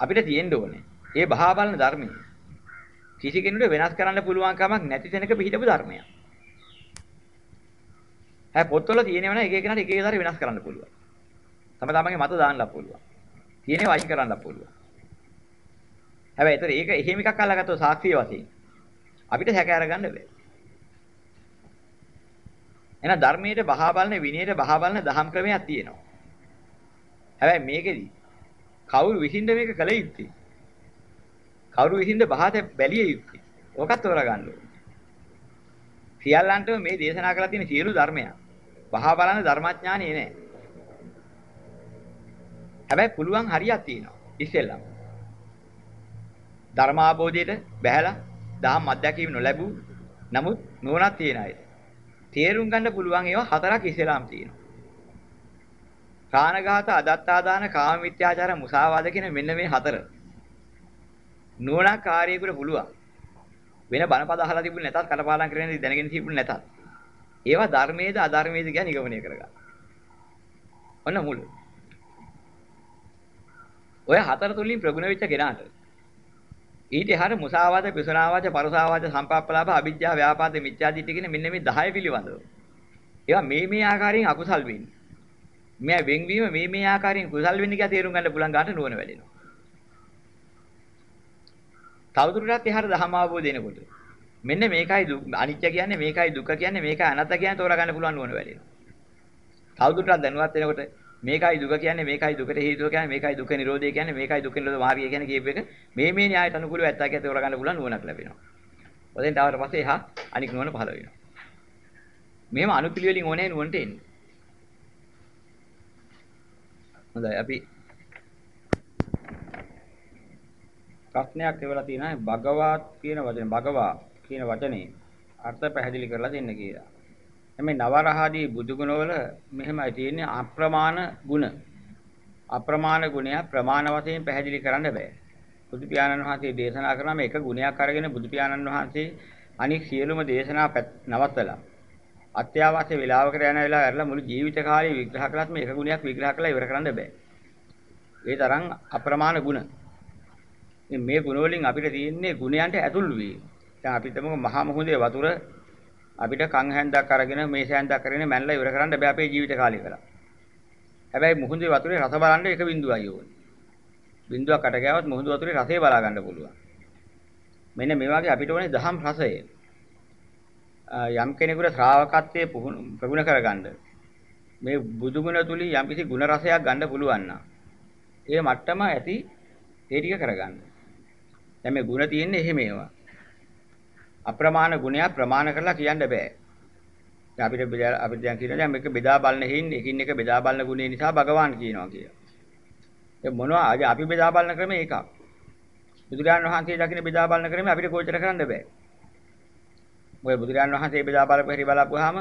අපිට තියෙන්න ඕනේ. ඒ බහා බලන ධර්මය. කිසි කෙනෙකුට වෙනස් කරන්න පුළුවන් කමක් නැති තැනක පිහිටපු ධර්මයක්. හැබැයි පොත්වල තියෙනව නේද එක එකනට එක එක දර වෙනස් කරන්න පුළුවන්. තම තමන්ගේ මත දාන්නත් පුළුවන්. තියෙනව අයින් කරන්නත් පුළුවන්. හැබැයි ඒතර ඒක එහෙම එකක් අල්ලගත්තොත් සාක්ෂිය වශයෙන් අපිට හැක අරගන්න බෑ. එහෙනම් ධර්මයේ බහා බලන විනයට බහා බලන දහම් ක්‍රමයක් තියෙනවා. හැබැයි මේකෙදි කවුරු විසින්ද මේක කළ යුත්තේ? කවුරු විසින්ද බහාත බැලිය යුත්තේ? ඕකත් තෝරගන්න ඕනේ. සියල්ලන්ටම මේ දේශනා කරලා තියෙන සියලු ධර්මයන් බහා බලන ධර්මඥානෙ නෑ. හැබැයි පුළුවන් හරියක් තියෙනවා. ඉස්සෙල්ලම. ධර්මාබෝධයට බැහැලා දහම් අධ්‍යක්ීම් නොලැබූ නමුත් නුවණක් තියෙන අය. තේරුම් ගන්න පුළුවන් ඒවා හතරක් ඉස්සෙල්ලාම තියෙනවා. ප්‍රාණඝාත, අදත්තාදාන, කාම මිත්‍යාචාර, මුසාවාද කියන මෙන්න මේ හතර. නුවණක් කාර්යයකට පුළුවන්. වෙන බණපද අහලා තිබුණ නැතත් කටපාඩම් කරගෙන දැනගෙන තිබුණ නැතත්. ඒවා ධර්මයේද අධර්මයේද කියන නිගමනය කරගන්න. ඔන්න මුල. ඔය හතර තුලින් ප්‍රගුණ වෙච්ච කෙනාට ඊට එහාට මුසාවාද, පිසුනාවාද, පරසාවාද, සම්පප්පලාප, අවිජ්ජා, ව්‍යාපාද, මිත්‍යාදිත්‍ය කියන මෙන්න මේ 10 පිළිබඳව. ඒවා මේ මේ ආකාරයෙන් අකුසල් වෙන්නේ. මේ වෙන්වීම මේ මේ ආකාරයෙන් කුසල් වෙන්නේ කියලා තේරුම් ගන්න පුළුවන් ගාට නුවණ වැඩෙනවා. තවදුරටත් එහාට ධර්ම අවබෝධ වෙනකොට මෙන්න මේකයි අනිත්‍ය කියන්නේ මේකයි දුක්ඛ කියන්නේ මේකයි අනාත්ම කියන්නේ තෝරා ගන්න පුළුවන් නුවණ වැඩෙනවා. තවදුරටත් දැනුවත් වෙනකොට මේකයි දුක කියන්නේ මේකයි දුකට හේතුව කියන්නේ මේකයි දුක නිරෝධය කියන්නේ මේකයි දුක නිරෝධ මාර්ගය කියන්නේ කියප එක මේ මේ න්‍යායට අනුකූලව ඇත්ත කියලා තෝරා ගන්න පුළුවන් නුවණක් ලැබෙනවා. ඔතෙන් තාවට පස්සේ එහා අනික් නුවණ පහළ වෙනවා. මෙහෙම අනුපිළිවෙලින් ඕනේ නුවණට එන්නේ. හොඳයි අපි ප්‍රශ්නයක් එවලා තියෙනවා භගවත් කියන වචනේ භගවා කියන වචනේ අර්ථ පැහැදිලි කරලා දෙන්න කියලා. එමේ නවරහදී බුදු ගුණවල මෙහෙමයි තියෙන්නේ අප්‍රමාණ ගුණ. අප්‍රමාණ ගුණය ප්‍රමාණ වශයෙන් පැහැදිලි කරන්න බෑ. බුදු පියාණන් වහන්සේ දේශනා කරන මේක ගුණයක් අරගෙන බුදු පියාණන් වහන්සේ අනික් සියලුම දේශනා නවත්තලා අත්‍යවශ්‍ය වෙලාවකට යන වෙලාව ඇරලා මුළු ජීවිත කාලය විග්‍රහ කළත් මේක ගුණයක් විග්‍රහ කළා ඉවර කරන්න බෑ. ඒ තරම් අප්‍රමාණ ගුණ. මේ ගුණ වලින් අපිට තියෙන්නේ ගුණයන්ට ඇතුල් වී. දැන් අපි තමක මහා මුහුදේ වතුර අපිට කන් හැන්දක් අරගෙන මේස හැන්දක් අරගෙන මැනලා ඉවර කරන්න බෑ අපේ ජීවිත කාලය කරා. හැබැයි මුහුදේ වතුරේ රස බලන්න එක බිඳුවයි ඕනේ. බිඳුවක් අට ගෑවත් මුහුදු වතුරේ රසය බලා ගන්න පුළුවන්. මෙන්න මේ වගේ අපිට ඕනේ දහම් රසය. යම් කෙනෙකුට ශ්‍රාවකත්වයේ ප්‍රගුණ කරගන්න මේ බුදුගුණ තුලින් යම්කිසි ගුණ රසයක් ගන්න පුළුවන් නම් ඒ මට්ටම ඇති ඒ ටික කරගන්න. දැන් මේ ಗುಣ තියෙන්නේ එහෙම ඒවා. අප්‍රමාණ ගුණයක් ප්‍රමාණ කරලා කියන්න බෑ. දැන් අපිට අපිට දැන් කියනවා දැන් මේක බෙදා බලන හේින් එකින් එක බෙදා බලන ගුණය නිසා භගවාන් කියනවා කියලා. ඒ මොනවා අපි බෙදා බලන ක්‍රමය එකක්. බුදුරජාණන් වහන්සේ දකින්න බෙදා බලන ක්‍රමය අපිට ගෝචර කරන්න බෑ. මොකද බුදුරජාණන් වහන්සේ බෙදා බලපු හැටි බලපුවාම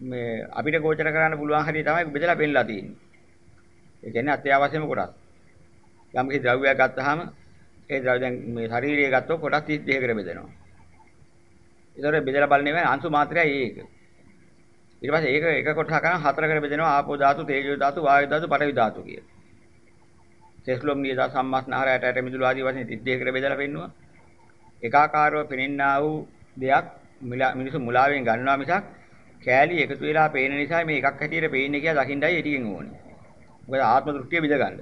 මේ අපිට ගෝචර කරන්න පුළුවන් හැටි තමයි බෙදලා පෙන්නලා තියෙන්නේ. ඒ කියන්නේ අත්‍යවශ්‍යම කොටස්. යම් කිසි ද්‍රව්‍යයක් ගත්තාම ඒ ද්‍රව්‍ය දැන් මේ ශරීරය ගත්තොත් කොටස් 32කට බෙදෙනවා. ඒතර බෙදලා බලන්නේ නැහැ අංශු මාත්‍රයයි ඒක. ඊට පස්සේ ඒක එක කොටස කරන් හතරකට බෙදෙනවා ආපෝ ධාතු, තේජෝ ධාතු, වායු ධාතු, පඨවි ධාතු කියලා. සෙස්ලොම් නියද සම්මස්නහර ඇට ඇට මිදුළු ආදී වශයෙන් 32කට බෙදලා පෙන්නවා. එකාකාරව පෙනෙන්නා වූ දෙයක් මිනිස්සු මුලාවෙන් ගන්නවා මිසක් කෑලි එකතු වෙලා පේන නිසා මේ එකක් හැටියට පේන්නේ කියලා දකින්නයි ඒ ටිකෙන් ඕනේ. මොකද ආත්ම දෘෂ්ටිය බිඳ ගන්න.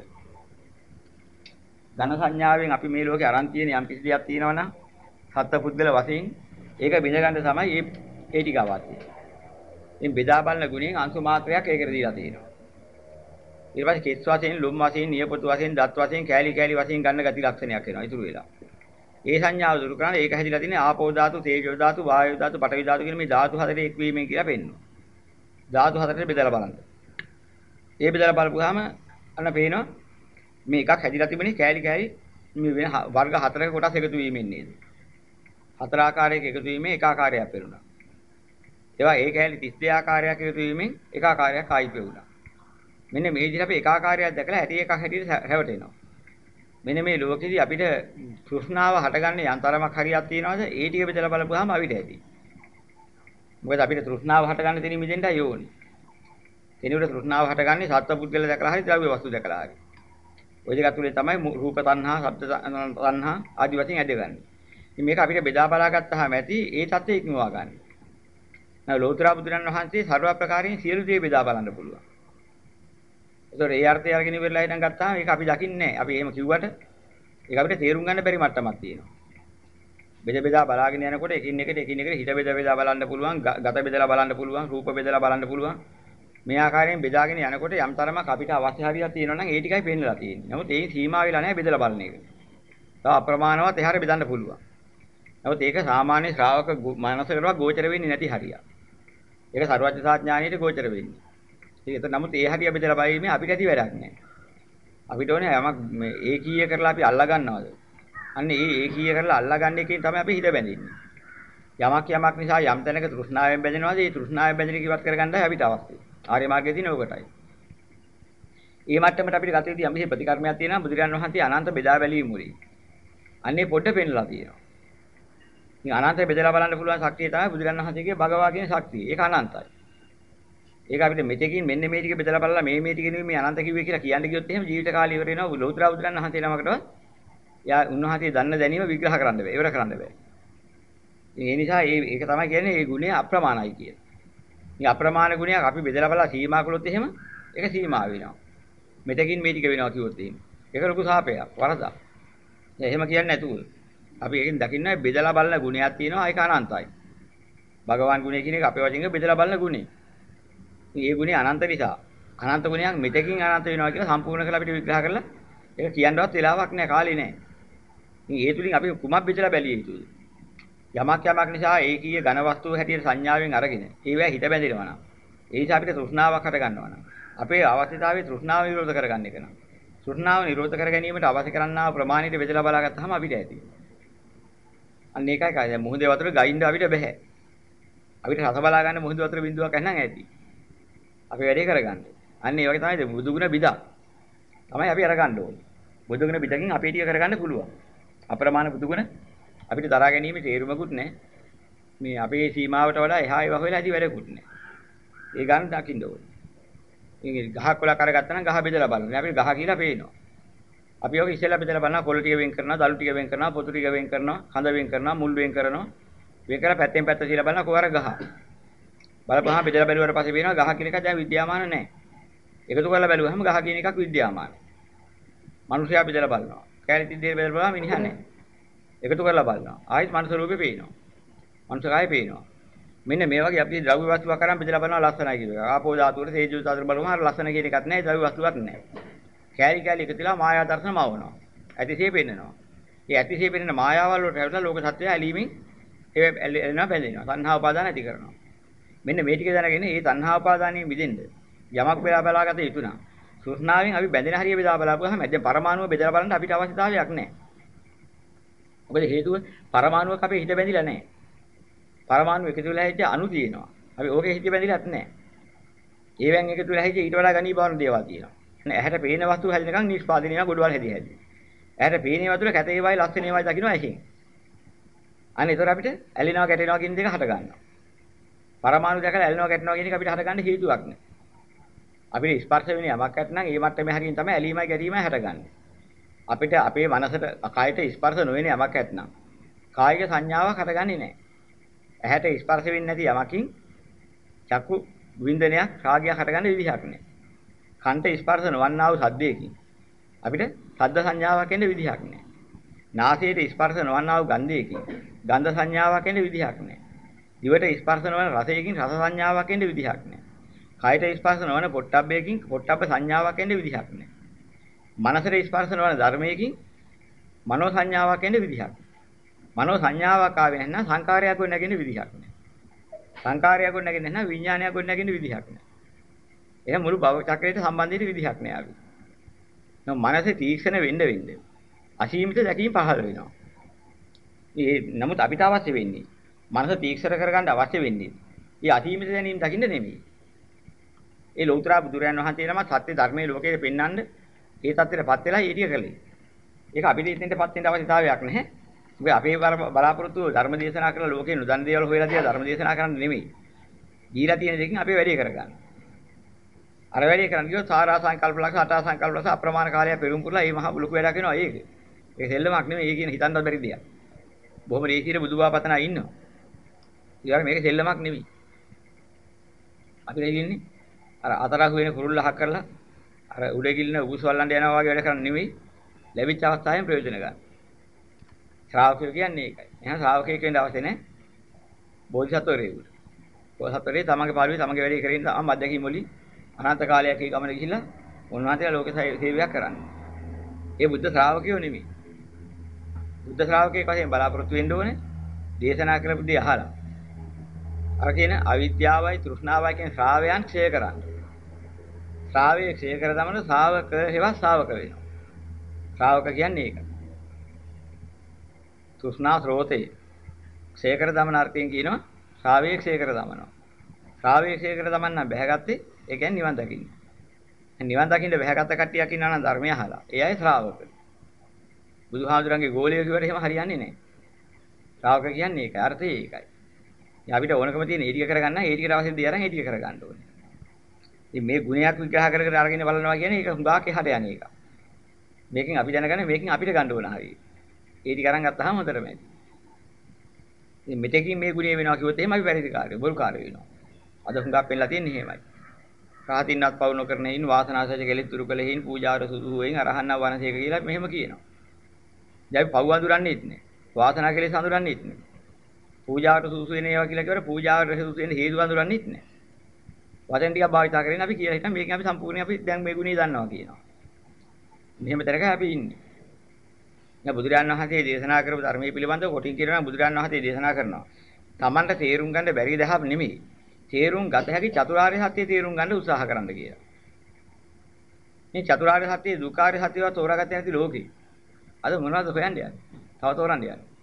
ඝන සංඥාවෙන් අපි මේ ලෝකේ අරන් තියෙන යම් කිසි දෙයක් තියෙනවා නම් සත්පුද්ගල වශයෙන් ඒක බිඳ ගන්න තමයි මේ ඒ ටික අවශ්‍යයි. ඉතින් බෙදා බලන ගුණයෙන් අංශු මාත්‍රයක් ඒකට දීලා තියෙනවා. ඊට පස්සේ කෙස් වශයෙන්, ලුම් වශයෙන්, නියපොතු වශයෙන්, දත් වශයෙන්, කෑලි කෑලි වශයෙන් ගන්න ගති ලක්ෂණයක් වෙනවා ඉතුරු වෙලා. ඒ සංඥාව දුරු කරන ඒක හැදිලා තියෙන්නේ ආපෝ ධාතු, තේජෝ ධාතු, වායෝ ධාතු, පඨවි ධාතු කියන මේ ධාතු හතරේ එක්වීමෙන් කියලා පෙන්වනවා. ධාතු හතරට බෙදලා බලන්න. ඒ බෙදලා බලපුවාම අන්න පේනවා මේ එකක් හැදිලා තිබෙන්නේ කෑලි කෑලි මේ වෙන වර්ග හතරක කොටස් එකතු වීමෙන් නේද? හතර ආකාරයක එකතු වීමෙන් එක ආකාරයක් පෙරුණා. ඒවා ඒ කෑලි 32 ආකාරයක් එකතු වීමෙන් එක ආකාරයක් ආයි පෙරුණා. මෙන්න මේ විදිහට අපි එක ආකාරයක් දැකලා හැටි එකක් හැටියට හැවටෙනවා. මෙන්න මේ ලෝකෙදී අපිට තෘෂ්ණාව හටගන්නේ යන්තරමක් හරියක් තියනවාද? ඒ ටික බෙදලා බලපුවාම අපිට ඇති. මොකද අපිට තෘෂ්ණාව හටගන්නේ තනින් මිදෙන්නයි ඕනේ. කෙනෙකුට තෘෂ්ණාව හටගන්නේ සත්පුද්ගල දැකලා හරි ද්‍රව්‍ය වස්තු දැකලා හරි. ওই දෙක තුලේ තමයි රූප තණ්හා, ශබ්ද තණ්හා ආදී වශයෙන් ඇදගන්නේ. ඉතින් මේක අපිට බෙදා බලා ගත්තාම ඇති ඒ தත්ත්වය ඉක්මවා ගන්න. නැව ලෝතර බුදුරන් වහන්සේ ਸਰව ප්‍රකාරයෙන් සියලු දේ බෙදා බලන්න පුළුවන්. ඒතකොට ඒ අර්ථය අරගෙන ඉවරලා ඉඳන් ගත්තාම ඒක අපි දකින්නේ නැහැ. අපි එහෙම කිව්වට ඒක අපිට තේරුම් ගන්න බැරි මට්ටමක් තියෙනවා. බෙද බෙදා බලාගෙන යනකොට එකින් එකට එකින් එකට හිත බෙද බෙදා බලන්න පුළුවන්, ගත බෙදලා බලන්න පුළුවන්, රූප බෙදලා බලන්න පුළුවන්. මේ ආකාරයෙන් බෙදාගෙන යනකොට යම් තරමක් අපිට අවශ්‍ය හරියක් තියෙනවා නම් ඒ ටිකයි පෙන්නලා තියෙන්නේ. නමුත් ඒ සීමා වෙලා නැහැ බෙදලා බලන එක. තව අප්‍රමාණවත් එහාට බෙදන්න පුළුවන්. නමුත් ඒක සාමාන්‍ය ශ්‍රාවක මනසකටවත් ගෝචර වෙන්නේ නැති හරියක්. ඒක ਸਰවඥ සාඥානියට ගෝචර වෙන්නේ. ඒක නමුත් ඒ හරිය බෙදලා බලීමේ අපිට ඇති වැඩක් නැහැ. අපිට ඕනේ යමක් මේ ඒකීය කරලා අපි අල්ලා ගන්නවද? අන්න ඒ ඒකීය කරලා අල්ලා ගන්න එකෙන් තමයි අපි හිත බැඳින්නේ. යමක් යමක් නිසා යම් තැනක තෘෂ්ණාවෙන් බැඳෙනවාද ඒ තෘෂ්ණාවෙන් බැඳෙන කිවත් කරගන්නයි අපිට අවශ්‍ය. ආර්ය මාර්ගයේ තියෙන ඔකටයි. ඒ මට්ටමට අපිට ගත යුතු යම් කිසි ප්‍රතිකර්මයක් තියෙනවා බුදුරජාණන් වහන්සේ අනන්ත බෙදා බැලීම මුලින්. අන්නේ පොඩ්ඩ පෙන්නලා තියෙනවා. ඉතින් අනන්තය බෙදලා බලන්න පුළුවන් ශක්තිය තමයි බුදුරජාණන් වහන්සේගේ භගවා කියන ශක්තිය. ඒක අනන්තයි. ඒක අපිට මෙතකින් මෙන්න මේ ටික බෙදලා බලලා මේ මේ ටික නෙමෙයි මේ අනන්ත කිව්වේ කියලා කියන්න ගියොත් එහෙම ජීවිත කාලය ඉවර වෙනවා ලෞතර බුදුරන් වහන්සේ නමකටවත් යා උන්වහන්සේ දන්න දැනීම විග්‍රහ කරන්න බෑ ඉවර කරන්න බෑ. ඒ නිසා ඒ ඒක තමයි කියන්නේ ඒ ගුණය අප්‍රමාණයි කියන. මේ අප්‍රමාණ ගුණයක් අපි බෙදලා බලලා සීමා කළොත් එහෙම ඒක සීමා වෙනවා. මෙතකින් මේ ටික වෙනවා කිව්වොත් එහෙම. ඒක ලොකු සාපයක් වරදක්. එහෙම කියන්නේ නැතුව අපි ඒකෙන් දකින්නේ බෙදලා බලන ගුණයක් තියෙනවා ඒක අනන්තයි. භගවාන් ගුණය කියන එක අපේ වචින්ක බෙදලා බලන ගුණය. මේ ගුණය අනන්ත නිසා අනන්ත ගුණයක් මෙතකින් අනන්ත වෙනවා කියලා සම්පූර්ණ කරලා අපිට විග්‍රහ කරලා ඒක කියන්නවත් වෙලාවක් නැහැ කාලේ නැහැ. ඉතින් ඒ තුලින් අපි කුමක් බෙදලා බැලිය යුතුද? යමක් යමක් නිසා ඒකීය ඝන වස්තුව හැටියට සංඥාවෙන් අරගෙන ඒවැ හිත බැඳෙනවා නම් ඒ නිසා අපිට තෘෂ්ණාවක් හට ගන්නවා නම් අපේ අවශ්‍යතාවයේ තෘෂ්ණාව නිරෝධ කරගන්න එක නම් තෘෂ්ණාව නිරෝධ කර ගැනීමට අවශ්‍ය කරන්නා ප්‍රමාණයට බෙදලා බලාගත්තාම අපිට ඇති. අන්න ඒකයි කාය මුහුදේ වතුර ගයින්න අපිට බෑ. අපිට රස බලා ගන්න මුහුදේ වතුර බින්දුවක් නැත්නම් ඇති. අපි වැඩේ කරගන්න. අන්න ඒ වගේ තමයි බුදුගුණ බිදා. තමයි අපි අරගන්න ඕනේ. බුදුගුණ බිදකින් අපේ ටික කරගන්න පුළුවන්. අප්‍රමාණ බුදුගුණ අපිට දරා ගැනීම තේරුමකුත් නැහැ. මේ අපේ සීමාවට වඩා එහා ඒවා හොයලා ඇති වැඩකුත් නැහැ. ඒ ගන්න දකින්න ඕනේ. ඉතින් ගහක් කොලක් අරගත්තා නම් ගහ බෙදලා බලන්න. අපිට ගහ කියලා පේනවා. අපි ඔක ඉස්සෙල්ලා බෙදලා බලනවා කොළ ටික වෙන් කරනවා, දළු ටික වෙන් කරනවා, පොතු ටික වෙන් කරනවා, කඳ වෙන් කරනවා, මුල් වෙන් කරනවා. වෙන් කරලා පැත්තෙන් පැත්ත කියලා බලනවා කොහර ගහ. බලපුවහම බෙදලා බැලුවාට පස්සේ පේනවා ගහ කියන එක දැන් විද්‍යාමාන නැහැ. එකතු කරලා බැලුවහම ගහ කියන එකක් විද්‍යාමානයි. මිනිසයා බෙදලා බලනවා. කැලේ තිද්දේ බෙදලා බලනවා මිනිහා නැහැ. එකතු කරලා බලනවා. ආයෙත් මනුස්ස රූපේ පේනවා. මනුස්ස කායේ පේනවා. මෙන්න මේ වගේ අපි ද්‍රව්‍ය වස්තුවක් අරන් බෙදලා බලනවා ලස්සනයි කියන එක. ආපෝ ධාතුවට තේජෝ ධාතුවට බලුවම හරිය ලස්සන කියන එකක් නැහැ. ද්‍රව්‍ය වස්තුවක් නැහැ. කෑලි කෑලි එකතුලා මායා දර්ශන මවනවා. ඇතිසේ පෙන්නනවා. ඒ ඇතිසේ පෙන්නන මායාවල් වලට ඇවිල්ලා ලෝක සත්‍යය ඇලීමෙන් ඒ එළෙනවා බැඳෙනවා. තණ්හා උපාදාන ඇති කරනවා. මෙන්න මේ ටික දැනගෙන මේ තණ්හා උපාදානියෙන් මිදෙන්න යමක් බෙදා බලාගත යුතු නම් සෘෂ්ණාවෙන් අපි බැඳෙන හරිය බෙදා බලාපුවාම දැන් පරමාණුව බෙදලා බලන්න අපිට අවශ්‍යතාවයක් නැහැ. මොකද හේතුව පරමාණුවක අපේ හිත බැඳිලා නැහැ. පරමාණු එකතු වෙලා හිටිය අණු තියෙනවා. අපි ඕකේ හිත බැඳිලාත් නැහැ. ඒවෙන් එකතු වෙලා හිටිය ඊට වඩා ගණීභාවන දේවල් තියෙනවා. නේ ඇහැට පේන වස්තු හැදෙනකන් නිෂ්පාදනය වෙනවා ගොඩවල් හැදී හැදී. ඇහැට පේන වතුර කැතේ වයි ලස්සනේ වයි දකින්න ඇහින්. අනේ ඒතර අපිට ඇලෙනවා කැටෙනවා කියන දෙක හට ගන්නවා. පරමාණු දැකලා ඇලෙනවා කැටෙනවා කියන එක අපිට හට ගන්න හේතුවක් නෑ. අපිට ස්පර්ශ වෙන යමක් නැත්නම් ඒ මට්ටමේ හරියින් තමයි ඇලීමයි ගැටීමයි හටගන්නේ. අපිට අපේ මනසට කායට ස්පර්ශ නොවන යමක් නැත්නම් කායික සංඥාවක් හටගන්නේ නැහැ. ඇහැට ස්පර්ශ වෙන්නේ නැති යමකින් චක්කු වින්දනයක් රාගයක් හටගන්න විදිහක් නැහැ. කන්ට ස්පර්ශ නොවන්නා වූ සද්දයකින් අපිට සද්ද සංඥාවක් එන්න විදිහක් නැහැ. නාසයට ස්පර්ශ නොවන්නා වූ ගන්ධයකින් ගන්ධ සංඥාවක් එන්න විදිහක් නැහැ. දිවට ස්පර්ශ නොවන රසයකින් රස සංඥාවක් එන්න විදිහක් නැහැ. කයට ස්පර්ශ නොවන පොට්ටබ්බයකින් පොට්ටබ්බ සංඥාවක් එන්න විදිහක් නැහැ. මනසට ස්පර්ශ නොවන ධර්මයකින් මනෝ සංඥාවක් එන්න විදිහක්. මනෝ සංඥාවක් ආවේ නැත්නම් සංකාරයක් වෙන්න නැගෙන විදිහක් නැහැ. සංකාරයක් වෙන්න නැගෙන නැත්නම් විඥානයක් වෙන්න නැගෙන විදිහක් නැහැ. එහෙනම් මුළු භව චක්‍රයට සම්බන්ධ විදිහක් නෑ අපි. නෝ මනසේ තීක්ෂණ වෙන්න වෙන්න අසීමිත දැකීම පහළ වෙනවා. ඒ නමුත් අපිට අවශ්‍ය වෙන්නේ මනස තීක්ෂණ කරගන්න අවශ්‍ය වෙන්නේ. ඒ අසීමිත දැනීම දකින්න නෙමෙයි. ඒ ලෞතර බුදුරයන් වහන්සේ නම සත්‍ය ධර්මයේ ලෝකයේ පෙන්වන්න ඒ தත්ත්වයටපත් වෙලා ඊටිය කළේ. ඒක අපිට ඉතින්ටපත් වෙන්න අවශ්‍යතාවයක් නැහැ. මොකද අපේ බලාපොරොත්තු ධර්ම දේශනා කරලා ලෝකේ නුදන් දේවල් හොයලා තියලා ධර්ම දේශනා කරන්න නෙමෙයි. දීලා තියෙන දෙකින් අපේ වැඩේ කරගන්න. අර වැඩේ කරන්න ගියොත් සාරා සංකල්ප ලක්ෂ අටා සංකල්ප ලක්ෂ අප්‍රමාණ කාලයක් පෙරම් පුරලා මේ මහා ලොකු වැඩක් වෙනවා ඒක. ඒක සෙල්ලමක් නෙමෙයි. ඒ කියන හිතන්නත් බැරි දෙයක්. බොහොම රේසියට බුදුබාපතනා ඉන්නවා. ඊළඟ මේක සෙල්ලමක් නෙමෙයි. අපි ඉන්නේ අර අතරක් වෙන කුරුල්ල හක් කරලා අර උඩ ගිල්න උගුස්වල්ලන්ට යනවා වගේ වැඩ කරන්න නෙමෙයි. ලැබිච්ච අවස්ථාවෙන් ප්‍රයෝජන ගන්න. ශ්‍රාවකයෝ කියන්නේ ඒකයි. එහෙනම් ශ්‍රාවකයෙක් වෙන්න අවශ්‍ය නැහැ. බෝධිසත්වරයෙකුට. බෝධිසත්වරේ තමන්ගේ පාළුවේ තමන්ගේ වැඩේ කරගෙන තම අධ්‍යක්ෂින් වලින් අනන්ත කාලයක් ඒ ගමන ගිහිල්ලා උන්වහන්සේලා ලෝක සේවයක් කරන්නේ. ඒ බුද්ධ ශ්‍රාවකයෝ නෙමෙයි. බුද්ධ ශ්‍රාවකයෙක් වශයෙන් බලාපොරොත්තු වෙන්න ඕනේ දේශනා කරපු දේ අහලා. අර කියන අවිද්‍යාවයි තෘෂ්ණාවයි කියන ශ්‍රාවයන් ක්ෂය කරන්න. ශ්‍රාවයේ ක්ෂය කර දමන ශ්‍රාවක හේවා ශ්‍රාවක වෙනවා. ශ්‍රාවක කියන්නේ ඒක. තෘෂ්ණා ස්රෝතේ ක්ෂය කර දමන අර්ථයෙන් කියනවා ශ්‍රාවයේ ක්ෂය කර දමනවා. ශ්‍රාවයේ ක්ෂය කර දමන්න බැහැගත්තේ ඒ කියන්නේ නිවන් දකින්න. නිවන් දකින්න බැහැගත්ත කට්ටියක් ඉන්නවා නම් ධර්මය අහලා. ඒ අය ශ්‍රාවක. බුදුහාමුදුරන්ගේ ගෝලිය කිව්වට එහෙම හරියන්නේ නැහැ. ශ්‍රාවක කියන්නේ ඒකයි. අර්ථය ඒකයි. ඉතින් අපිට ඕනකම තියෙන ඒ ටික කරගන්න ඒ ටිකට අවශ්‍ය දේ අරන් ඒ ටික කරගන්න ඕනේ. ඉතින් මේ ගුණයක් විග්‍රහ කර කර අරගෙන බලනවා කියන්නේ ඒක හුඟක් එහාට යන එක. මේකෙන් අපි දැනගන්නේ මේකෙන් අපිට ගන්න ඕන හරිය. ඒ ටික අරන් ගත්තාම හොඳටම ඇති. ඉතින් මෙතකින් මේ ගුණය වෙනවා කිව්වොත් එහෙම අපි වැරදි කාර්යය, බොරු කාර්යය වෙනවා. අද හුඟක් පෙන්නලා තියෙන්නේ එහෙමයි. රහතින්වත් පවු නොකරන හේින් වාසනාසජ කෙලෙත් දුරු කළ හේින් පූජාවර සුදු වෙයින් අරහන්න වනසේක කියලා මෙහෙම කියනවා. දැන් පව් අඳුරන්නේත් නෑ. වාසනා කෙලෙස් අඳුරන්නේත් නෑ. පූජාවට සුදුසු වෙන ඒවා කියලා කියවර පූජාවට සුදුසු වෙන හේතු අඳුරන්නේත් නෑ. වචන ටිකක් භාවිත කරගෙන අපි කියලා හිටන් මේකෙන් අපි සම්පූර්ණයෙන් අපි දැන් මේ ගුණය දන්නවා කියනවා. මෙහෙම තරක අපි ඉන්නේ. දැන් බුදුරජාණන් වහන්සේ දේශනා කරපු ධර්මයේ පිළිබඳව කොටින් කියනවා බුදුරජාණන් වහන්සේ දේශනා කරනවා. Tamanට තේරුම් ගන්න බැරි දහම් නෙමෙයි. තේරුම් ගත හැකි චතුරාර්ය සත්‍ය තේරුම් ගන්න උත්සාහ කරන්න කියලා. මේ චතුරාර්ය සත්‍ය දුකාර්ය සත්‍යව තෝරාගත්තේ නැති ලෝකේ. අද මොනවද හොයන්නේ යන්නේ? තව තෝරන්න යන්නේ.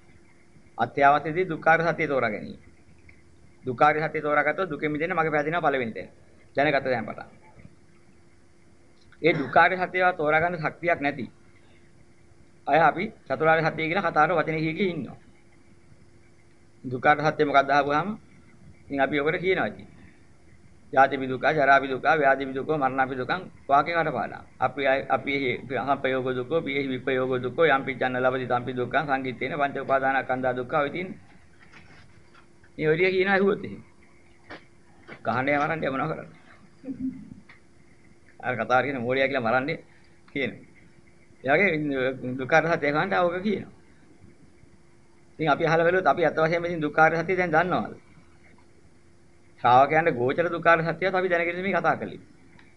අත්‍යවශ්‍යදී දුක්ඛාර සත්‍ය තෝරා ගැනීම. දුක්ඛාර සත්‍ය තෝරාගත්තොත් දුකෙන් මිදෙන්න මගේ පැහැදිනවා පළවෙනි තැන. දැනගත්ත දැන් පටන්. ඒ දුක්ඛාර සත්‍යව තෝරා ගන්න ශක්තියක් නැති. අය අපි චතුරාර්ය සත්‍ය කියලා කතාවට වචනේ කිය කී ඉන්නවා. දුක්ඛාර සත්‍ය මොකක්ද අහපුවාම ඉතින් අපි ඔකට කියනවා ඉතින්. ජාති විදුක, ජරා විදුක, ව්‍යාධි විදුක, මරණ විදුකං වාක්‍ය කටපාඩම්. අපි අපි අහපයෝග දුක, පියෙහි විපයෝග දුක, යම් පිච්ඡන්න ලබති තම්පි දුක්ඛං සංගීතේන පංච උපාදාන කන්දා දුක්ඛ ඔය ඉතින්. මේ ඔය ටික කියනවා ඇහුවොත් එහෙම. ගහන්නේ මරන්නේ මොනව කරන්නේ? අර කතාව කියන මෝඩියා කියලා මරන්නේ කියන. එයාගේ දුක්ඛාර සත්‍ය කන්ට අවක කියනවා. ඉතින් අපි අහලා බලුවොත් අපි අත වශයෙන්ම ඉතින් දුක්ඛාර සත්‍ය දැන් දන්නවද? ශ්‍රාවකයන්ට ගෝචර දුක්ඛාර සත්‍යයත් අපි දැනගෙන මේ කතා කළේ.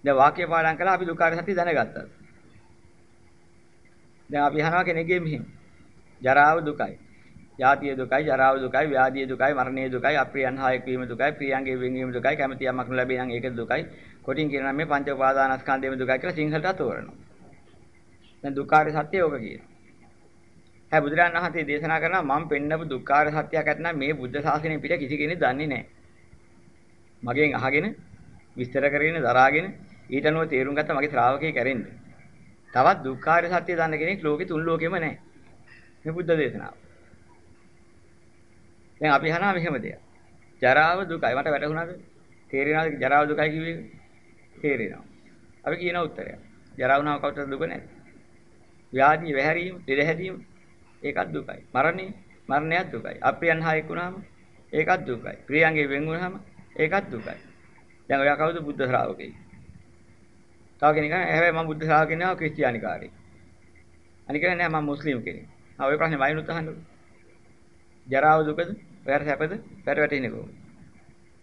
දැන් වාක්‍ය පාඩම් කළා අපි දුක්ඛාර සත්‍ය දැනගත්තා. දැන් අපි අහනවා කෙනෙක්ගේ මෙහෙම. ජරාව දුකයි. ජාතිය දුකයි, ජරාව දුකයි, ව්‍යාධිය දුකයි, මරණය දුකයි, අප්‍රියයන් හා එක්වීම දුකයි, ප්‍රියයන්ගේ වෙන්වීම දුකයි, කැමැති යමක් නොලැබේ නම් ඒක දුකයි. කොටින් කියනවා මේ පංච උපාදානස්කන්ධයම දුකයි කියලා සිංහලට අතෝරනවා. දැන් දුක්ඛාර සත්‍ය යෝග කියනවා. හැබැයි බුදුරජාණන් වහන්සේ දේශනා කරනවා මම පෙන්නපු දුක්ඛාර සත්‍යයක් ඇත්නම් මේ බුද්ධ ශාසනය පිට කිසි කෙනෙක් දන්නේ නැහැ. මගෙන් අහගෙන විස්තර කරගෙන දරාගෙන ඊට අනුව තේරුම් ගත්ත මගේ ශ්‍රාවකයෙක් ඇරෙන්න. තවත් දුක්ඛාර සත්‍ය දන්න කෙනෙක් ලෝකෙ තුන් ලෝකෙම නැහැ. මේ බුද්ධ දේශනාව. දැන් අපි අහනවා මෙහෙම දෙයක්. ජරාව දුකයි. මට වැටහුණාද? තේරෙනවද ජරාව දුකයි කිව්වේ? තේරෙනවා. අපි කියන උත්තරය. ජරා වුණාම කවුරුත් දුක නැහැ. ව්‍යාධි වැහැරීම, දෙද හැදීම ඒකත් දුකයි. මරණය, මරණයත් දුකයි. අප්‍රියන් හායෙක් වුණාම ඒකත් දුකයි. ප්‍රියයන්ගේ වෙන් වුණාම ඒකත් දුකයි. දැන් ඔයා කවුද බුද්ධ ශ්‍රාවකෙයි? තව කෙනෙක් නෑ හැබැයි මම බුද්ධ ශ්‍රාවකෙක් නෑ ක්‍රිස්තියානිකාරයෙක්. අනික නෑ මම මුස්ලිම් කෙනෙක්. ආ ඔය ප්‍රශ්නේ වයින්ුත් අහන්න. ජරාව දුකද? ඔයාට සැපද? ඔයාට වැටෙන්නේ කොහොමද?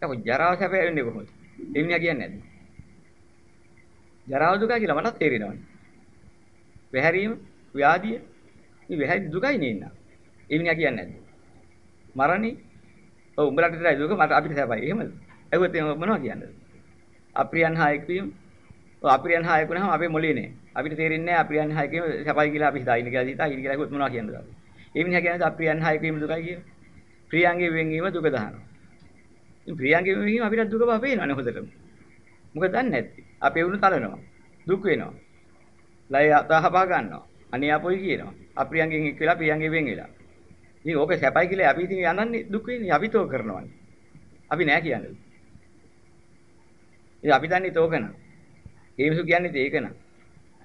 ඒක ජරාව සැප වෙන්නේ කොහොමද? එන්නේ කියන්නේ නැද්ද? ජරාව දුක කියලා මටත් තේරෙනවනේ. වැහැරීම, ව්‍යාධිය, මේ වැහැරි දුකයි නේන්න. එන්නේ කියන්නේ නැද්ද? මරණේ ඔව් උඹලට විතරයි දුක මට අපිට සැපයි. එහෙමද? ඇහුවත් එහෙම මොනවද කියන්නේ? අප්‍රියන් හා එක්වීම. ඔව් අප්‍රියන් හා එක්ුණාම අපේ මොළේ නෑ. අපිට තේරෙන්නේ නෑ අප්‍රියන් හා එක්වීම සැපයි කියලා අපි හිතා ඉන්න කියලා හිතා ඉන්න කියලා ඇහුවොත් මොනවද කියන්නද අපි? ඒ මිනිහා කියන්නේ අප්‍රියන් හා එක්වීම දුකයි කියන. ප්‍රියංගේ වෙන්වීම දුක දහනවා. ඉතින් ප්‍රියංගේ වෙන්වීම අපිට දුක බව පේනවනේ හොඳටම. මොකද දන්නේ නැත්තේ. අපේ වුණ තලනවා. දුක් වෙනවා. ලය අතහපා ගන්නවා. අනේ අපොයි කියනවා. අප්‍රියංගෙන් එක් වෙලා ප්‍රියංගේ වෙන් වෙලා. ඉතින් ඕක සැපයි කියලා අපි ඉතින් යනන්නේ දුක් වෙන්නේ අපිත් ඕක කරනවානේ. අපි නෑ කියන්නේ. ඉතින් අපි දන්නේ තෝකන. ඒ මිනිස්සු කියන්නේ ඒක න ะ.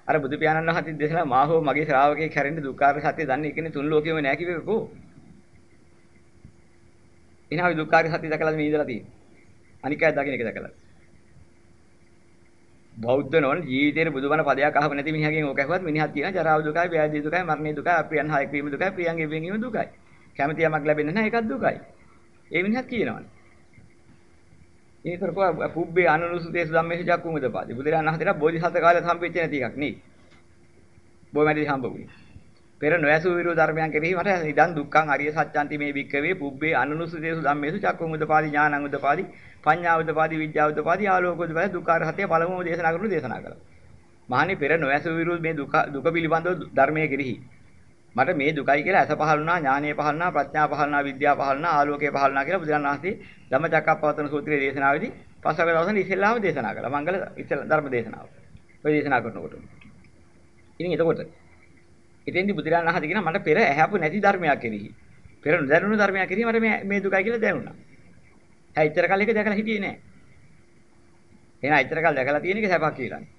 අර බුදු පියාණන් වහන්සේ දේශනා මා හෝ මගේ ශ්‍රාවකයෙක් හැරෙන්න දුක්ඛාර සත්‍ය දන්නේ ඒකනේ තුන් ලෝකෙම නෑ කිව්වේ කො. එහෙනම් අපි දුක්ඛාර සත්‍ය දැකලාද මේ ඉඳලා තියෙන්නේ. අනිකයි දකින්න එක දැකලා. බෞද්ධ නොවන ජීවිතේට බුදුබණ පදයක් අහව නැති මිනිහගෙන් ඕක ඇහුවත් මිනිහක් කියන ජරාව දුකයි, ව්‍යාධි දුකයි, මරණය දුකයි, අප්‍රියන් හායක වීම දුකයි, ප්‍රියන්ගේ වෙනීම දුකයි. කැමැති යමක් ලැබෙන්නේ නැහැ ඒකත් දුකයි. ඒ මිනිහක් කියනවනේ. ඒතර කො පුබ්බේ අනුනුසුතේසු ධම්මේසු චක්කුමුද පාදි. බුදුරජාණන් වහන්සේලා බෝධිසත්ව කාලේ හම්බෙච්ච නැති එකක් නේ. බොමැඩි හම්බුනේ. පෙර නොයසු විරු ධර්මයන් කෙරෙහි මට ඉදන් දුක්ඛං අරිය සත්‍යන්ති මේ වික්කවේ පුබ්බේ අනුනුසුතේසු ධම්මේසු චක්කුමුද පාදි ඥානං උදපාදි පඤ්ඤා උදපාදි විද්‍යා උදපාදි ආලෝක උදපාදි දුක්ඛාර සත්‍ය පළමුව දේශනා කරුණු දේශනා කළා. මහණි පෙර නොයසු විරු මේ දුක දුක පිළිබඳව ධර්මයේ කෙරෙහි මට මේ දුකයි කියලා ඇස පහළ වුණා ඥානීය පහළ වුණා ප්‍රඥා පහළ වුණා විද්‍යාව පහළ වුණා ආලෝකය පහළ වුණා කියලා බුදුරජාණන් වහන්සේ ධම්මචක්කප්පවත්තන සූත්‍රයේ දේශනාවේදී පස්වක දවසේ ඉස්සෙල්ලාම දේශනා කළා මංගල ඉස්සෙල් ධර්ම දේශනාව. ඔය දේශනා කරනකොට. ඉතින් එතකොට ඉතින්දි බුදුරජාණන් වහන්සේ කියනවා මට පෙර ඇහැපු නැති ධර්මයක් කෙරෙහි පෙර නොදැනුණු ධර්මයක් කෙරෙහි මට මේ මේ දුකයි කියලා දැනුණා. හැබැයි ඉතර කල් එක දැකලා හිටියේ නෑ. එහෙනම් ඉතර කල් දැකලා තියෙන එක සැපක් කියලානේ.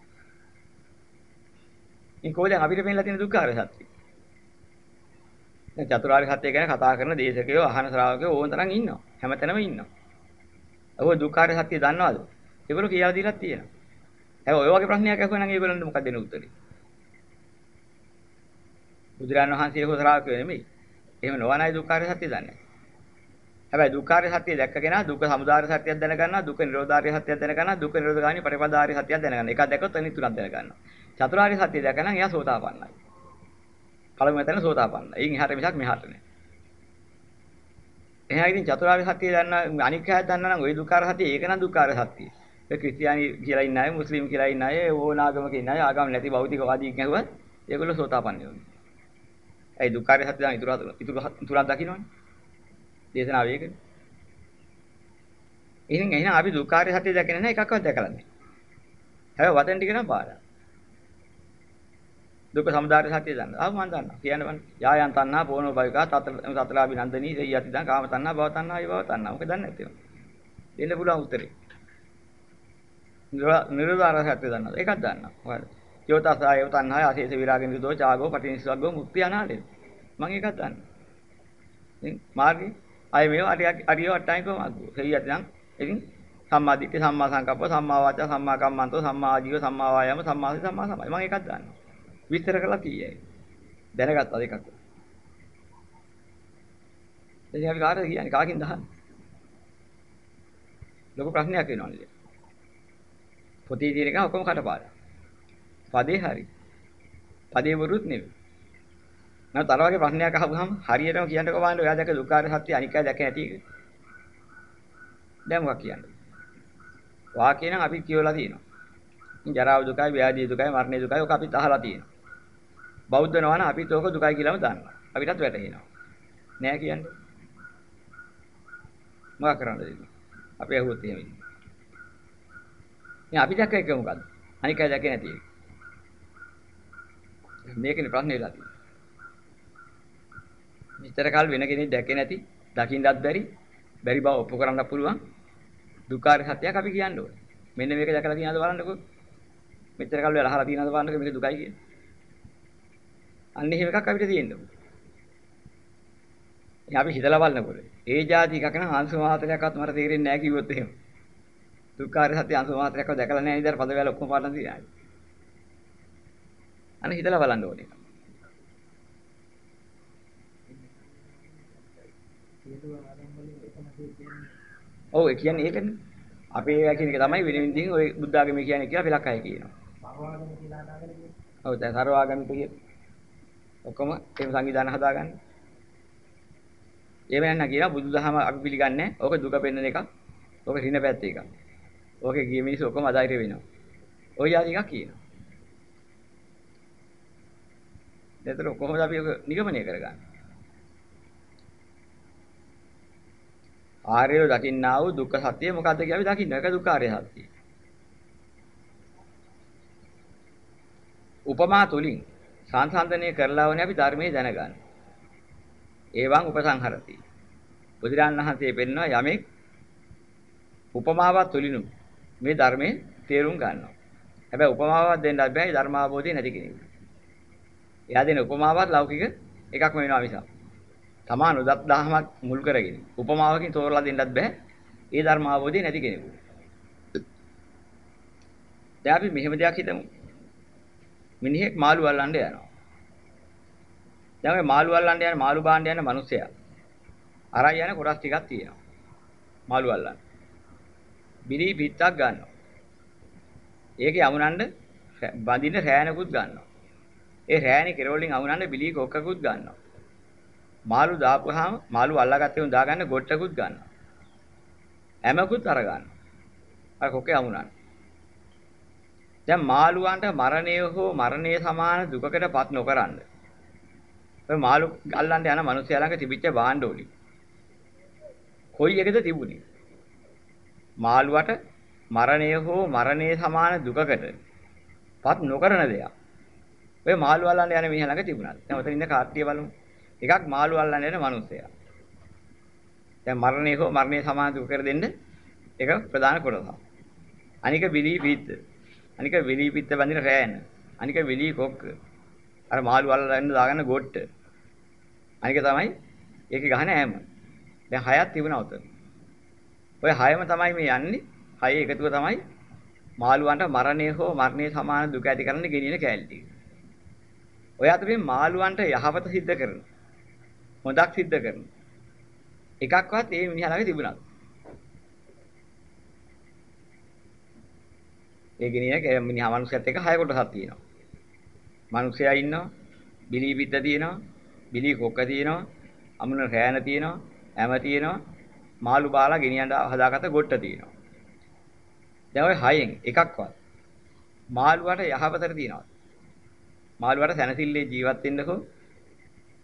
ඉතින් කොහෙද අපිට පෙන්ලා තියෙන දුක්ඛාර සත්‍ය? දැන් චතුරාර්ය සත්‍ය ගැන කතා කරන දේශකයෝ අහන ශ්‍රාවකයෝ ඕන තරම් ඉන්නවා. හැමතැනම ඉන්නවා. ඔය දුක්ඛාර සත්‍ය දන්නවද? ඒගොල්ලෝ කියලා දීලා තියෙනවා. හැබැයි ඔය වගේ ප්‍රශ්නයක් අහුවා නම් ඒගොල්ලන්ට මොකක්ද දෙන උත්තරේ? බුදුරන් වහන්සේ හෝ ශ්‍රාවකයෝ නෙමෙයි. එහෙම නොවනයි දුක්ඛාර සත්‍ය දන්නේ. හැබැයි දුක්ඛාර සත්‍ය දැක්කගෙන දුක්ඛ සමුදාය සත්‍යයක් දැනගන්නවා, දුක්ඛ නිරෝධාර්ය සත්‍යයක් දැනගන්නවා, දුක්ඛ නිරෝධගාමී පරිපදාර්ය සත්‍යයක් දැනගන්නවා. එකක් දැක්කොත් අනිත් තුනක් දැනගන්නවා. චතුරාර්ය සත්‍ය දැකනනම් එයා සෝතාපන්නයි. පළමුව තැන සෝතාපන්න. එයින් එහාට මිසක් මෙහාට නෑ. එහෙනම් ඉතින් චතුරාර්ය සත්‍ය දන්න අනික් හැය දන්නා නම් ওই දුක්ඛාර සත්‍ය ඒක නම් දුක්ඛාර සත්‍ය. ඒ ක්‍රිස්තියානි කියලා ඉන්න අය, මුස්ලිම් කියලා ඉන්න අය, ඕනාගමක ඉන්න අය, ආගම නැති භෞතිකවාදී කියනවත් ඒගොල්ලෝ සෝතාපන්න වෙනවා. ඒ දුක්ඛාර සත්‍ය දැන් ඉතුරු ඉතුරු ඉතුරුක් දකින්නවනේ. දේශනාව ඒකනේ. එහෙනම් එහෙනම් අපි දුක්ඛාර සත්‍ය දැකගෙන නැහැ එකක්වත් දැකලා නැහැ. හැබැයි වතෙන් ටික නම් පාඩම්. දුක්ඛ සමුදය සත්‍ය දන්න. ආව මම දන්නවා. කියන්න බෑ. යායන් තණ්හා පෝනෝ භවිකා තතර තතරාභි නන්දනී සෙය්‍යති දන් කාම තණ්හා භව තණ්හා ඊ භව තණ්හා. මොකද දන්නේ නැත්තේ. දෙන්න පුළුවන් උත්තරේ. නිරෝධාර සත්‍ය දන්නවා. ඒකක් දන්නවා. හොයන්න. යෝතසාය තණ්හාය ආශේෂ විරාග නිරෝධෝ චාගෝ පටිනිස්සග්ගෝ මුක්තිය අනාලේ. මම ඒකක් දන්නවා. ඉතින් මාර්ගේ අය මේවා අරිය අරිය වට්ටයිකෝ මාර්ගෝ. සෙය්‍යති දන් ඉතින් සම්මා දිට්ඨි සම්මා සංකප්ප සම්මා වාචා සම්මා කම්මන්තෝ සම්මා ආජීව සම්මා වායාම සම්මා සති සම්මා සමාධි. මම ඒකක් දන්නවා. විස්තර කරලා තියෙයි. දැනගත්තා දෙකක්. එතන අපි කාටද කියන්නේ කාකින්ද අහන්නේ? ලොකු ප්‍රශ්නයක් වෙනවා නේද? පොතේ තියෙන එක ඔක්කොම කටපාඩම්. පදේ හරි. පදේ වරුත් නෙවෙයි. නැත්නම් අර වගේ ප්‍රශ්නයක් අහපුවම හරියටම කියන්නකෝ බලන්න ඔයා දැක දුක්ඛාර සත්‍ය අනිකයි දැක ඇති එක. දැන් මොකක් කියන්නේ? වාක්‍ය නම් අපි කියවලා තියෙනවා. ජරාව දුකයි, ව්‍යාධි දුකයි, මරණය දුකයි ඔක අපිත් අහලා තියෙනවා. බෞද්ධ නොවන අපිත් ඕක දුකයි කියලාම දන්නවා. අපිටත් වැටහෙනවා. නෑ කියන්නේ. මොකක් කරන්නද ඉතින්? අපි අහුවොත් එහෙම ඉන්නේ. මේ අපි දැක්ක එක මොකද්ද? අනික අය දැකේ නැති එක. මේකනේ ප්‍රශ්නේ වෙලා තියෙන්නේ. මෙච්චර කල් වෙන කෙනෙක් දැකේ නැති, දකින්නත් බැරි, බැරි බව ඔප්පු කරන්න පුළුවන් දුකාර සත්‍යයක් අපි කියන්න ඕනේ. මෙන්න මේක දැකලා තියෙනවද බලන්නකෝ. මෙච්චර කල් වෙලා අහලා තියෙනවද බලන්නකෝ මේක දුකයි කියන්නේ. අන්න එහෙම එකක් අපිට තියෙන්න ඕනේ. අපි හිතලා බලනකොට ඒ જાති එකක් නම් අංශ මාත්‍රයක්වත් මට තේරෙන්නේ නැහැ කිව්වොත් එහෙම. දුක්ඛාර සත්‍ය අංශ මාත්‍රයක්වත් දැකලා නැහැ නේද? පදවැල ඔක්කොම පාඩම් තියනවා. අන්න හිතලා බලන්න ඕනේ. ඔව් ඒ කියන්නේ ඒකනේ. අපේ ඒවා කියන එක තමයි වෙන විදිහින් ওই බුද්ධ ආගම කියන්නේ කියලා පළක් අය කියනවා. සර්වාගම කියලා නාගරිකයෝ. ඔව් දැන් සර්වාගමික කියලා ඔක්කොම එහෙම සංවිධාන හදාගන්න. එහෙම නැත්නම් කියනවා බුදුදහම අපි පිළිගන්නේ ඕක දුක පෙන්වන එකක්. ඕක රින පැත්ත එකක්. ඕකේ ගිය මිනිස්සු ඔක්කොම අධෛර්ය වෙනවා. ওই ආදි එකක් කියනවා. ඒතර කොහොමද අපි ඔක නිගමනය කරගන්නේ? ආර්යව දකින්නා වූ දුක්ඛ සත්‍ය මොකද්ද කියලා අපි දකින්න. ඒක දුක්ඛාරය සත්‍යය. උපමා තුලින් සංසන්දනය කරලා වනේ අපි ධර්මයේ දැනගන්න. ඒවං උපසංහරති. බුදුරන් වහන්සේ පෙන්වනවා යමෙක් උපමාවක් තුලිනු මේ ධර්මයේ තේරුම් ගන්නවා. හැබැයි උපමාවක් දෙන්නත් බෑ ධර්මාභෝධය නැති කෙනෙකුට. එයා දෙන උපමාවත් ලෞකික එකක්ම වෙනවා මිසක්. තමා නොදත් දහමක් මුල් කරගෙන උපමාවකින් තෝරලා දෙන්නත් බෑ. ඒ ධර්මාභෝධය නැති කෙනෙකුට. දැන් අපි මෙහෙම දෙයක් හිතමු. මිනිහෙක් මාළු අල්ලන්න යනවා. දැන් ඔය මාළු අල්ලන්න යන මාළු බාන්න යන මිනිසයා. අරන් යන කොටස් ටිකක් තියෙනවා. මාළු අල්ලන්න. බිලි පිටක් ගන්නවා. ඒකේ අමුණන්න බඳින්න රෑනකුත් ගන්නවා. ඒ රෑනේ කෙරවලින් අමුණන්න බිලි කොක්කකුත් ගන්නවා. මාළු දාපුවාම මාළු අල්ලාගත්තේ උන් දාගන්න ගොට්ටකුත් ගන්නවා. ඇමකුත් අර ගන්නවා. අර කොකේ අමුණන්න. දැන් මාළුවන්ට මරණය හෝ මරණය සමාන දුකකටපත් නොකරන්න. ඔය මාළු අල්ලන්න යන මිනිස්සයා ළඟ තිබිච්ච භාණ්ඩ වලින්. කොයි එකද තිබුණේ? මාළුවට මරණය හෝ මරණය සමාන දුකකටපත් නොකරන දෙයක්. ඔය මාළු අල්ලන්න යන මිනිහා ළඟ තිබුණා. දැන් ඔතන ඉන්න කාර්තිය බලමු. එකක් මාළු අල්ලන්න යන මිනිස්සයා. දැන් මරණය හෝ මරණය සමාන දුක කර දෙන්න ඒක ප්‍රධාන කොටසක්. අනික බිලී පිට අනික වෙලී පිට බඳින රෑන. අනික වෙලී කොක්ක. අර මාළු අල්ලලා දාගන්න ගොට්ට. අනික තමයි ඒකේ ගහන ඈම. දැන් හයක් තිබුණා උතන. ඔය හයම තමයි මේ යන්නේ. හයේ එකතුව තමයි මාළුවන්ට මරණය හෝ මරණය සමාන දුක ඇති කරන්න ගෙනියන කැලේ ටික. ඔය අතරින් මාළුවන්ට යහපත සිද්ධ කරන. හොඳක් සිද්ධ කරන. එකක්වත් ඒ මිනිහා ළඟ තිබුණා. ඒ ගෙනියන මිනිහා මනුස්සයත් එක්ක හය කොටසක් තියෙනවා. මනුස්සයා ඉන්නවා, බිලී පිට තියෙනවා, බිලී කොක්ක තියෙනවා, අමුණ රෑන තියෙනවා, ඇම තියෙනවා, මාළු බාලා ගෙනියන්න හදාගත්ත ගොට්ට තියෙනවා. දැන් ওই හයෙන් එකක්වත් මාළුවට යහපතට තියනවා. මාළුවට සැනසille ජීවත් වෙන්නකෝ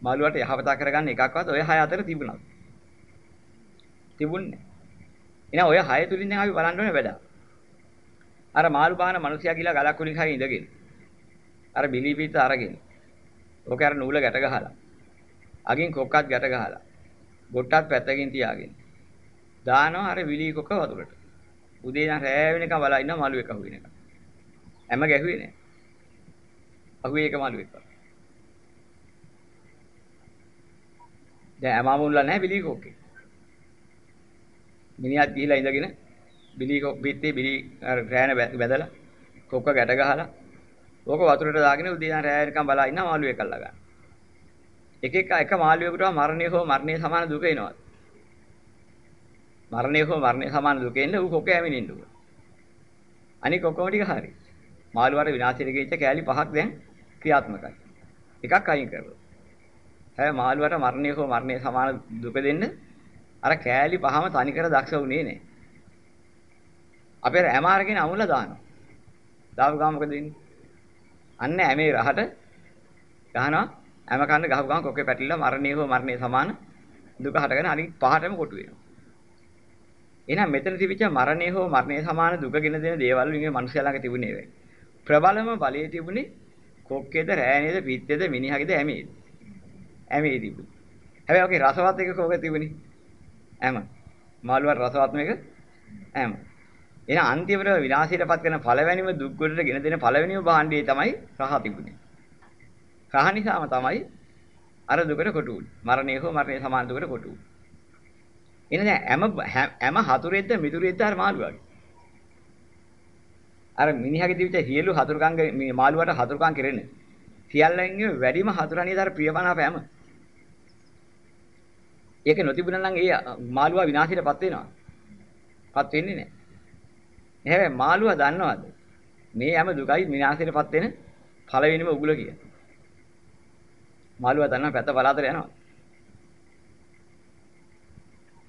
මාළුවට යහපත කරගන්න එකක්වත් ඔය හය අතර තිබුණා. තිබුණේ. එහෙනම් ඔය හය තුලින් දැන් අපි බලන්න ඕනේ වැඩ. අර මාළු බාන මිනිසයා ගිලා ගලක් උලින් හරි ඉඳගෙන. අර බිලි පිට අරගෙන. ඕක අර නූල ගැට ගහලා. අගින් කොක්කත් ගැට ගහලා. ගොට්ටත් පැත්තකින් තියාගෙන. දානවා අර විලි කොක වතුරට. උදේ ඉඳන් රෑ වෙනකම් බලා ඉන්න මලු එක අහුවෙනකම්. හැම ගැහුවේ නෑ. අහුවේ එක මලු එක. දැන් අමාමුල්ලා නැහැ බිලි කොක්කේ. මිනිහත් ගිහිලා ඉඳගෙන බිලි පිටේ බිලි රෑන බැදලා කොක්ක ගැට ගහලා ඕක වතුරට දාගෙන උදේ ඉඳන් රෑ වෙනකම් බලා ඉන්න මාළු එකක් ලගන්න. එක එක එක මාළුවෙකුට මරණය හෝ මරණය සමාන දුක එනවා. මරණය හෝ මරණය සමාන දුක එන්නේ ඌ කොක්ක ඇමිනින්න උන. අනික ඔක්කොම ටික හරි. මාළුවාට විනාශයට ගිච්ච කෑලි පහක් දැන් ක්‍රියාත්මකයි. එකක් අයින් කරලා. හැබැයි මාළුවාට මරණය හෝ මරණය සමාන දුක දෙන්න අර කෑලි පහම තනිකර දක්ෂ වුණේ නෑ. අපේ ඇම අරගෙන අමුල දානවා. දාපු ගාම මොකද වෙන්නේ? අන්න ඇමේ රහට ගහනවා ඇම කන්න ගහපු ගාම කොක්කේ පැටලිලා මරණය හෝ මරණය සමාන දුක හටගෙන අනිත් පහටම කොටු වෙනවා. එහෙනම් මෙතන තිබිච්ච මරණය හෝ මරණය සමාන දුකගෙන දෙන දේවල් විගේ මිනිස්සයා ළඟ තිබුණේ වේ. ප්‍රබලම බලයේ තිබුණේ කොක්කේද රෑනේද පිත්තේද මිනිහගේද ඇමේද. ඇමේ තිබුණේ. හැබැයි ඔකේ රසවත් එක කොහොමද තිබුණේ? ඇම. මාළුවා රසවත් මේක ඇම. එහෙනම් අන්තිමට විනාශයටපත් කරන පළවෙනිම දුක් ගොඩට ගෙන දෙන පළවෙනිම භාණ්ඩය තමයි රහ තිබුණේ. රහ නිසාම තමයි අර දුකට කොටු වුනේ. මරණය හෝ මරණය සමාන දුකට කොටු වුනේ. එහෙනම් දැන් හැම හැම හතුරෙද්ද මිතුරෙද්ද අර මාළුවාගේ. අර මිනිහාගේ දිවිත සියලු හතුරුකම් මේ මාළුවාට හතුරුකම් කෙරෙන්නේ. සියල්ලන්ගේ වැඩිම හතුරණියද අර ප්‍රියමනාප හැම. ඒක නොතිබුණා නම් ඒ මාළුවා විනාශයටපත් වෙනවා. පත් වෙන්නේ නැහැ. හැබැයි මාළුවා දන්නවද? මේ හැම දුකයි විනාශයටපත් වෙන පළවෙනිම උගුල කියලා. මාළුවා දන්නවා පැත්ත බලාතර යනවා.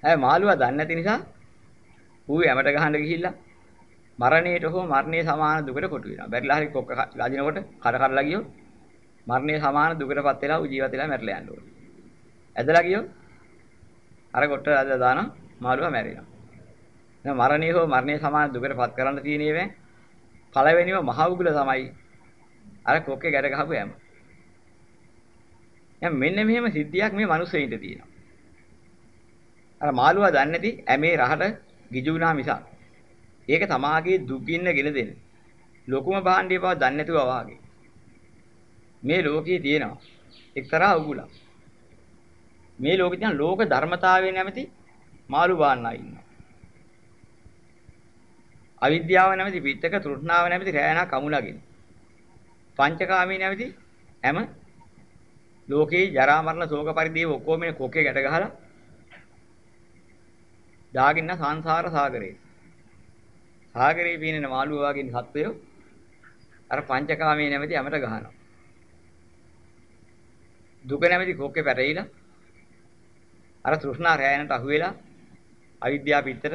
හැබැයි මාළුවා දන්නේ නැති නිසා ඌ යමට ගහන්න ගිහිල්ලා මරණයට හෝ මරණයේ සමාන දුකට කොටු වෙනවා. බැරිලා හරි කොක්ක ගාදිනකොට කඩ කඩලා ගියොත් මරණයේ සමාන දුකටපත් වෙලා ඌ ජීවත් වෙලා මැරලා යන්න ඕනේ. ඇදලා ගියොත් අර කොට ඇදලා දාන මාළුවා මැරෙනවා. දැන් මරණය හෝ මරණයේ සමාන දුකටපත් කරන්න තියෙන ඒවා පළවෙනිම මහ උගුල තමයි අර කොක්කේ ගැට ගහපු යම. දැන් මෙන්න මෙහෙම සිද්ධියක් මේ මිනිස්සෙයින්ට තියෙනවා. අර මාළුවා දන්නේ නැති ඇමේ රහට ගිජු වුණා මිසක්. ඒක තමාගේ දුකින්න ගෙන දෙන. ලොකුම භාණ්ඩය බව දන්නේ නැතුව වාගේ. මේ ලෝකයේ තියෙනවා එක්තරා උගුලක්. මේ ලෝකේ තියෙන ලෝක ධර්මතාවය නැමැති මාළු බාන්නා ඉන්නවා. අවිද්‍යාව නැමැති පිටක තෘෂ්ණාව නැමැති රෑනා කමුලගෙන. පංචකාමී නැමැති හැම ලෝකේ ජරා මරණ ශෝක පරිදේව ඔක්කොම මේ කොකේ ගැට ගහලා දාගින්න සංසාර සාගරේ. සාගරේ පීනන මාළුව වගේ සත්වයෝ අර පංචකාමී නැමැති හැමත ගහනවා. දුක නැමැති කොක්කේ පැටලිලා අර තෘෂ්ණා රැයනට අහු වෙලා අවිද්‍යාව පිටතට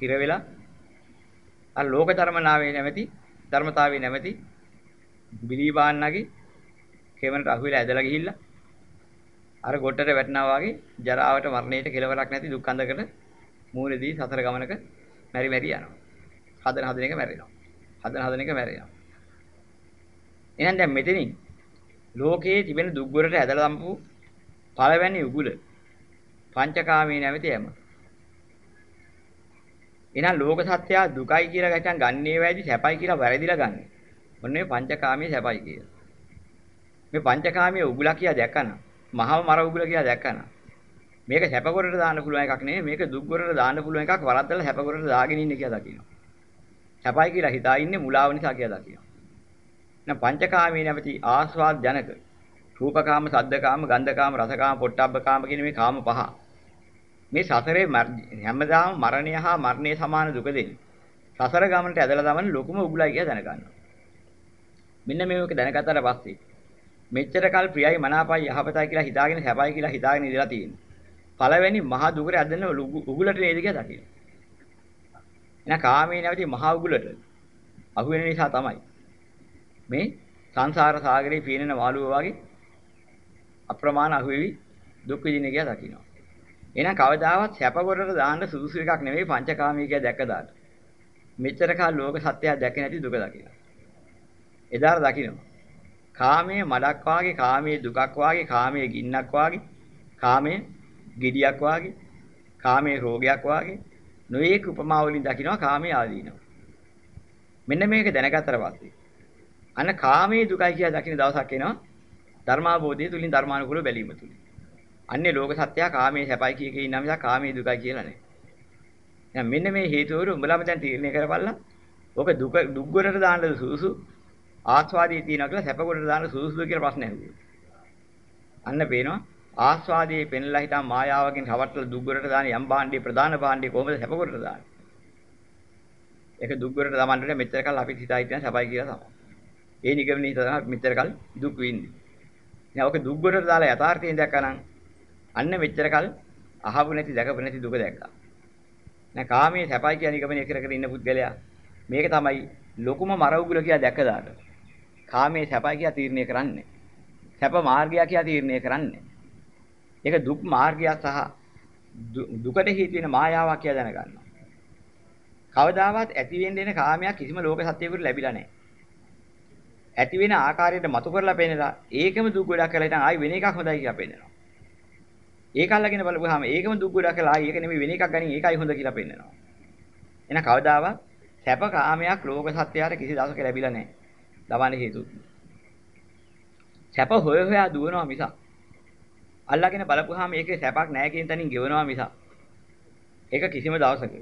හිර වෙලා අර ලෝක ධර්මනාවේ නැමැති ධර්මතාවේ නැමැති බිලීබාන්නගේ කෙවනට අහු වෙලා ඇදලා ගිහිල්ලා අර ගොඩට වැටෙනවා වගේ ජරාවට මරණයට කෙලවරක් නැති දුක් අඳකට මූලදී සතර ගමනක මෙරි මෙරි යනවා. හදන හදන එක මැරෙනවා. හදන හදන එක මැරෙනවා. එහෙනම් දැන් මෙතනින් ලෝකයේ තිබෙන දුක් වලට ඇදලා දම්පු පළවැනි උගුල පංචකාමී නැවති යම. එහෙනම් ලෝක සත්‍යය දුකයි කියලා ගැටන් ගන්නේ වැයිදි සැපයි කියලා වැරදිලා ගන්න. ඔන්න මේ පංචකාමී සැපයි කියලා. මේ පංචකාමී උගුලා කියලා දැක්කන මහව මර උගුල කියලා දැක්කන මේක සැප කොටට දාන්න පුළුවන් එකක් නෙමෙයි මේක දුක් කොටට දාන්න පුළුවන් එකක් වරද්දලා සැප කොටට දාගෙන ඉන්නේ කියලා දකිනවා. සැපයි කියලා හිතා ඉන්නේ මුලාව නිසා කියලා දකිනවා. නැ පංචකාමී නැමැති ආස්වාද ජනක රූපකාම, සද්දකාම, ගන්ධකාම, රසකාම, පොට්ටබ්බකාම කියන මේ කාම පහ. මේ සසරේ හැමදාම මරණය හා මරණය සමාන දුක දෙන්නේ. සසර ගමනට ඇදලා දමන ලොකුම උගුලයි කියලා දැනගන්නවා. මෙන්න මේක දැනගත්තට පස්සේ මෙච්චර කල් ප්‍රියයි මනාපයි යහපතයි කියලා හිතාගෙන සැපයි කියලා හිතාගෙන ඉඳලා තියෙන්නේ. පළවෙනි මහා දුකේ ඇදෙන උගුලට නේද කියලා දකින්න. එන කාමයේ නැවති මහා උගුලට අහු වෙන නිසා තමයි මේ සංසාර සාගරේ පීනන මාළුව වගේ අප්‍රමාණ අහුවෙවි දුක් විඳින එක දකින්නවා. එහෙනම් කවදාවත් සැප කොටට දාන්න සුදුසු එකක් නෙවෙයි පංචකාමී කිය දැක්ක දාට. මෙච්චර කාල ලෝක සත්‍යය දැක නැති දුක දකින්න. එදාර දකින්න. කාමයේ මඩක් වාගේ, කාමයේ දුකක් වාගේ, කාමයේ ගින්නක් වාගේ, කාමයේ gediyak වාගේ, කාමයේ රෝගයක් වාගේ නොයේක උපමා වලින් දකින්නවා කාමයේ ආදීනවා. මෙන්න මේක දැනගත්තට පස්සේ අන්න කාමයේ දුකයි කියලා දකින්න දවසක් එනවා ධර්මාභෝධය තුලින් ධර්මානුකූල බැලීම තුලින්. අන්නේ ලෝක සත්‍යය කාමයේ සැපයි කිය කී ඉන්නා මිසක් කාමයේ දුකයි කියලා නෑ. දැන් මෙන්න මේ හේතුවරු උඹලම දැන් තීරණය කරපල්ලා. ඕක දුක දුක් ගොඩට දාන්න සුසු ආස්වාදයේ තියනවා කියලා සැප ගොඩට දාන්න සුසුද කියලා ප්‍රශ්න ඇහුවා. අන්න පේනවා ආස්වාදයේ පෙන්ලා හිටා මායාවකින් රවට්ටලා දුක් ගොඩට දාන යම් භාණ්ඩේ ප්‍රධාන භාණ්ඩේ කොහොමද සැප ගොඩට දාන්නේ? ඒක දුක් ගොඩට දාමන්න මෙච්චර කල් අපිට හිතා හිටියන සැපයි කියලා තමයි. ඒ නිගමනයේ තමයි මෙච්චර කල් දුක් විඳින්නේ. දැන් ඔක දුක් ගොඩට දාලා යථාර්ථයෙන් දැක්කනම් අන්න මෙච්චර කල් අහපු නැති දැකපු නැති දුක දැක්කා. දැන් කාමයේ සැපයි කියන නිගමනය කර කර ඉන්න පුද්ගලයා මේක තමයි ලොකුම මරවුගුල කියලා දැක්කදාට. කාමයේ සැපයි කියලා තීරණය කරන්නේ. සැප මාර්ගය කියලා තීරණය කරන්නේ. ඒක දුක් මාර්ගය සහ දුකට හේතු වෙන මායාවක් කියලා දැනගන්නවා. කවදාවත් ඇති වෙන්න එන කාමයක් කිසිම ලෝක සත්‍යයකට ලැබිලා නැහැ. ඇති වෙන ආකාරයට මතු කරලා පෙන්නලා ඒකම දුක් ගොඩක් කරලා ඉතින් ආයි වෙන එකක් හොඳයි කියලා පෙන්නනවා. ඒක අල්ලගෙන බලපුවාම ඒකම දුක් ගොඩක් කරලා ආයි ඒක නෙමෙයි වෙන එකක් ගනින් ඒකයි හොඳ කියලා පෙන්නනවා. එහෙනම් කවදාවත් සැප කාමයක් ලෝක සත්‍යයට කිසි දවසක ලැබිලා නැහැ. දවන්නේ හේතු. සැප හොය හොයා දුවනවා මිසක් අල්ලගෙන බලපුවාම ඒකේ සැපක් නැහැ කියන තැනින් ගෙවනවා මිසක් ඒක කිසිම දවසක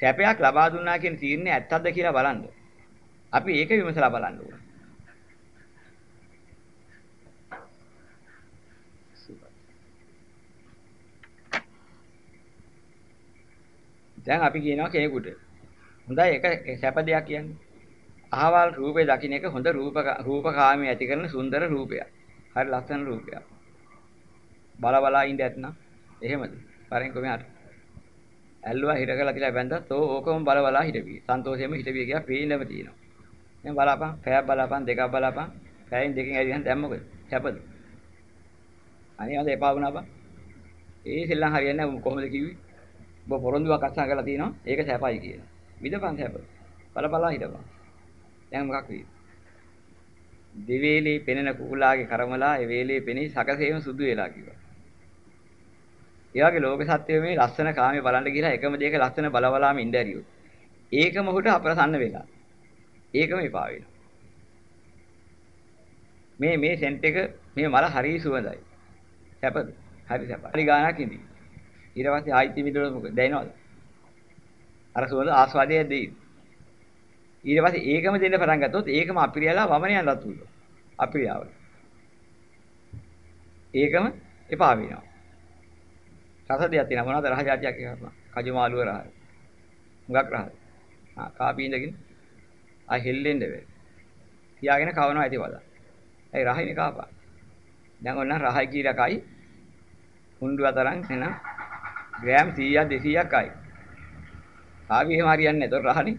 සැපයක් ලබා දුන්නා කියන තීරණය ඇත්තක්ද කියලා බලන්න. අපි ඒක විමසලා බලන්න ඕනේ. දැන් අපි කියනවා කෙනෙකුට හොඳයි ඒක සැප දෙයක් කියන්නේ. අහවල් රූපේ දකින්න එක හොඳ රූප රූපකාමී ඇති කරන සුන්දර රූපයක්. හරි ලස්සන රූපයක්. බල බලා ඉඳ ඇත්නම් එහෙමද? පරෙන් කොහමද? ඇල්ලුවා හිර කළා කියලා බැන්දත් ඕ ඕකම බල බලා හිටපි. සන්තෝෂයෙන්ම හිටපි කියලා පේන්නම තියෙනවා. දැන් බලාපන්, පැයක් බලාපන්, දෙකක් බලාපන්. පැයෙන් දෙකෙන් ඇරියන් දැන් මොකද? සැපද? අනේ අද එපා වුණා බං. ඒ සෙල්ලම් හරියන්නේ නැහැ කොහොමද කිව්වේ? ඔබ පොරොන්දුවක් අත්සන් කරලා තිනවා ඒක සැපයි කියලා. විදපන් සැප. බලපලා හිටපන්. දැන් මොකක් වෙයිද? දෙවේලේ පෙනෙන කුකුලාගේ කරමලා ඒ වේලේ පෙනී සකසේම සුදු වෙලා කිව්වා. ඒ වගේ ලෝක සත්‍යය මේ ලස්සන කාමයේ බලන්න ගිහලා එකම දෙයක ලස්සන බලවලාම ඉඳ ඇරියෝ. ඒකම ඔහුට අප්‍රසන්න වෙලා. ඒකම එපා වෙනවා. මේ මේ සෙන්ට් එක මේ මල හරිය සුවඳයි. සැපද? හරි සැපයි. හරි ගානක් ඉඳි. ඊට පස්සේ ආයිත් මිදුන මොකද දැනෙනවද? අර සුවඳ ආස්වාදයේ දෙයි. ඊට පස්සේ ඒකම දෙන්න පටන් ගත්තොත් ඒකම අපිරියලා වමන යන්නත් උදේ. අපිරියාව. ඒකම එපා වෙනවා. රස දෙයක් තියෙනවා මොනවද රහ જાතියක් කරනවා. කජු මාළුව රහ. හුඟක් රහ. ආ කාපි ඉඳගෙන ආ හෙල්ලෙන්න බෑ. තියාගෙන කවනවා ඇති වදා. ඒ රහිනේ කාපා. දැන් ඔන්න රහයි කියලා කයි හුඬු අතරන් එන ග්‍රෑම් 100ක් 200ක් අයි. කාවි එහෙම හරියන්නේ නැහැ. ඒතොර රහනේ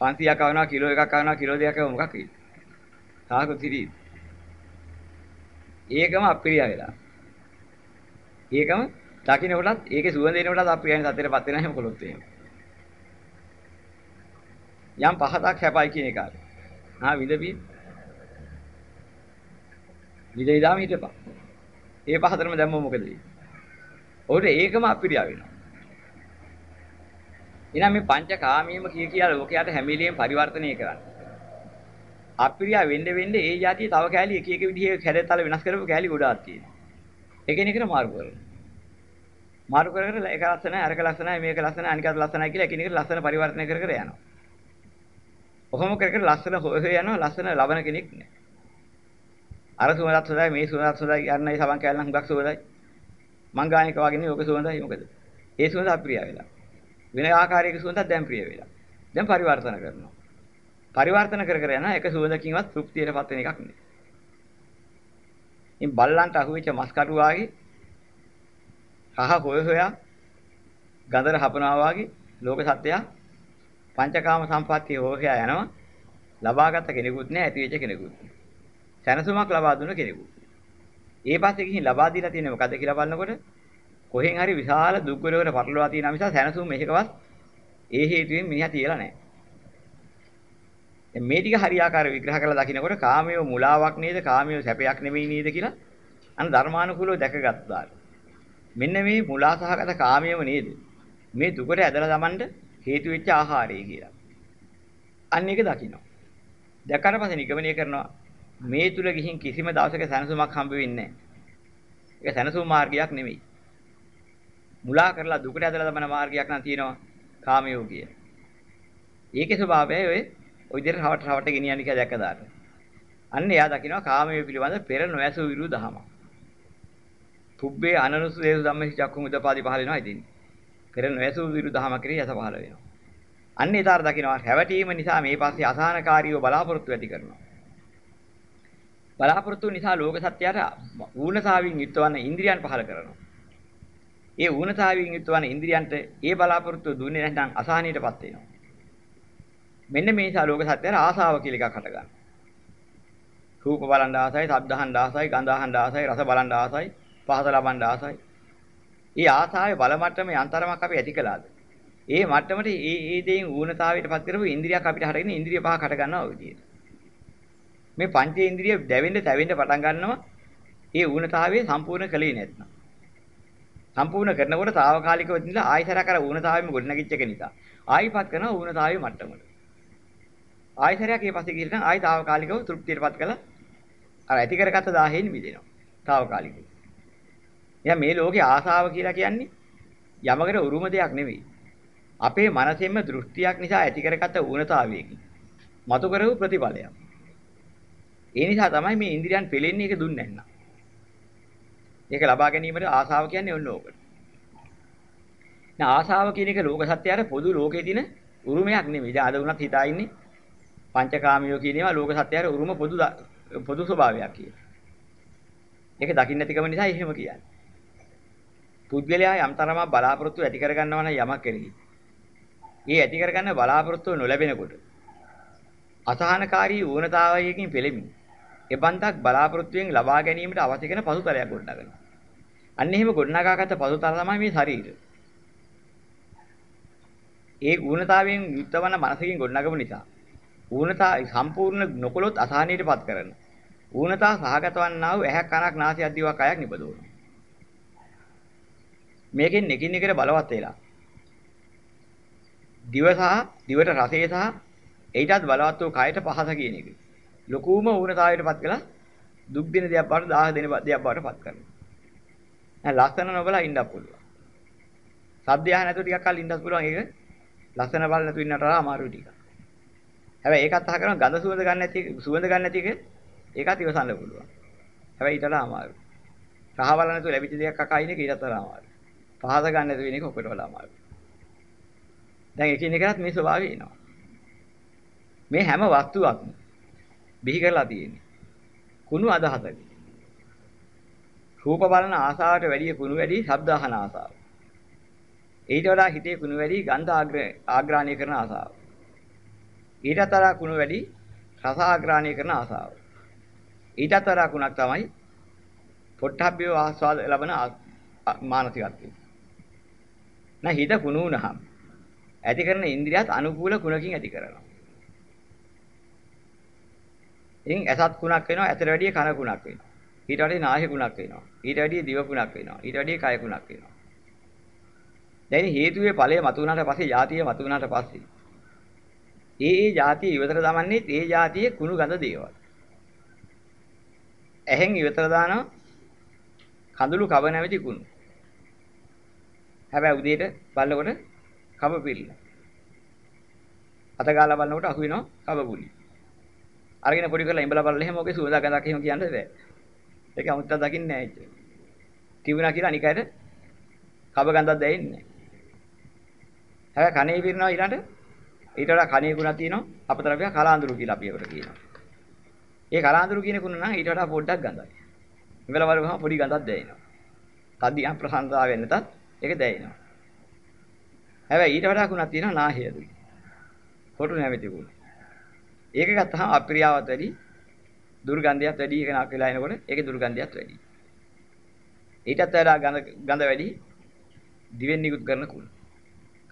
500ක් කවනවා කිලෝ එකක් කවනවා කිලෝ දෙකක් කව මොකක් වෙයිද? සාහක තිරි. ඒකම අප්‍රිය වෙලා. ඒකම දකින්න කොටත් ඒකේ සුවඳ එන කොටත් අප්‍රියයන් සතරපත් වෙනා හැම කොළොත් එහෙම. යම් පහතක් හැපයි කියන එක. ආ විදපි. විදේදාම හිටපන්. ඒ පහතරම දැම්මම මොකද වෙන්නේ? ඔහුට ඒකම අප්‍රිය වෙනවා. එහෙනම් මේ පංචකාමීයම කිය කියලා ලෝකයට හැමිලියෙන් පරිවර්තනය කරන්න. අප්‍රිය වෙන්න වෙන්න ඒ જાතිය තව කෑලි එක එක විදිහේ කැඩතල වෙනස් කරපු කෑලි ගොඩාක් තියෙනවා. එකිනෙකට මාරු කරනවා. මාරු කර කර එක ලස්සනයි අරක ලස්සනයි මේක ලස්සනයි අනිකත් ලස්සනයි කියලා එකිනෙකට ලස්සන පරිවර්තනය කර කර යනවා. කොහොම කර කර ලස්සන හොය හොය යනවා ලස්සන ලබන කෙනෙක් නෑ. අර සුවඳත් හොඳයි මේ සුවඳත් හොඳයි යන්නයි සමන් කැලන හුඟක් සුවඳයි. මංගානික වගේ නේ ඔක සුවඳයි මොකද? ඒ සුවඳ අප්‍රිය වෙලා. වෙන ආකාරයක සුවඳක් දැන් ප්‍රිය වෙලා. දැන් පරිවර්තන කරනවා. පරිවර්තන කර කර යන එක සුවඳකින්වත් තෘප්තියටපත් වෙන එකක් නෙවෙයි. ඉතින් බල්ලන්ට අහුවෙච්ච මස් කටු වාගේ කහ හොය හොයා ගඳර හපනවා වාගේ ලෝක සත්‍යය පංචකාම සම්පත්තිය හොයා යනවා. ලබාගත් කෙනෙකුත් නෑ ඇති වෙච්ච කෙනෙකුත්. සැනසුමක් ලබා දුන්න කෙනෙකු. ඒ පස්සේ ගිහින් ලබා දීලා තියෙන්නේ මොකද්ද කියලා බලනකොට කොහෙන් හරි විශාල දුක් වලකට පටලවා තියෙන නිසා සැනසුම් මේකවත් ඒ හේතුවෙන් මිනිහා තියලා නැහැ. මේ ටික හරියාකාර විග්‍රහ කරලා දකිනකොට කාමයේ මුලාවක් නේද කාමයේ සැපයක් නෙමෙයි නේද කියලා අන්න ධර්මානුකූලව දැකගත්තා. මෙන්න මේ මුලා සහගත කාමයේම නේද මේ දුකට ඇදලා දමන්න හේතු වෙච්ච ආහාරය කියලා. අන්න ඒක දකින්න. දැක්කට පස්සේ නිගමනය කරනවා මේ තුල ගිහින් කිසිම දවසක සැනසුමක් හම්බ වෙන්නේ නැහැ. ඒක සැනසුම් මාර්ගයක් නෙමෙයි. මුලා කරලා දුකට ඇදලා දමන මාර්ගයක් නම් තියෙනවා කාමයෝගිය. ඒකේ ස්වභාවය ඔය ඔය විදිහට රවට රවට ගෙනියන්නේ කියලා දැක්කදාට. අන්න එයා දකිනවා කාමයේ පිළිබඳ පෙර නොඇසු විරු දහම. පුබ්බේ අනනුසු දේසු ධම්මේ චක්කුම් උදපාදි පහල වෙනවා ඉතින්. පෙර නොඇසු විරු දහම කරේ යස පහල වෙනවා. අන්න ඒතර දකිනවා හැවටීම නිසා මේ පස්සේ අසහනකාරීව බලාපොරොත්තු ඇති කරනවා. බලාපොරොත්තු නිසා ලෝක සත්‍යයට ඌනතාවින් යුක්තවන ඉන්ද්‍රියන් පහල කරනවා. ඒ ඌනතාවින් යුක්තවන ඉන්ද්‍රියන්ට ඒ බලාපොරොත්තු දුන්නේ නැත්නම් අසහනීයටපත් වෙනවා. මෙන්න මේ නිසා ලෝක සත්‍යයට ආසාව කියලා එකක් හට ගන්නවා. රූප බලන් ආසයි, ශබ්ද අහන් ආසයි, ගන්ධ අහන් ආසයි, රස බලන් ආසයි, පහස ලබන් ආසයි. ඒ ආසාවේ බල මට්ටමේ අන්තරමක් අපි ඇති කළාද? ඒ මට්ටමට ඒ ඒ දේෙන් ඌනතාවයටපත් කරපු ඉන්ද්‍රියක් අපිට හටගෙන ඉන්ද්‍රිය පහක් හට ගන්නවා ඔය විදිහට. මේ පංචේන්ද්‍රිය දැවෙන්න තැවෙන්න පටන් ගන්නවා. ඒ ඌනතාවයේ සම්පූර්ණ කලේ නැත්නම්. සම්පූර්ණ කරනකොට తాවකාලිකව ඉඳලා ආයිසරක් අර ඌනතාවෙම ගොඩනගිච්ච එක නිසා. ආයිපත් කරන ඌනතාවයේ මට්ටමට. ආයිසරයක් ඒ පස්සේ ගිහින් ආයි తాවකාලිකව තෘප්තියටපත් කළා. අර ඇති කරගත්ත 1000න් මිදෙනවා. తాවකාලිකව. එයා මේ ලෝකේ ආසාව කියලා කියන්නේ යමකට උරුම දෙයක් නෙවෙයි. අපේ මනසෙම දෘෂ්ටියක් නිසා ඇති කරගත්ත ඌනතාවයකින්. මතු කරව ප්‍රතිඵලයක්. ඒ නිසා තමයි මේ ඉන්ද්‍රියන් පෙලෙන්නේ ඒක දුන්නේ නැත්නම්. ඒක ලබා ගැනීමට ආසාව කියන්නේ ඔන්න ඕකට. දැන් ආසාව කියන එක ලෝක සත්‍යයට පොදු ලෝකේ තියෙන උරුමයක් නෙමෙයි. දැන් අද උනත් හිතා ඉන්නේ පංචකාමියෝ කියන ඒවා ලෝක සත්‍යයට උරුම පොදු පොදු ස්වභාවයක් කියලා. ඒක දකින්න නැතිකම නිසා එහෙම කියන්නේ. පුද්ගලයා යම් තරමක් බලාපොරොත්තු ඇති කරගන්නවා නම් යමක් කෙරෙහි. ඒ ඇති කරගන්න බලාපොරොත්තු නොලැබෙනකොට අසහනකාරී ඌනතාවයකින් පෙළෙමින් එබන්දක් බලාපොරොත්තුෙන් ලබා ගැනීමට අවශ්‍ය කරන පසුතලයක් ගොඩනගනවා. අන්න එහෙම ගොඩනගාගත්ත පසුතල තමයි මේ ශරීරය. ඒ ඌනතාවයෙන් යුක්තවන මනසකින් ගොඩනගපු නිසා ඌනතා සම්පූර්ණ නොකොලොත් අසහනීයටපත් කරන. ඌනතා සහගත වන්නා වූ ඇහැක් කනක් නාසයක් දිවක් කයක් නිපදවනවා. මේකෙන් එකින් එකට බලවත් වෙලා. දිව සහ දිවට රසය සහ ඊටත් බලවත් වූ කයට පහස කියන එක. ලොකුම ඌනතාවයටපත් කළා දුක් දෙන දෙයක් බවට 1000 දෙන දෙයක් බවට පත් කරනවා. දැන් ලස්සන නොබලා ඉන්නත් පුළුවන්. සද්ද යහ නැතුව ටිකක් කල් ඉන්නත් පුළුවන් ඒක ලස්සන බල නැතුව ඉන්නට වඩා අමාරුයි ටිකක්. හැබැයි ඒකත් අහ කරන ගඳ සුවඳ ගන්න නැති සුවඳ ගන්න නැති එක ඒකත් ඉවසන්න පුළුවන්. හැබැයි ඊට වඩා අමාරුයි. රහ බල නැතුව ලැබිච්ච දෙයක් අකා ඉන්න එක ඊටත් වඩා අමාරුයි. පහස ගන්න නැතුව ඉන්න එක ඔකට වඩා අමාරුයි. දැන් එකිනෙකටත් මේ ස්වභාවය එනවා. මේ හැම වස්තුවක්ම බිහි කරලා තියෙන්නේ. කුණු අදහසක. රූප බලන ආසාවට වැඩිය කුණු වැඩි ශබ්ද අහන ආසාව. ඊට වඩා හිතේ කුණු වැඩි ගන්ධ ආග්‍රහණය කරන ආසාව. ඊටත් වඩා කුණු වැඩි රස ආග්‍රහණය කරන ආසාව. ඊටත් වඩා කුණක් තමයි පොට්ටබ්බය ආස්වාද ලබන මානසිකත්වය. නැහ හිත කුණු වුණහම ඇති කරන ඉන්ද්‍රියත් අනුකූල කුණකින් ඇති කරනවා. ඉතින් ඇසත් ගුණක් වෙනවා, ඇතර වැඩිය කන ගුණක් වෙනවා. ඊට වැඩිය නාහි ගුණක් වෙනවා. ඊට වැඩිය දිව ගුණක් වෙනවා. ඊට වැඩිය කය ගුණක් වෙනවා. දැන් හේතුවේ ඵලය මතු වුණාට පස්සේ, જાතිය මතු වුණාට පස්සේ ඒ ඒ જાතිය ඉවතර දමන්නේ ඒ જાතියේ කුණු ගඳ දේවල්. ඇහෙන් ඉවතර දානවා කඳුළු කබ නැවති කුණු. හැබැයි උදේට බලනකොට කබ පිළිලා. අතගාලා බලනකොට අහු වෙනවා කබ කුණි. අරගෙන පොඩි කරලා ඉඹලා බලලා එහෙම ඔගේ සුවඳ ගඳක් එහෙම කියන්නේ බෑ. ඒක 아무ත් දකින්නේ නැහැ ඉතින්. තිබුණා කියලා අනිකයට කබ ගඳක් දැනෙන්නේ නැහැ. හැබැයි කනේ පිරනවා ඊළඟට ඊට වඩා කනේ ගුණක් තියෙනවා අපතරපිය කලාඳුරු කියලා අපි ඒකට කියනවා. ඒ කලාඳුරු කියන කුණ නම් ඊට වඩා පොඩ්ඩක් ගඳයි. ඉඹලා බලපුවම පොඩි ගඳක් දැනෙනවා. තදියම් ප්‍රසන්නතාවයෙන් නැතත් ඒක දැනෙනවා. හැබැයි ඊට වඩා කුණක් තියෙනවා නාහයදුයි. කොටු නැමැති කුණ. ඒක ගත්තාම අප්‍රියාවත් වැඩි දුර්ගන්ධයත් වැඩි එක නක් වෙලා එනකොට ඒකේ දුර්ගන්ධයත් වැඩි. ඊටත් වඩා ගඳ ගඳ වැඩි දිවෙන් නිකුත් කරන කුණ.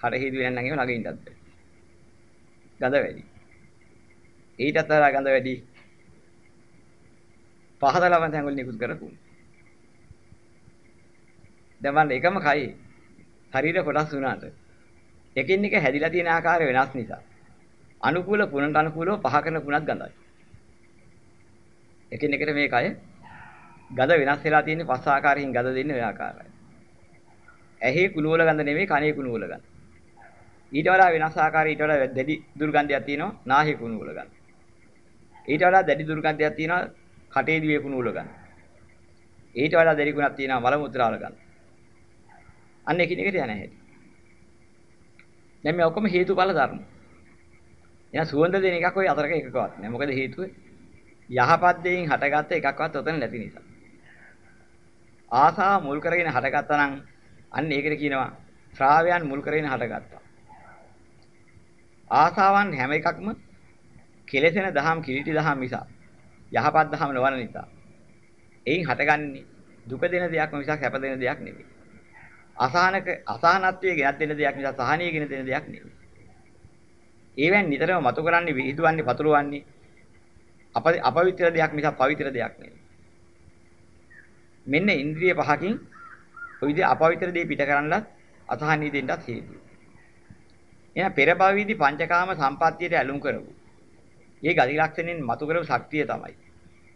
කඩ හේතු වෙනන් නම් ඒව ළඟ ඉන්නත් බැහැ. ගඳ වැඩි. ඊටත් වඩා ගඳ වැඩි පහත ලබන තැන් වල නිකුත් කර කුණ. දැන් මම එකම කයි ශරීර කොටස් වුණාට එකින් එක හැදිලා තියෙන ආකාරය වෙනස් නිසා අනුකූල පුණට අනුකූලව පහ කරන පුණත් ගඳයි. එකින් එකට මේ කය ගඳ වෙනස් වෙලා තියෙන්නේ පස් ආකාරයෙන් ගඳ දෙන්නේ ඔය ආකාරයි. ඇහි කුණු වල ගඳ නෙමෙයි කනේ කුණු වල ගඳ. ඊට වඩා වෙනස් ආකාරය ඊට වඩා දැඩි දුර්ගන්ධයක් තියෙනවා නාහි කුණු වල ගඳ. ඊට වඩා දැඩි දුර්ගන්ධයක් තියෙනවා කටේ දිවේ කුණු වල ගඳ. ඊට වඩා දැඩි ගුණක් තියෙනවා මල මුත්‍රා වල ගඳ. අන්න එකිනෙකට යන හැටි. දැන් මේ ඔක්කොම හේතුඵල ධර්ම. එහෙනම් සුවඳ දෙන එකක් ඔය අතරක එකකවත් නෑ. මොකද හේතුව යහපත් දෙයින් හටගත්ත එකක්වත් ඔතන නැති නිසා. ආසාව මුල් කරගෙන හටගත්තා නම් අන්න ඒකට කියනවා ශ්‍රාවයන් මුල් කරගෙන හටගත්තා. ආසාවන් හැම එකක්ම කෙලෙසෙන දහම් කිලිටි දහම් නිසා යහපත් දහම් නොවන නිසා එයින් හටගන්නේ දුක දෙන දෙයක් මිසක් සැප දෙන දෙයක් නෙවෙයි. අසහනක අසහනත්වයේ ගෙනත් දෙන දෙයක් නිසා සහනීය ගෙන දෙන දෙයක් නෙවෙයි. ඒවෙන් නිතරම මතු කරන්නේ විහිදුවන්නේ පතුරවන්නේ අප අපවිත්‍ර දෙයක් මිසක් පවිත්‍ර දෙයක් නෙවෙයි. මෙන්න ඉන්ද්‍රිය පහකින් ඔය විදිහ අපවිත්‍ර දේ පිට කරන්නත් අසහනීය දෙන්නත් හේතුයි. එහෙනම් පෙර භවයේදී පංචකාම සම්පත්තියට ඇලුම් කරපු. මේ ගති ලක්ෂණෙන් මතු කරපු ශක්තිය තමයි.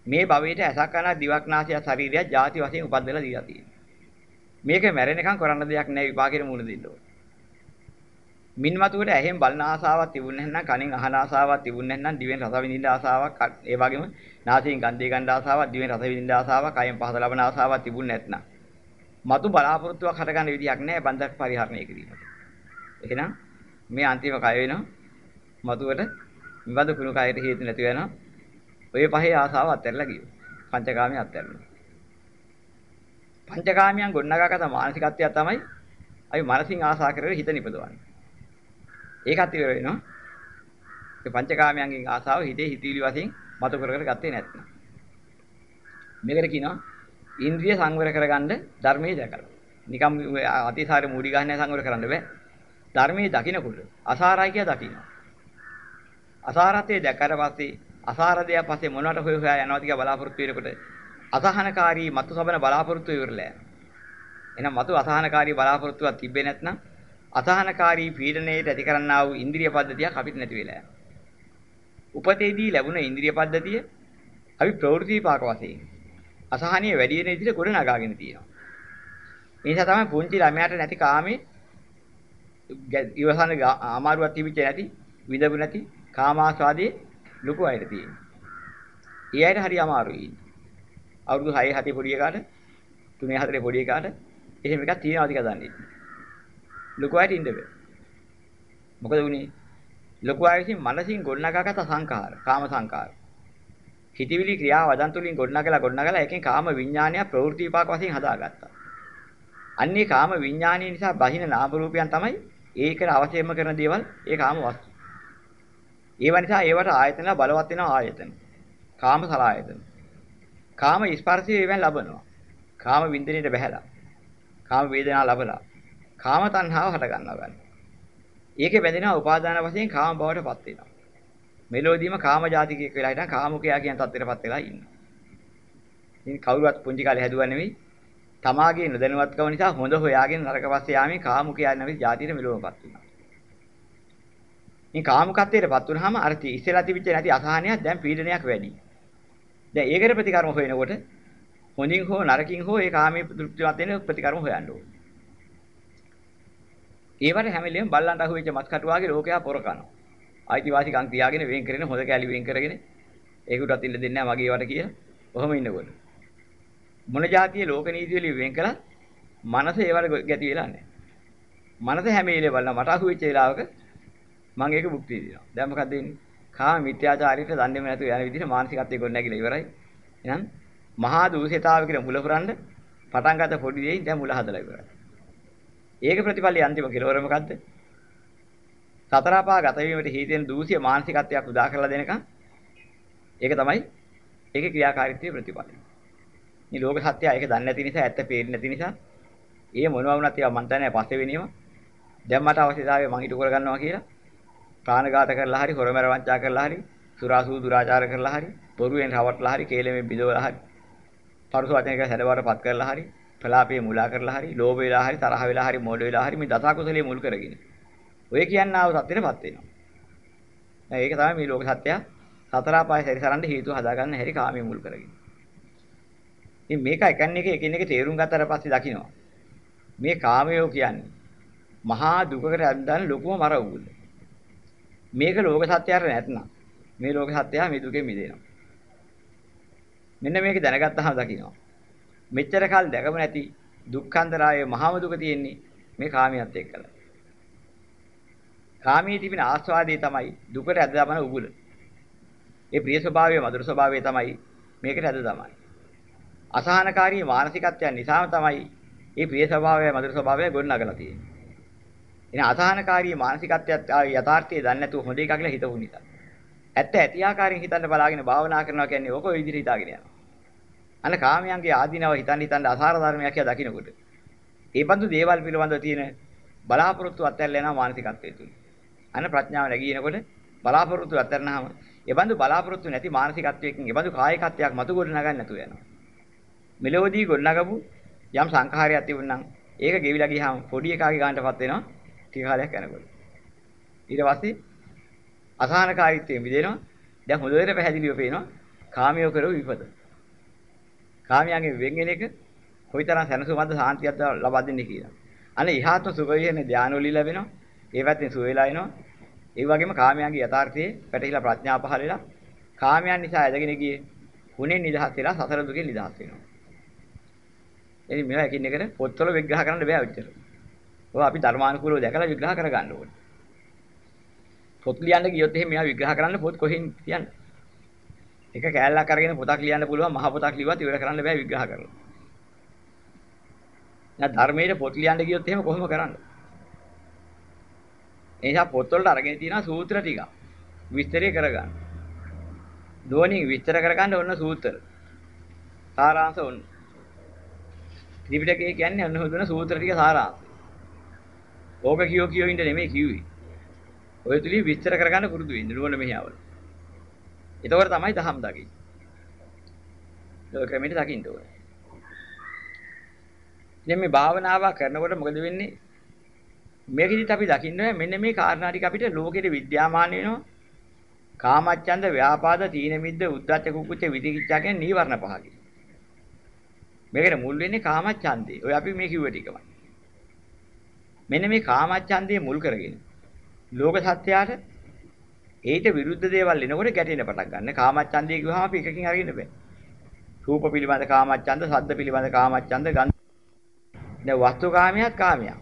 මේ භවයට ඇසක් කනක් දිවක් නාසය ශරීරයක් ಜಾති වශයෙන් උපද්දලා දීලා තියෙන්නේ. මේක මැරෙනකම් කරන්න දෙයක් නෑ විපාකෙට මුණ දෙන්න ඕන. මින්මතුවට ඇහෙන් බලන ආසාවක් තිබුණේ නැත්නම් කනෙන් අහන ආසාවක් තිබුණේ නැත්නම් දිවෙන් රස විඳින්න ආසාවක් ඒ වගේම නාසයෙන් ගන්ධය ගන්න ආසාවක් දිවෙන් රස විඳින්න ආසාවක් කයෙන් පහස ලබන ආසාවක් තිබුණේ නැත්නම් මතු බලාපොරොත්තුවක් හටගන්න විදියක් නැහැ බන්ධක පරිහරණය කිරීමට. එහෙනම් මේ අන්තිම කය වෙනවා මතුවට විවද කුණු කයට හේතු නැති වෙනවා. ඔය පහේ ආසාව අත්හැරලා ගියෝ. පංචකාමයේ අත්හැරලා. පංචකාමයන් ගොඩනගාගත මානසිකත්වය තමයි අපි මනසින් ආසා කරගෙන හිත නිපදවන්නේ. ඒකත් ඉවර වෙනවා. ඒ පංචකාමයන්ගෙන් ආසාව හිතේ හිතවිලි වශයෙන් මතු කර කර ගත්තේ නැත්නම්. මේකට කියනවා ඉන්ද්‍රිය සංවර කරගන්න ධර්මයේ දැකලා. නිකම් අතිසාර මූඩි ගන්න සංවර කරන්න බෑ. ධර්මයේ දකින්නකොට අසාරයි කිය දකින්න. අසාරතේ දැකලා පස්සේ අසාරදයක් පස්සේ මොනවට හොය හොයා යනවද කියලා බලාපොරොත්තු වෙනකොට අසහනකාරී මතු සබන බලාපොරොත්තු ඉවරලා එහෙනම් මතු අසහනකාරී බලාපොරොත්තුවක් තිබ්බේ නැත්නම් අසහනකාරී පීඩනයට ඇති කරන්නා වූ ඉන්ද්‍රිය පද්ධතියක් අපිට නැති වෙලා උපතේදී ලැබුණ ඉන්ද්‍රිය පද්ධතිය අපි ප්‍රවෘත්ති විපාක වශයෙන් අසහනිය වැඩි වෙන විදිහට ගොඩ නගාගෙන තියෙනවා. ඒ නිසා තමයි පුංචි ළමයාට නැති කාමේ ඉවසන අමාරුවක් තිබිච්ච නැති විඳපු නැති කාමාස්වාදයේ ලොකු අයට තියෙන්නේ. ඒ අයට හරි අමාරුයි. අවුරුදු 6 7 පොඩි එකාට 3 4 පොඩි එකාට එහෙම එකක් තියෙනවද කියලා දන්නේ. ලොකු අයට ඉන්න බෑ. මොකද උනේ? ලොකු අය විසින් මනසින් ගොඩනගාගත සංඛාර, කාම සංඛාර. හිතවිලි ක්‍රියා වදන් තුලින් ගොඩනගලා ගොඩනගලා එකෙන් කාම විඥානය ප්‍රවෘත්ති විපාක වශයෙන් හදාගත්තා. අන්නේ කාම විඥානය නිසා බහින නාම රූපයන් තමයි ඒකට අවශ්‍යම කරන දේවල් ඒ කාම වස්තු. ඒව නිසා ඒවට ආයතන බලවත් වෙනවා ආයතන. කාම සලායතන. කාම ස්පර්ශය ඒවෙන් ලබනවා. කාම වින්දනයේට බහැලා. කාම වේදනා ලබලා. කාම තණ්හාව හට ගන්නවා ගන්න. ඒකේ බැඳෙනවා උපාදාන වශයෙන් කාම බවටපත් වෙනවා. මෙලෝදීම කාම ජාතිකයෙක් වෙලා හිටන් කාමුකයා කියන තත්ත්වයටපත් වෙලා ඉන්නවා. ඉතින් කවුරුවත් පුංචි කාලේ හැදුවා නෙවෙයි. තමාගේ නොදැනුවත්කම නිසා හොඳ හොයාගෙන නරක පස්සේ යාමේ කාමුකයා නැවි ජාතියට මෙලොවපත් වෙනවා. මේ කාමුකත්වයටපත් වුනහම අර ඉස්සෙලා තිබිච්ච නැති අසහනයක් දැන් පීඩනයක් වැඩි. දැන් ඒකට ප්‍රතිකර්ම හොයනකොට හොඳින් හෝ නරකින් හෝ ඒ කාමයේ තෘප්තිමත් වෙන ප්‍රතිකර්ම හොයන්න ඕනේ. ඒවට හැම වෙලෙම බල්ලන්ට අහුවෙච්ච මත් කටුවාගේ ලෝකයා පොර කනවා. අයිතිවාසිකම් තියාගෙන වෙන් කරගෙන හොඳ කැලි වෙන් කරගෙන ඒකටත් ඉල්ල දෙන්නේ නැහැ මගේ වට කියලා. ඔහොම ඉන්නකොට. මොන જાතිය ලෝක නීති වලින් වෙන් කළා මනස ඒවට ගැති වෙලා නැහැ. මනස හැම වෙලේ බලන මට අහුවෙච්ච වෙලාවක මම ඒක භුක්ති විඳිනවා. දැන් මොකද වෙන්නේ? කාම මිත්‍යාචාරීට දන්නේම නැතුව යන විදිහට මානසිකත්වයේ ගොඩ නැගිලා ඉවරයි. එහෙනම් මහා දූෂිතාව කියන මුල පුරන්න පටන් ගත පොඩි දෙයින් දැන් මුල හදලා ඉවරයි. ඒක ප්‍රතිපලයේ අන්තිම කෙලවර මොකද්ද? සතර පහ ගත වීමට හේතෙන දූෂ්‍ය මානසිකත්වයක් උදා කරලා දෙනකන් ඒක තමයි ඒකේ ක්‍රියාකාරීත්වයේ ප්‍රතිපලය. මේ ලෝක සත්‍යය ඒක දන්නේ නැති නිසා ඇත්ත පේන්නේ නැති නිසා ඒ මොනවා වුණත් ඒවා මන් තන්නේ පස්සේ වෙනේම දැන් මට අවශ්‍යතාවය මං හිතු කරගන්නවා කියලා ප්‍රාණඝාත කරලා හරි හොරමර වංචා කරලා හරි සුරාසූ දුරාචාර කරලා හරි පොරුවෙන් රවට්ටලා හරි කේලෙමින් බිඳවලා හරි පරුස වචන එක හැඩවරපත් කරලා හරි ප්‍රලාපේ මුලා කරලා හරි ලෝභ වෙලා හරි තරහ වෙලා හරි මෝඩ වෙලා හරි මේ දස කුසලයේ මුල් කරගෙන ඔය කියන්නා වූ සත්‍යෙටපත් වෙනවා. ඒක තමයි මේ ලෝක සත්‍යය සතර ආපාය සැරිසරන්න හේතු හදාගන්න හැරි කාමයේ මුල් කරගෙන. ඉතින් මේක එකන් එක එකින් එක තේරුම් ගත්තට පස්සේ දකින්නවා. මේ කාමයෝ කියන්නේ මහා දුකකට ඇද්දාන ලොකුම මර උගුල. මේක ලෝක සත්‍යයට නැත්නම් මේ ලෝක සත්‍යය මේ දුකෙන් මිදෙනවා. මෙන්න මේක දැනගත්තාම දකින්නවා. මෙච්චර කල් දැකම නැති දුක්ඛන්දරායේ මහාම දුක තියෙන්නේ මේ කාමියත් එක්කලා. කාමී තිබෙන ආස්වාදයේ තමයි දුකට ඇද දමන උගුල. ඒ ප්‍රිය ස්වභාවය මధుර ස්වභාවය තමයි මේකට ඇද දමන්නේ. අසහනකාරී මානසිකත්වයන් නිසාම තමයි මේ ප්‍රිය ස්වභාවය මధుර ස්වභාවය ගොඩනගලා තියෙන්නේ. එන අසහනකාරී මානසිකත්වයත් යථාර්ථය දන්නේ නැතුව හොඳ එකක් කියලා හිතවු නිසා. ඇත්ත ඇති ආකාරයෙන් හිතන්න බලාගෙන භාවනා කරනවා කියන්නේ ඕක ඔය විදිහට හිතාගෙන යනවා. අන්න කාමයන්ගේ ආධිනව හිතන්න හිතන්න අසාර ධර්මයක් කියලා දකින්නකොට. ඒ බඳු දේවල් පිළිබඳව තියෙන බලාපොරොත්තු අත්හැරලා යනවා මානසිකත්වයේ තුල. අන්න ප්‍රඥාව නැගිනකොට බලාපොරොත්තු අත්හැරනහම ඒ බඳු බලාපොරොත්තු නැති මානසිකත්වයකින් ඒ බඳු කායිකත්වයක් මතු ගොඩ නගන්න නැතුව යනවා. මෙලොවදී ගොඩනගපු යම් සංඛාරයක් තිබුණනම් ඒක ගෙවිලා ගියාම පොඩි එකාගේ ගන්නටපත් වෙනවා ටික කාලයක් යනකොට. ඊට පස්සේ අසහනකාරීත්වයෙන් මිදෙනවා. දැන් හොඳට පැහැදිලිව පේනවා කාමියෝ කරව විපත. කාමයන්ගෙන් වෙන් වෙන එක කොයිතරම් සැනසුමක්ද සාන්තියක්ද ලබා දෙන්නේ කියලා. අනේ ඉහාත්ම සුඛය කියන්නේ ධානවලි ලැබෙනවා. ඒ පැත්තෙන් සුව වෙලා එනවා. ඒ වගේම කාමයන්ගේ යථාර්ථයේ පැටහිලා ප්‍රඥා පහළ වෙලා කාමයන් නිසා ඇදගෙන ගියේ හුනේ නිදහස් වෙලා සසර දුකෙන් නිදහස් වෙනවා. එනි මේවා එකින් එකට පොත්වල විග්‍රහ කරන්න බෑ ඔච්චර. ඔය අපි ධර්මානුකූලව දැකලා විග්‍රහ කරගන්න ඕනේ. පොත් ලියන්න ගියොත් එහෙම මේවා විග්‍රහ කරන්න පොත් කොහෙන් තියන්නේ? එක කෑල්ලක් අරගෙන පොතක් ලියන්න පුළුවන් මහ පොතක් ලිව්වත් ඉවර කරන්න බෑ විග්‍රහ කරලා. දැන් ධර්මයේ පොත් ලියන්න ගියොත් එහෙම කොහොම කරන්නේ? ඒ නිසා පොත්වලට අරගෙන තියෙනවා සූත්‍ර ටික. විස්තරය කරගන්න. දෝණින් විස්තර කරගන්න ඕන සූත්‍ර. සාරාංශ ඕන. ත්‍රිපිටකය කියන්නේ ඔන්න හොදන සූත්‍ර ටික සාරාංශය. ඕක කියෝ කියෝ ඉන්න නෙමෙයි කිව්වේ. ඔය තුලින් විස්තර කරගන්න පුරුදු වෙන්න නුවණ මෙහිවල. එතකොට තමයි දහම් දකින්නේ. ඒක ක්‍රමයට දකින්න ඕනේ. දැන් මේ භාවනාව කරනකොට මොකද වෙන්නේ? මේකෙදිත් අපි දකින්න මෙන්න මේ කාරණා ටික අපිට ලෝකෙට විද්‍යාමාන වෙනවා. කාමච්ඡන්ද, ව්‍යාපාද, තීන මිද්ද, උද්ධච්ච කුක්කුච්ච විදිකිච්ඡා කියන නීවරණ පහකි. මේකට මුල් වෙන්නේ කාමච්ඡන්දේ. ඔය අපි මේ කිව්ව ටිකම. මෙන්න මේ කාමච්ඡන්දේ මුල් කරගෙන ලෝක සත්‍යයට ඒට විරුද්ධ දේවල් එනකොට ගැටෙන්න පටන් ගන්න. කාමච්ඡන්දේ කිව්වහම අපි එකකින් අරගෙන බෑ. රූප පිළිබඳ කාමච්ඡන්ද, ශබ්ද පිළිබඳ කාමච්ඡන්ද, ගන්ධ. දැන් වස්තු කාමයක් කාමයක්.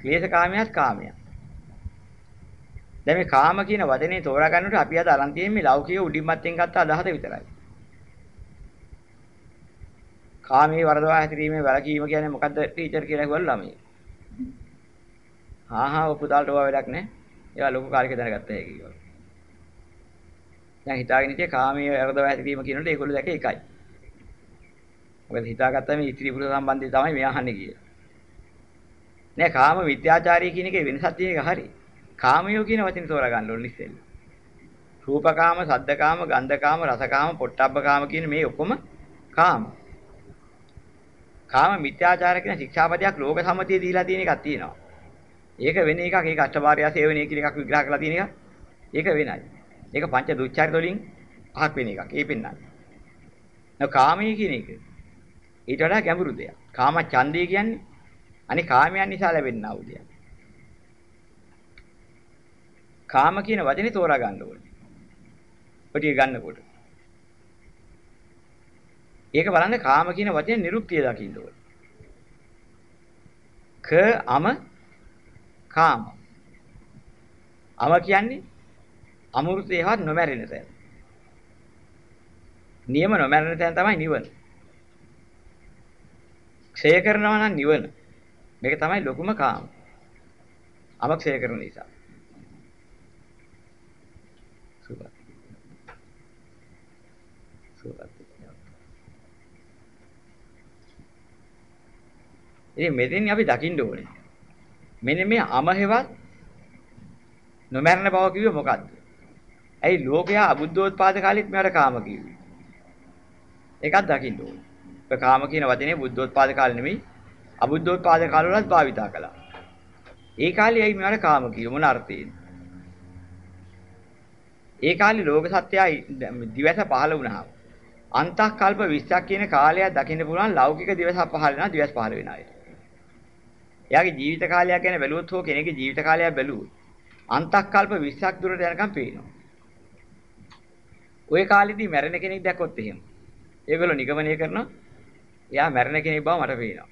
ක්ලේශ කාමයක් කාමයක්. දැන් මේ කාම කියන වචනේ තෝරා ගන්නකොට අපි අද අරන් තියෙන්නේ ලෞකික උඩින්මත්ෙන් ගත්ත අදහස විතරයි. කාමයේ වරදවා හැසිරීමේ වැළකීම කියන්නේ මොකද්ද ටීචර් කියලා කිව්වල ළමයි. හා හා පුතාලට ඕවා වැඩක් නැහැ. ඒවා ලොකු කාලෙක දැනගත්තා ඒක කිව්වා. දැන් හිතාගෙන ඉතියේ කාමයේ වරදවා හැසිරීම කියනකොට ඒගොල්ලෝ දැක එකයි. මොකද හිතාගත්තා මේ ඉතිරි පුරුෂ සම්බන්ධය තමයි මේ අහන්නේ කියලා. නෑ කාම විත්‍යාචාරී කියන එකේ වෙනසක් තියෙන එක හරි. කාමයෝ කියන වචනේ තෝරා ගන්න ඕනේ ඉස්සෙල්ලා. රූපකාම, සද්දකාම, ගන්ධකාම, රසකාම, පොට්ටබ්බකාම කියන මේ ඔක්කොම කාම. කාම මිත්‍යාචාර කියන ශික්ෂාපදයක් ලෝක සම්මතිය දීලා තියෙන එකක් තියෙනවා. ඒක වෙන එකක්. ඒක අෂ්ටභාර්යා සේවනයේ කියන එකක් විග්‍රහ කරලා තියෙන එකක්. ඒක වෙනයි. ඒක පංච දුච්චාරිත වලින් අහක් වෙන එකක්. ඒ පෙන්නන්නේ. නෝ කාමයේ කියන එක ඊට වඩා ගැඹුරු දෙයක්. කාම ඡන්දය කියන්නේ අනේ කාමයන් නිසා ලැබෙනා වූ දෙයක්. කාම කියන වචනේ තෝරා ගන්න ඕනේ. ඔය ටික ගන්නකොට. ඒක බලන්න කාම කියන වචනේ නිරුක්තිය දකින්න ඕනේ. ක අම කාම. අම කියන්නේ අමෘතේවත් නොමැරෙන තැන. නියම නොමැරෙන තැන තමයි නිවන. ක්ෂය කරනවා නම් නිවන. මේක තමයි ලොකුම කාම. අම ක්ෂය කරන නිසා. සුබත්. සුබත්. ඉතින් මෙතෙන් අපි දකින්න ඕනේ. මෙන්න මේ අමහෙවත් නොමරන බව කිව්වේ මොකද්ද? ඇයි ලෝකයා අබුද්ධෝත්පාද කාලෙත් මෙවට කාම කිව්වේ? ඒකත් දකින්න ඕනේ. ඔය කාම කියන වචනේ බුද්ධෝත්පාද කාලේ නෙමෙයි අබුද්ධෝත්පාද කාලවලත් භාවිතා කළා. ඒ කාලේ ඇයි මෙවට කාම කිව්වේ මොන අර්ථයෙන්ද? ඒ කාලේ ලෝක සත්‍යයි දිවස පහළ වුණා. අන්තක්කල්ප 20ක් කියන කාලයක් දකින්න පුළුවන් ලෞකික දිවස පහළ වෙනවා දිවස් පහළ වෙන අයට. එයාගේ ජීවිත කාලයක් ගැන බැලුවොත් හෝ කෙනෙක්ගේ ජීවිත කාලයක් බැලුවොත් අන්තක්කල්ප 20ක් දුරට යනකම් පේනවා. ওই කාලෙදී මැරෙන කෙනෙක් දැක්කොත් එහෙම. ඒගොල්ලෝ නිගමනය කරනවා එයා මැරෙන කෙනෙක් බව මට පේනවා.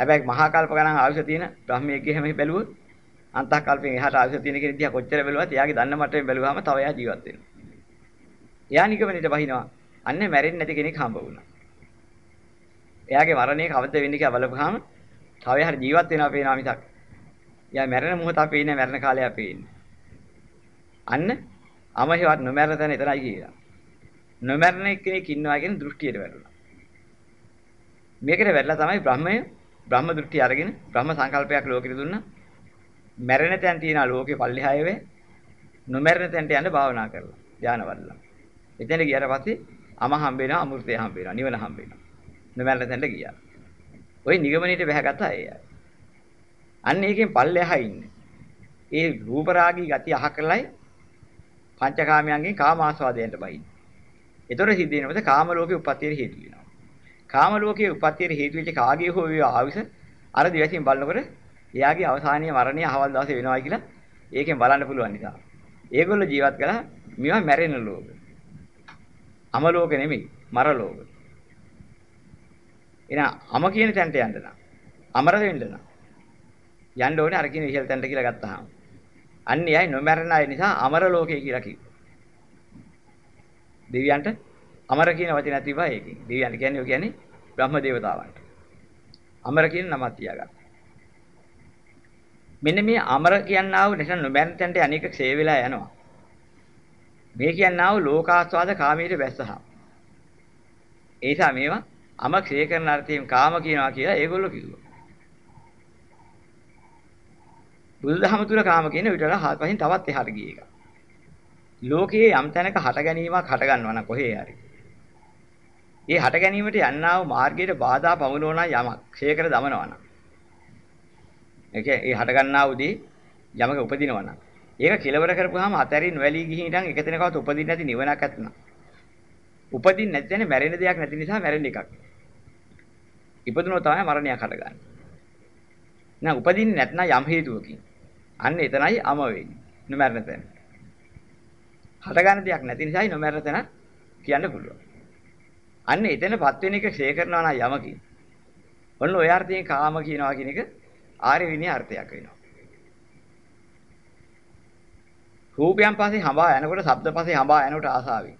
හැබැයි මහා කල්ප ගණන් ආයුෂ තියෙන බ්‍රහ්මයෙක්ගේ හැම බැලුවොත් අන්තකල්පෙන් එහාට ආයුෂ තියෙන කෙනෙක් දිහා කොච්චර බැලුවත් එයාගේ දන්න මට්ටමේ බැලුවාම තව එයා ජීවත් වෙනවා. එයා නිගමනයට බහිනවා. අන්නේ මැරෙන්නේ නැති කෙනෙක් හම්බ වුණා. එයාගේ මරණය කවද්ද වෙන්නේ කියලා බලපුවාම තව එහාට ජීවත් වෙනවා පේනවා මිසක්. එයා මැරෙන මොහොත අපේන්නේ මැරෙන කාලය අපේන්නේ. අන්න අමහිවත් නොමැරෙන තැන එතරයි කියලා. නොමැරෙන කෙනෙක් ඉන්නවා කියන දෘෂ්ටියට වැටුණා. මේකට වැටලා තමයි බ්‍රහ්මය බ්‍රහ්ම දෘෂ්ටි අරගෙන බ්‍රහ්ම සංකල්පයක් ලෝකෙට දුන්නා. මැරෙන තැන තියෙන ලෝකේ පල්ලිහාය වේ නොමැරෙන තැනට යන්න භාවනා කරලා ධානය වඩලා. එතන ගියාට පස්සේ අම හම්බ වෙනවා අමෘතය හම්බ වෙනවා නිවන හම්බ වෙනවා. නොමැරෙන තැනට ගියා. ওই නිගමනයේ බැහැගත අය. අන්න ඒකෙන් පල්ලෙහා ඉන්නේ. ඒ රූප රාගී ගති අහ කරලයි පංචකාමයන්ගෙන් කාම ආස්වාදයට බහින්නේ. ඒතොර සිද්ධ වෙනවද කාම ලෝකේ උප්පත්තියට හේතු වෙනවා. කාම ලෝකයේ උප්පත්තියට හේතු වෙච්ච කාගේ හෝ වේ ආවිස අර දිවසින් බලනකොට එයාගේ අවසානීය මරණය අහවල් දවසේ වෙනවයි කියලා ඒකෙන් බලන්න පුළුවන් නිසා. ඒගොල්ලෝ ජීවත් කළා මේවා මැරෙන ලෝක. අම ලෝක නෙමෙයි මර ලෝක. එහෙනම් අම කියන තැනට යන්න නම් අමර වෙන්න නම් යන්න ඕනේ අර කියන ඉහළ තැනට කියලා ගත්තාම. අන්න එයයි නොමැරෙන අය නිසා අමර ලෝකය කියලා කිව්වා. දෙවියන්ට අමර කියන වචනයක් තිබා ඒකෙන්. දෙවියන්ට කියන්නේ ඔය කියන්නේ බ්‍රහ්ම දේවතාවන්ට. අමර කියන නමක් තියාගන්න. මෙන්න මේ අමර කියනා වූ නිසා නොමැරෙන තැනට අනේක ක්ෂය වෙලා යනවා. මේ කියනා වූ ලෝකාස්වාද කාමීට වැස්සහා. ඒ නිසා මේවා අම ක්ෂය කරන අර්ථයෙන් කාම කියනවා කියලා ඒගොල්ලෝ කිව්වා. බුදුදහම තුල කාම කියන විතර හත්පසින් තවත් එහාට ගිය එක. ලෝකයේ යම් තැනක හට ගැනීමක් හට ගන්නවා නම් කොහේ හරි. ඒ හට ගැනීමට යන්නා වූ මාර්ගයට බාධා පමුණවන යමක් ක්ෂය කර දමනවා නම්. ඒ කියන්නේ ඒ හට ගන්නා වූදී යමක උපදිනවා නම් ඒක කෙලවර කරපුවාම අතරින් නොඇලී ගිහින් ඉඳන් එක තැනකවත් උපදින්න නැති නිවනක් ඇත්නම්. උපදින්න නැති තැන මැරෙන දෙයක් නැති නිසා මැරෙන එකක්. ඉපදුනොත් තමයි මරණයක් හටගන්නේ. නෑ උපදින්නේ නැත්නම් යම් හේතුවකින්. අන්න එතනයි අම වෙන්නේ. නොමැරෙන තැන. හටගන්න දෙයක් නැති නිසායි නොමැරෙන තැන කියන්න පුළුවන්. අන්න එතනපත් වෙන එක ෂේ කරනවා නම් යමකින්. ඔන්න ඔය අර්ථයෙන් කාම කියනවා කියන එක ආර්ය විනය අර්ථයක් වෙනවා. රූපයන් පස්සේ හඹා යනකොට ශබ්ද පස්සේ හඹා යනකොට ආසාවෙන්.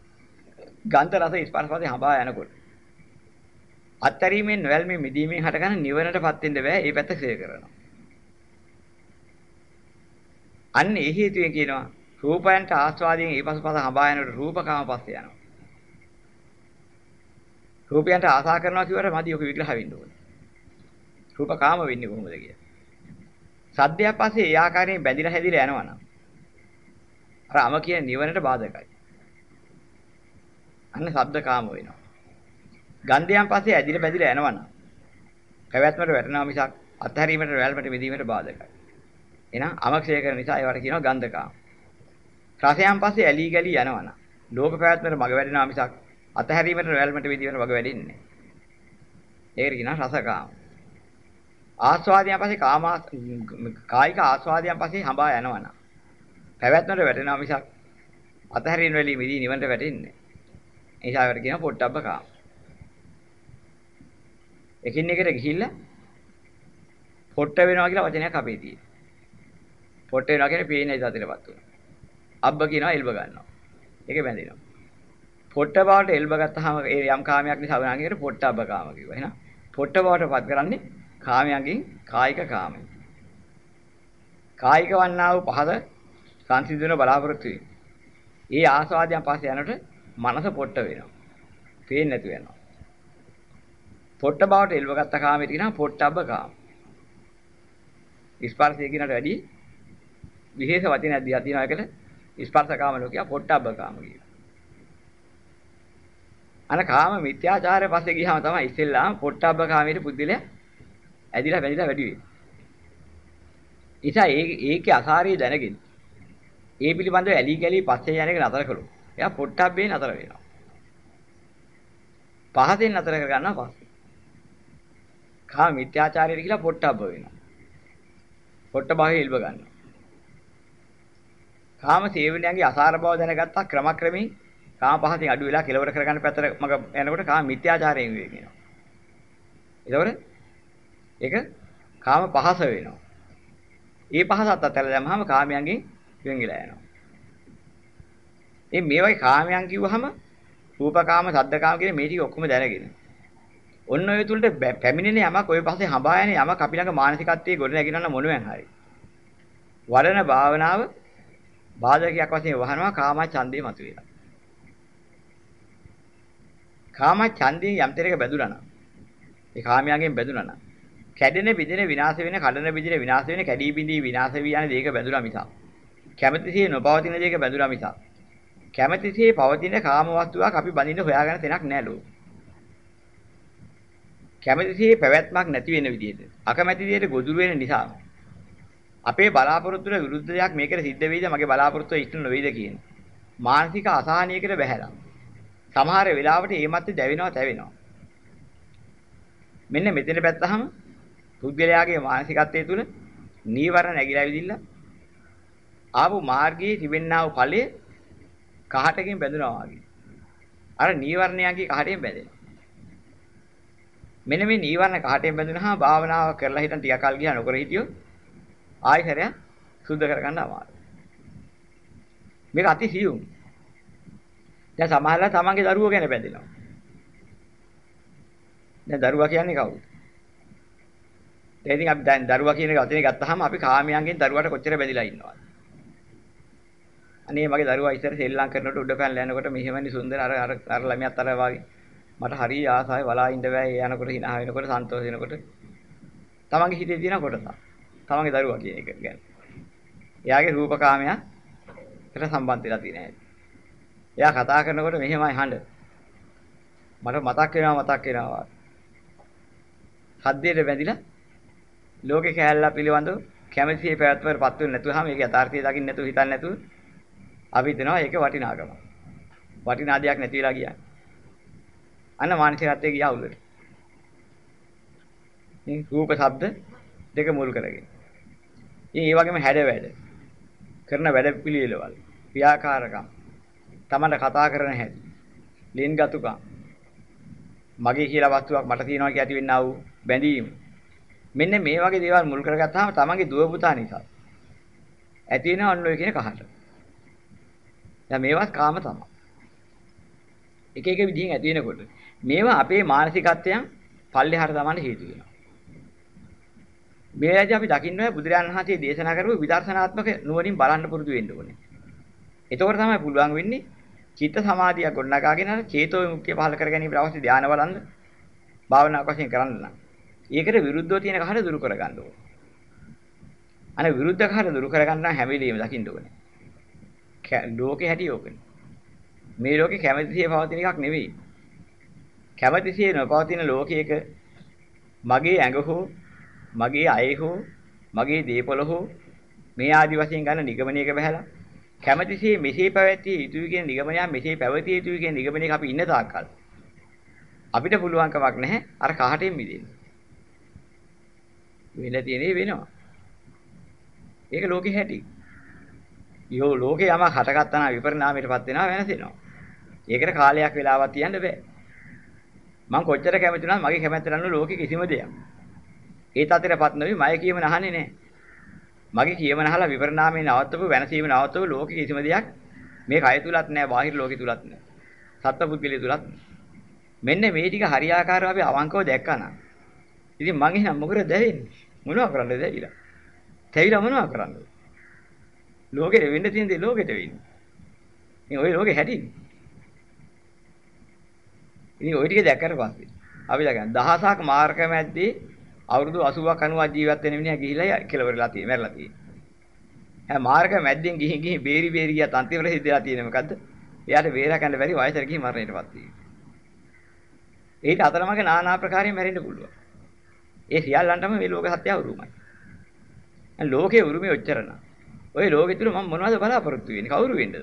ගන්ධ රස ස්පර්ශ පස්සේ හඹා යනකොට. අත්තරීමෙන් නොයල්මේ මිදීමෙන් හටගන්න නිවනටපත් වෙන්න බෑ. ඒ පැත්ත ක්ෂය කරනවා. අන්න ඒ හේතුවෙන් කියනවා රූපයන්ට ආස්වාදයෙන් ඊපසුපස හඹා යනකොට රූපකාම පස්සේ යනවා. රූපයන්ට ආසා කරනවා කියවට මදි ඔක විග්‍රහ වෙන්න ඕනේ. රූපකාම වෙන්නේ කොහොමද කියලා. සද්දයක් පස්සේ ඒ ආකාරයෙන් බැඳිලා හැදිලා යනවනම් අර අම කියන නිවනට බාධකයි. අන්න ශබ්දකාම වෙනවා. ගන්ධයන් පස්සේ ඇදිලා බැඳිලා යනවනම් පැවැත්මට වැටෙනවා මිසක් අත්හැරීමට වැල්මට මිදීමට බාධකයි. එහෙනම් අමක්ෂය කරන නිසා ඒවට කියනවා ගන්ධකාම. රසයන් පස්සේ ඇලී ගලී යනවනම් ලෝක පැවැත්මට මග වැඩෙනවා මිසක් අතහැරීමට වැල්මට මිදීමට මග වැඩෙන්නේ නැහැ. ඒකට කියනවා රසකාම. ආස්වාදයන් පස්සේ කාම කායික ආස්වාදයන් පස්සේ හඹා යනවනම් පැවැත්මට වැටෙනවා මිසක් අතහැරීම වෙලී මිදී නිවන්ට වැටෙන්නේ. ඒ නිසා ඒකට කියනවා පොට්ටබ්බ කාම. එකින් එකට ගිහිල්ලා පොට්ට වෙනවා කියලා වචනයක් අපේ තියෙනවා. පොට්ට වෙනවා කියන්නේ පේන ඉදතලපත් වෙනවා. අබ්බ කියනවා එල්බ ගන්නවා. ඒක බැඳිනවා. පොට්ට බවට එල්බ ගත්තාම ඒ යම් කාමයක් නිසා වුණාගෙන පොට්ටබ්බ කාම කිව්වා. එහෙනම් පොට්ට බවටපත් කරන්නේ කාමයන්ගෙන් කායික කාමයි. කායික වන්නා වූ පහද සංසිඳන බලාපොරොත්තු වෙයි. ඒ ආස්වාදයන් පස්සේ යනකොට මනස පොට්ට වෙනවා. පේන්නේ නැතු වෙනවා. පොට්ට බවට එල්ව ගත්ත කාමයට කියනවා පොට්ටබ්බ කාම. ස්පර්ශය කියනට වැඩි විශේෂ වචනයක් දිහා තියෙනවා ඒකට ස්පර්ශ කාම ලෝකිය පොට්ටබ්බ කාම කියනවා. අන කාම මිත්‍යාචාරය පස්සේ ගියාම තමයි ඉස්සෙල්ලාම පොට්ටබ්බ කාමයේ පුද්දලයා ඇදිලා වැදිලා වැඩි වෙන්නේ. නිසා ඒ ඒකේ අසාරිය දැනගෙන ඒ පිළිබඳව ඇලි ගලි පස්සේ යන එක නතර කළොත් එයා පොට්ටබ්බේ නතර වෙනවා. පහසෙන් නතර කර ගන්නවා පස්සේ. කාම මිත්‍යාචාරයට කියලා පොට්ටබ්බ වෙනවා. පොට්ටබාහේ ඉල්බ ගන්නවා. කාම සේවනයන්ගේ අසාර බව දැනගත්තා ක්‍රමක්‍රමී කාම පහසෙන් අඩු වෙලා කෙලවර කරගන්න පැත්තට මග යනකොට කාම මිත්‍යාචාරයෙන් වෙනවා. ඒතකොට ඒක කාම පහස වෙනවා. ඒ පහසත් අතහැරලා දැම්මම කාමයන්ගෙන් වෙන් වෙලා යනවා. ඒ මේ වගේ කාමයන් කිව්වහම රූපකාම, සද්දකාම කියන මේ ටික ඔක්කොම දැනගෙන. ඔන්න ඔය තුලට පැමිණෙන යමක් ඔය පස්සේ හඹා යන යමක් අපි ළඟ මානසිකත්වයේ ගොඩ නැගිනවන මොනෙන් හරි. වඩන භාවනාව බාධකයක් වශයෙන් වහනවා කාම ඡන්දේ මතුවෙලා. කාම ඡන්දේ යම් තරයක බැඳුනා නම් ඒ කාමයන්ගෙන් බැඳුනා නම් කැඩෙන බිඳෙන විනාශ වෙන කඩන බිඳෙන විනාශ වෙන කැඩී බිඳී විනාශ වී යන දේක බැඳුනා මිසක් කැමැතිසේ නොපවතින දේක බැඳුනා මිසක් කැමැතිසේ පවතින කාම වස්තුවක් අපි බඳින්න හොයාගන්න තැනක් නෑ ලෝ කැමැතිසේ පැවැත්මක් නැති වෙන විදිහට අකමැති දෙයට ගොදුරු වෙන නිසා අපේ බලාපොරොත්තුට විරුද්ධ දෙයක් මේකට සිද්ධ වෙයිද මගේ බලාපොරොත්තුව ඉෂ්ට නොවේද කියන මානසික අසහනයකට බැහැලා සමහර වෙලාවට ඒ මැත්තේ දැවෙනවා තැවෙනවා මෙන්න මෙතන පැත්තහම පුද්ගලයාගේ මානසිකත්වයේ තුල නීවරණ නැగిලා විදිල්ල ආපු මාර්ගයේ තිබෙන්නා වූ ඵලයේ කහටකින් බැඳුනවා වගේ. අර නීවරණයන්ගේ කහටෙන් බැඳෙනවා. මෙන්න මේ නීවරණ කහටෙන් බැඳුනහම භාවනාව කරලා හිටන් ටික කල් ගියා නොකර හිටියොත් ආයෙ හැරයක් සුද්ධ කරගන්න අමාරුයි. මේක අති සියුම්. දැන් සමහරලා තමන්ගේ දරුවෝ ගැන බැඳෙනවා. දැන් දරුවා කියන්නේ කවුද? දැන් ඉතින් අපි දැන් දරුවා කියන වචනේ ගත්තාම අපි කාමයන්ගෙන් දරුවාට කොච්චර බැඳිලා ඉන්නවද? අනේ මගේ දරුවා ඉස්සර ශ්‍රී කරනකොට උඩ පැනලා යනකොට මෙහෙමනි සුන්දර අර අර අර ළමයාත් අර වගේ මට හරි ආසයි බලා ඉඳ බෑ ඒ යනකොට hina වෙනකොට සන්තෝෂ වෙනකොට තමන්ගේ හිතේ තියෙන කොටස. තමන්ගේ දරුවා කියන එක ගැන. එයාගේ රූපකාමයට සම්බන්ධ වෙලා තියෙන හැටි. එයා කතා කරනකොට මෙහෙමයි හඬ. මට මතක් වෙනවා මතක් වෙනවා. සද්දයට බැඳිලා ලෝකේ කෑල්ලා පිළිබඳව කැමැතිසේ පැවැත්වරපත් වෙන්නේ නැතුවම මේක යථාර්ථය දකින්න නැතුව හිතන්නේ නැතුව අපි හිතනවා ඒක වටිනාකම. වටිනා දෙයක් නැති වෙලා ගියා. අන්න මානසිකත්වයේ ගියා උල්ලට. මේ රූප ශබ්ද දෙක මුල් කරගෙන. ඉතින් ඒ වගේම හැඩ වැඩ කරන වැඩ පිළිවෙලවල්. ක්‍රියාකාරකම්. තමන්ට කතා කරන හැටි. ලින්ගතුකම් මගේ කියලා වස්තුවක් මට තියෙනවා කියලා ඇති වෙන්නා වූ බැඳීම. මෙන්න මේ වගේ දේවල් මුල් කරගත්තාම තමන්ගේ දුව පුතා නිසා. ඇති වෙන අන්න ඔය කියන කහට. දැන් මේවත් කාම තමයි. එක එක විදිහින් ඇති වෙනකොට මේවා අපේ මානසිකත්වයන් පල්ලෙහාට තමන්ට හේතු වෙනවා. මේ ඇයි අපි දකින්න ඕනේ බුදුරජාණන් වහන්සේ දේශනා කරපු විදර්ශනාත්මක නුවණින් බලන්න පුරුදු වෙන්න ඕනේ. එතකොට තමයි පුළුවන් වෙන්නේ චිත්ත සමාධිය ගොඩනගාගෙන අර චේතෝ විමුක්තිය පහල කර ගැනීම අවශ්‍ය ධානය බලන්න භාවනාවක් වශයෙන් කරන්න නම්. ඒකට විරුද්ධව තියෙන කහට දුරු කර ගන්න ඕනේ. අනේ විරුද්ධ කහට දුරු කර ගන්න නම් හැම වෙලෙම දකින්න ඕනේ. ලෝකේ හැටි ඕකනේ. මේ ලෝකේ කැමැතිසිය පවතින එකක් නෙවෙයි. කැමැතිසිය නොපවතින ලෝකයක මගේ ඇඟ හෝ මගේ අය හෝ මගේ දීපල හෝ මේ ආදි වශයෙන් ගන්න නිගමනයක බහැලා කැමැතිසේ මෙසේ පැවැත්විය යුතුයි කියන නිගමනය මෙසේ පැවතිය යුතුයි කියන නිගමනයක අපි ඉන්න තාක්කල් අපිට පුළුවන් කමක් නැහැ අර කහටෙන් මිදෙන්න. වෙලා තියෙනේ වෙනවා. ඒක ලෝකේ හැටි. යෝ ලෝකේ යමක් හටගත්තා නම් විපරිණාමයටපත් වෙනවා වෙනසෙනවා. ඒකට කාලයක් වෙලාවක් තියන්න බෑ. මම කොච්චර කැමති වුණත් මගේ කැමැත්ත නන්න ලෝකේ කිසිම දෙයක්. ඒ තතරපත් නොවි මය කියමන අහන්නේ නැහැ. මගේ කියමන අහලා විපරණාමයේ නවත්තපු වෙනසීම නවත්තපු ලෝකෙ කිසිම දෙයක් මේ කය තුලත් නැහැ, බාහිර ලෝකෙ තුලත් නැහැ. සත්පුද්ගලිය තුලත් මෙන්න මේ ටික හරියාකාරව අපි අවංකව දැක්කනා. ඉතින් මං එහෙනම් මොකද දැවෙන්නේ? මොනව කරන්නද දැවිලා? තැවිලා මොනව කරන්නද? ලෝකෙට වෙන්න තියෙන දේ ලෝකෙට වෙන්නේ. ඉතින් ওই ලෝකෙ හැටින්නේ. ඉතින් ওই ටික දැක්කට පස්සේ අපි දැක්කන දහසක් මාර්ග මැද්දේ අවුරුදු 80ක් 90ක් ජීවත් වෙන මිනිහා ගිහිලා කෙලවරලා තියෙන්නේ, මැරලා තියෙන්නේ. හැම මාර්ග මැද්දෙන් ගිහින් ගිහින් බේරි බේරි ගියත් අන්තිමට හිතලා තියෙන්නේ මොකද්ද? එයාට බේරා ගන්න බැරි වයසට ගිහින් මරණයටපත් වෙනවා. ඊට අතරමඟ নানা ආකාරයෙන් මැරෙන්න පුළුවන්. ඒ සියල්ලන්ටම මේ ලෝක සත්‍ය උරුමයි. ලෝකේ උරුමේ ඔච්චරන. ඔය ලෝකෙ තුල මම මොනවද බලාපොරොත්තු වෙන්නේ? කවුරු වෙන්නද?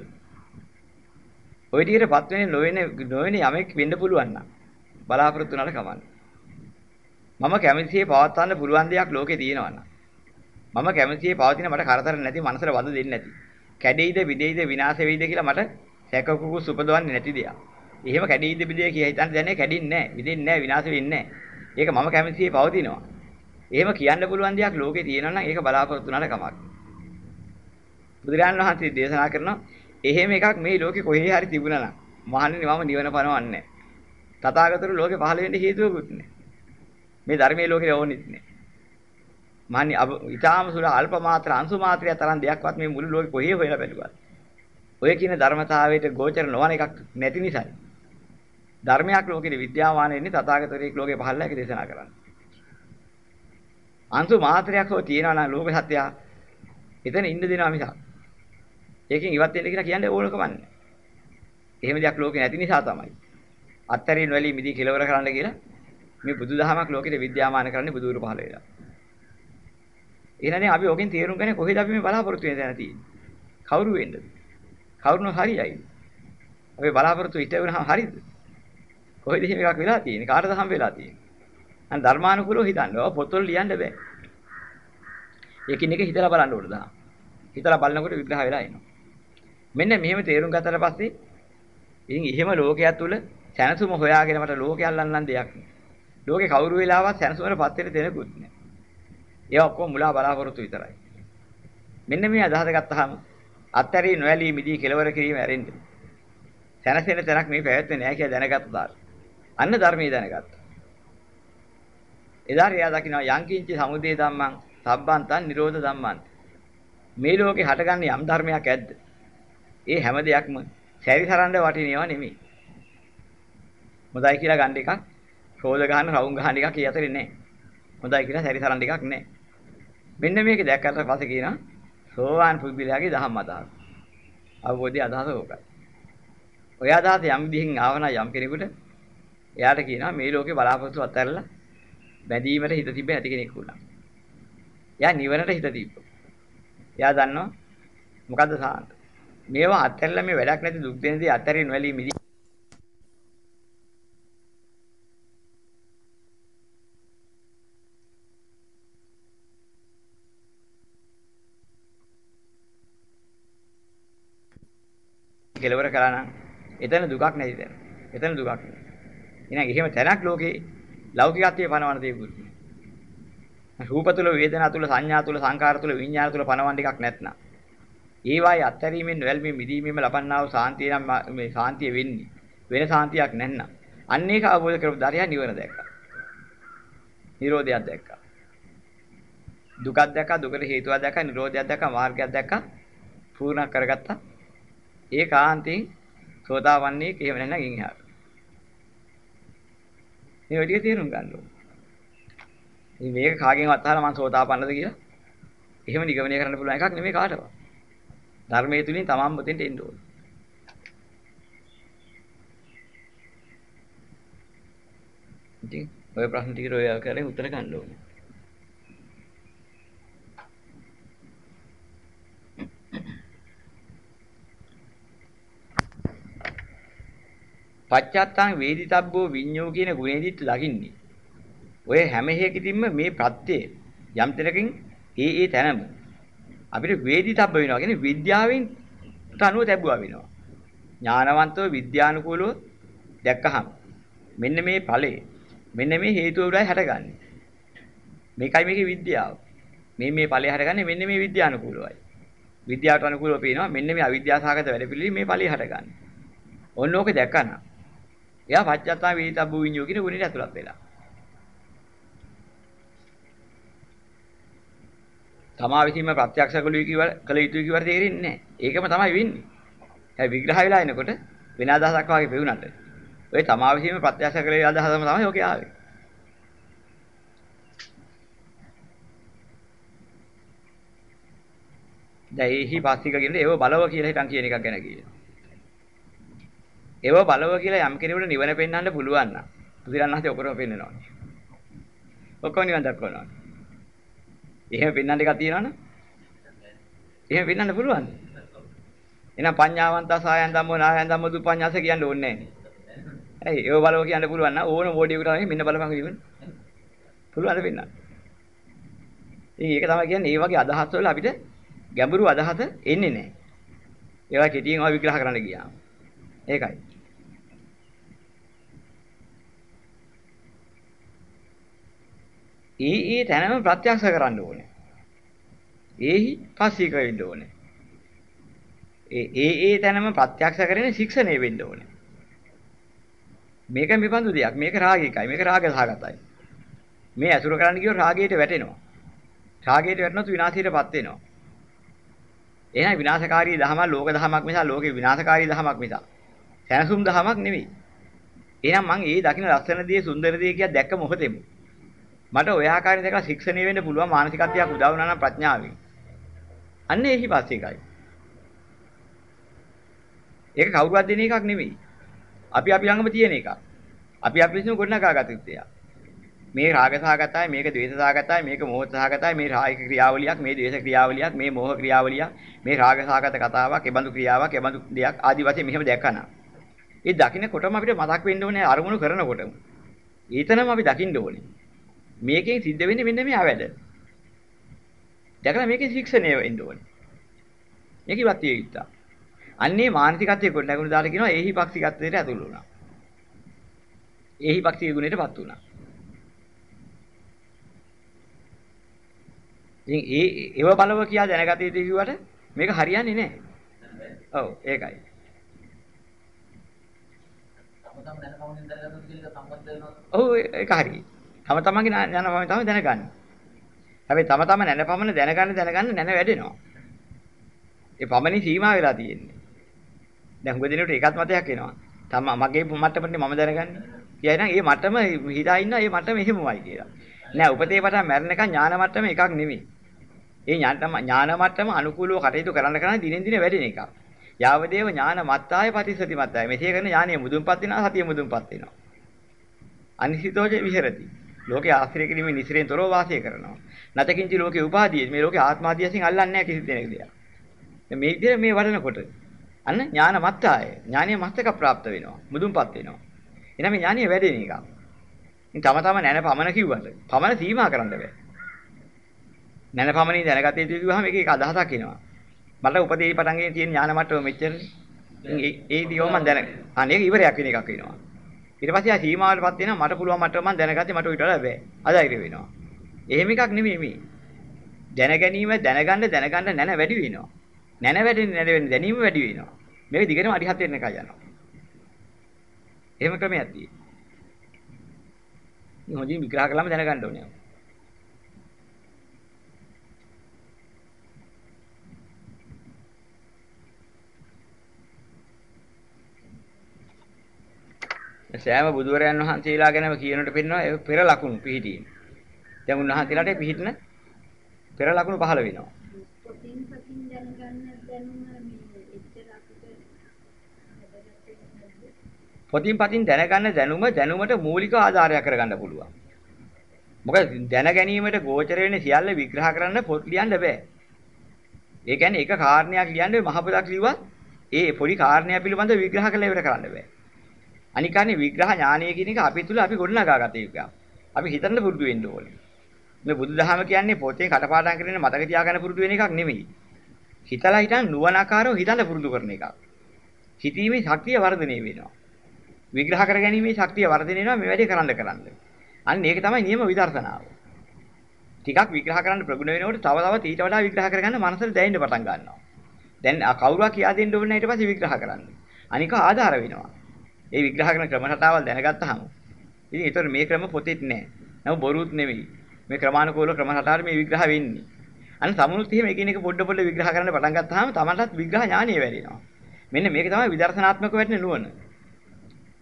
ඔය ටිකටපත් වෙන්නේ නොවන නොවන යමෙක් වෙන්න පුළුවන් නම් බලාපොරොත්තු වෙනාට කමන්නේ. මම කැමතිසේ පවත්වන්න පුළුවන් දෙයක් ලෝකේ තියෙනවා මම කැමතිසේ පවතින මට කරදර නැති මනසට වද දෙන්නේ නැති. කැඩෙයිද විදෙයිද විනාශ වෙයිද කියලා මට සැකකුකු සුපදවන්නේ නැති දෙයක්. එහෙම කැඩෙයිද විදෙයි කියලා හිතන්න දැනේ කැඩෙන්නේ නැහැ, විදෙන්නේ නැහැ, විනාශ වෙන්නේ නැහැ. ඒක මම කැමතිසේ පවතිනවා. එහෙම කියන්න පුළුවන් දෙයක් ලෝකේ තියෙනවා නම් ඒක බලාපොරොත්තු වෙනාට කමක්. බුදුරජාණන් වහන්සේ දේශනා කරනවා එහෙම එකක් මේ ලෝකේ කොහේ හරි තිබුණා නම් මහන්නේ මම නිවන පනවන්නේ නැහැ. තථාගතතුරු ලෝකේ පහළ වෙන්න හේතුවකුත් නැහැ. මේ ධර්මයේ ලෝකේ ඕනෙත් නෑ. මානි ඊටාම සුල අල්ප මාත්‍ර අංශු මාත්‍රය තරම් දෙයක්වත් මේ මුළු ලෝකේ කොහේ හොයලා බැලුවා. ඔය කියන ධර්මතාවයට ගෝචර නොවන එකක් නැති නිසායි. ධර්මයක් ලෝකේ විද්‍යාවාන වෙන්නේ තථාගතවරයෙක් ලෝකේ පහළලා ඒක දේශනා කරන්නේ. අංශු මාත්‍රයක් හෝ තියනවා නම් ලෝක සත්‍යය එතන ඉන්න දෙනවා මිසක්. ඒකෙන් ඉවත් වෙන්න කියලා කියන්නේ ඕනකම නැහැ. එහෙම දෙයක් ලෝකේ නැති නිසා තමයි. අත්තරින් වලි මිදී කෙලවර කරන්න කියලා මේ බුදුදහමක් ලෝකෙට විද්‍යාමාන කරන්නේ බුදුරු පහළ වෙලා. එහෙනම් අපි ඕකෙන් තේරුම් ගන්නේ කොහෙද අපි මේ බලාපොරොත්තු වෙන තැන තියෙන්නේ? කවුරු වෙන්නද? කවුරුන හරියයි. අපි බලාපොරොත්තු ඉෂ්ට වෙනහම හරියද? කොහෙද එහෙම එකක් වෙලා තියෙන්නේ? කාටද හම් වෙලා තියෙන්නේ? අන්න ධර්මානුකූලව හිතන්න. ඔය පොත්වල ලියන්න බෑ. ඒකින් එක හිතලා බලන්න ඕන දහම්. හිතලා බලනකොට විග්‍රහ වෙලා එනවා. මෙන්න මෙහෙම තේරුම් ගත්තට පස්සේ ඉතින් එහෙම ලෝකයක් තුල සැනසුම හොයාගෙන මට ලෝකයක් අල්ලන්න දෙයක් නෑ. ලෝකේ කවුරු වෙලාවත් සැනසුමටපත් වෙන්න දෙනකුත් නෑ. ඒවා ඔක්කොම මුලා බලාපොරොත්තු විතරයි. මෙන්න මේ අදහස ගත්තාම අත්තරී නොඇලී මිදී කෙලවර කිරීම ඇරෙන්න. සැනසෙන තැනක් මේ පැවැත්වෙන්නේ නැහැ කියලා දැනගත්ත දාර. අන්න ධර්මයේ දැනගත්තා. එදා එයා දකින්න යංකින්ච සමුදේ ධම්මං සබ්බන්තං නිරෝධ ධම්මං. මේ ලෝකේ හටගන්නේ යම් ධර්මයක් ඇද්ද? ඒ හැම දෙයක්ම සැරිසරන්න වටිනේවා නෙමෙයි. මොදයි කියලා ගන්න එකක් ශෝධ ගහන රවුම් ගහන එකක් ඊ අතරේ නැහැ. හොඳයි කියලා සැරිසරන එකක් නැහැ. මෙන්න මේක දැක්කට පස්සේ කියනවා සෝවාන් පුද්ගලයාගේ දහම් අදහස. අවබෝධය අදහස ඕකයි. ඔය අදහස යම් විදිහින් ආවන යම් කෙනෙකුට එයාට කියනවා මේ ලෝකේ බලාපොරොත්තු අත්හැරලා බැඳීමට හිත තිබෙ නැති කෙනෙක් වුණා. එයා නිවනට හිත දීප්පා. එයා දන්නවා මොකද්ද සාන්ත. මේවා අත්හැරලා මේ වැඩක් නැති දුක් දෙන දේ අත්හැරින් වැළී මිදී කෙලවර කළා නම් එතන දුකක් නැති තැන. එතන දුකක් නෑ. එහෙනම් එහෙම තැනක් ලෝකේ ලෞකිකත්වයේ පනවන දේකුත්. රූප තුල වේදනා තුල සංඥා තුල සංකාර තුල විඤ්ඤාණ තුල පනවන්න එකක් නැත්නම්. ඒවායි අත්හැරීමෙන් වැල්මේ මිදීමෙන් ලබන්නා වූ සාන්තිය නම් මේ සාන්තිය වෙන්නේ. වෙන සාන්තියක් නැත්නම්. අන්න ඒක අවබෝධ කරපු දරියා නිවන දැක්කා. නිරෝධයක් දැක්කා. දුකක් දැක්කා දුකට හේතුවක් දැක්කා නිරෝධයක් දැක්කා මාර්ගයක් දැක්කා පූර්ණ කරගත්තා ඒ කාන්තෙන් සෝතාවන්නේ එහෙම නැත්නම් ඉන් එහාට. මේ ඔය ටික තේරුම් ගන්න ඕනේ. ඉතින් මේක කාගෙන්වත් අහලා මම සෝතාපන්නද කියලා එහෙම නිගමනය කරන්න පුළුවන් එකක් නෙමෙයි කාටවත්. ධර්මයේ තුලින් තමන්ම මෙතෙන්ට එන්න ඕනේ. ඉතින් ඔය ප්‍රශ්න ටිකට ඔය ආකාරයෙන් උත්තර ගන්න ඕනේ. පච්චත්තං වේදිතබ්බෝ විඤ්ඤෝ කියන ගුණෙදිත් ලකින්නේ. ඔය හැම හේකින්ම මේ ප්‍රත්‍යය යම් තැනකින් ඒ ඒ තැනම අපිට වේදිතබ්බ වෙනවා කියන්නේ විද්‍යාවෙන් අනුව ලැබුවා වෙනවා. ඥානවන්තව විද්‍යානුකූලව දැක්කහම මෙන්න මේ ඵලය මෙන්න මේ හේතුව උඩයි හටගන්නේ. මේකයි මේකේ විද්‍යාව. මේ මේ ඵලය හටගන්නේ මෙන්න මේ විද්‍යානුකූලවයි. විද්‍යාවට අනුකූලව පේනවා මෙන්න මේ අවිද්‍යාසහගත වැඩ පිළිවි මේ ඵලය හටගන්නේ. ඔන්න ඕක දැක්කනම් එයා පච්චත්තා වේතබ්බු විඤ්ඤෝ කියන ගුණෙට ඇතුළත් වෙලා. තමා විසින්ම ප්‍රත්‍යක්ෂ කළ යුතු කළ යුතු කිවර තේරෙන්නේ නැහැ. ඒකම තමයි වෙන්නේ. හැබැයි විග්‍රහ වෙලා එනකොට වෙන අදහසක් වගේ පෙවුනට ඔය තමා විසින්ම ප්‍රත්‍යක්ෂ කළ යුතු අදහසම තමයි ඔකේ ආවේ. දැන් එහි පාස්තික කියන්නේ ඒව බලව කියලා හිතන් කියන එකක් ගැන කියනවා. ඒව බලව කියලා යම් කෙනෙකුට නිවන පෙන්වන්න පුළුවන් නම් බුදුරණන්සේ ඔකරම පෙන්නනවා. ඔක්කොම නිවන් දක්වනවා. එහෙම පෙන්වන්න එකක් තියෙනවනේ. එහෙම පෙන්වන්න පුළුවන්ද? එහෙනම් පඤ්ඤාවන්ත සායන් ධම්මෝ නායන් ධම්මෝ දුපඤ්ඤාස කියන්න ඕනේ නැහැ. ඇයි ඒව බලව කියන්න පුළුවන් නම් ඕන මොඩියෙකුට තමයි මෙන්න බලපන් කියන්න. පුළුවන්ද පෙන්වන්න? ඉතින් ඒක තමයි කියන්නේ මේ වගේ අදහස් වල අපිට ගැඹුරු අදහස එන්නේ නැහැ. ඒවා කෙටියෙන් ඔය විග්‍රහ කරන්න ගියාම. ඒකයි. ඒ ඒ තැනම ප්‍රත්‍යක්ෂ කරන්න ඕනේ. ඒහි පස්සීක වෙන්න ඕනේ. ඒ ඒ ඒ තැනම ප්‍රත්‍යක්ෂ කරගෙන ශික්ෂණය වෙන්න ඕනේ. මේක මෙබඳු දෙයක්. මේක රාගිකයි. මේක රාග සහගතයි. මේ අසුර කරන්න කියව රාගයට වැටෙනවා. රාගයට වැටෙනොත් විනාශයටපත් වෙනවා. එහෙනම් විනාශකාරී දහම ලෝක දහමක් මිස ලෝකේ විනාශකාරී දහමක් මිස සැනසුම් දහමක් නෙවෙයි. එහෙනම් මං ඒ දකින්න ලස්සන දේ සුන්දර දේ කිය දැක්ක මොහොතේම මට ඔය ආකාරයෙන් දැකලා ශික්ෂණය වෙන්න පුළුවන් මානසිකත්වයක් උදා වුණා නම් ප්‍රඥාවෙන්. අන්න එහි පස්සේ එකයි. ඒක කවුරුවත් දෙන එකක් නෙමෙයි. අපි අපි ළඟම තියෙන එකක්. අපි අපි විසින් ගොඩනගාගත යුත්තේ. මේ රාගසහගතයි මේක ද්වේෂසහගතයි මේක මෝහසහගතයි මේ රාගික ක්‍රියාවලියක් මේ ද්වේෂ ක්‍රියාවලියක් මේ මෝහ ක්‍රියාවලියක් මේ රාගසහගත කතාවක් එබඳු ක්‍රියාවක් එබඳු දෙයක් ආදි වශයෙන් මෙහෙම දැක්කනා. ඒ දකින්නකොටම අපිට මතක් වෙන්න ඕනේ අරමුණු කරනකොටම. ඊතනම අපි දකින්න ඕනේ. මේකෙන් සිද්ධ වෙන්නේ මෙන්න මේ ආවැඩ. දැකලා මේකෙන් ශික්ෂණය වෙන්න ඕනේ. මේක ඉවත් විය යුතුයි. අන්නේ මානසිකත්වයේ කොට නැගුණ දාලා කියනවා ඒහි පක්ෂිකත්වයට ඇතුළු වුණා. ඒහි පක්ෂික ගුණයටපත් වුණා. ඉතින් ඒ ඒව බලව කියා දැනගත යුතු කිව්වට මේක හරියන්නේ නැහැ. ඔව් ඒකයි. ඔව් ඒක හරියි. තම තමන්ගේ ඥානපමණ තමයි දැනගන්නේ. හැබැයි තම තම නැනපමණ දැනගන්න දැනගන්න නැන වැඩෙනවා. ඒ පමණින් සීමා වෙලා තියෙන්නේ. දැන් හුඟ දිනේට ඒකත් මතයක් එනවා. තම මගේ මට්ටමනේ මම දැනගන්නේ. කියයි නම් ඒ මට්ටම හිතා ඉන්න ඒ මට්ටම එහෙමමයි කියලා. නෑ උපතේ පටන් මැරෙන එක ඥාන මට්ටම එකක් නෙමෙයි. ඒ ඥාන මට්ටම අනුකූලව කටයුතු කරන්න කරන දිනෙන් දින වැඩෙන එකක්. යාවදේව ඥාන මත්තාය ප්‍රතිසති මත්තාය. මෙසේ කරන ඥානය මුදුන්පත් වෙනවා සතිය මුදුන්පත් වෙනවා. අනිසිතෝජ විහෙරති. ලෝකේ ආශ්‍රය කිරීමේ නිසිරෙන් තොරව වාසය කරනවා. නැතකින්චි ලෝකේ උපාදී මේ ලෝකේ ආත්මාදියසින් අල්ලන්නේ නැහැ කිසි දෙයක් දෙයක්. මේ විදිහට මේ වඩනකොට අන්න ඥාන මත්තාය. ඥානීය මස්තක પ્રાપ્ત වෙනවා. මුදුන්පත් වෙනවා. එනනම් මේ ඥානීය වැඩෙන එක. ඉතින් තම තම නැන පමන කිව්වට පමන සීමා කරන්න බෑ. නැන පමනින් දැනගත යුතු කිව්වහම ඒක එක අදහසක් එනවා. මට උපදේශ පටන් ගෙන තියෙන ඥාන මට්ටම මෙච්චරනේ. ඒ ඒ දියෝ මම දැන. අනේක ඉවරයක් වෙන එකක් වෙනවා. ඊට පස්සේ ආ සීමාවලපත් වෙනවා මට පුළුවන් මට මම දැනගත්තේ මට ඊට වඩා බෑ. අදයිර වෙනවා. එහෙම එකක් නෙමෙයි මේ. දැන ගැනීම දැනගන්න දැනගන්න නැන වැඩි වෙනවා. නැන වැඩි නැන වෙන දැනීම වැඩි වෙනවා. මේක දිගටම අරිහත් වෙන්න එකයි යනවා. එහෙම ක්‍රමයක් තියෙනවා. මේ හොඳින් විග්‍රහ කළාම දැනගන්න ඕනේ. සෑම බුදුවරයන් වහන්සේලා ගැනම කියනට පෙන්නවා ඒ පෙර ලකුණු පිහිටීම. දැන් උන්වහන්සේලාට පිහිටන පෙර ලකුණු පහළ වෙනවා. පොතින් පතින් දැනගන්න දැනුම දැනුමට මූලික ආධාරයක් කරගන්න පුළුවන්. මොකද දැන ගැනීමට ගෝචර වෙන සියල්ල විග්‍රහ කරන්න පොත් ලියන්න බෑ. ඒ කියන්නේ එක කාරණයක් ලියන්නේ මහ පොතක් ලිව්වත් ඒ පොඩි කාරණයක් පිළිබඳව විග්‍රහ කරලා ඉවර කරන්න බෑ. අනිකානේ විග්‍රහ ඥානය කියන එක අපි තුල අපි ගොඩනගා ගත යුතුයි. අපි හිතන්න පුරුදු වෙන්න ඕනේ. මේ බුදුදහම කියන්නේ පොතේ කටපාඩම් කරගෙන මතක තියාගන්න පුරුදු වෙන එකක් නෙමෙයි. හිතලා හිටන් නුවණකාරව හිතන්න පුරුදු කරන එකක්. හිතීමේ ශක්තිය වර්ධනය වෙනවා. විග්‍රහ කරගැනීමේ ශක්තිය වර්ධනය වෙනවා මේ වැඩේ කරන්න කරන්න. අන්න ඒක තමයි නියම විදර්ශනාව. ටිකක් විග්‍රහ කරන්න ප්‍රගුණ වෙනකොට තව තවත් ඊට වඩා විග්‍රහ කරගන්න මනසට දැනෙන්න පටන් ගන්නවා. දැන් කවුරුවා කියා දෙන්න ඕනේ ඊට පස්සේ විග්‍රහ කරන්න. අනික ආධාර වෙනවා. ඒ විග්‍රහ කරන ක්‍රම රටාවල් දැනගත්තාම ඉතින් ඒතර මේ ක්‍රම පොතේත් නෑ. නම බොරුත් නෙවෙයි. මේ ක්‍රමානුකූල ක්‍රම රටාවට මේ විග්‍රහ වෙන්නේ. අන්න සමුනුත් එහෙම එකිනෙක පොඩ පොඩ විග්‍රහ කරන්න පටන් ගත්තාම තමන්ටත් විග්‍රහ ඥානිය වැඩෙනවා. මෙන්න මේක තමයි විදර්ශනාත්මක වෙන්නේ නුවණ.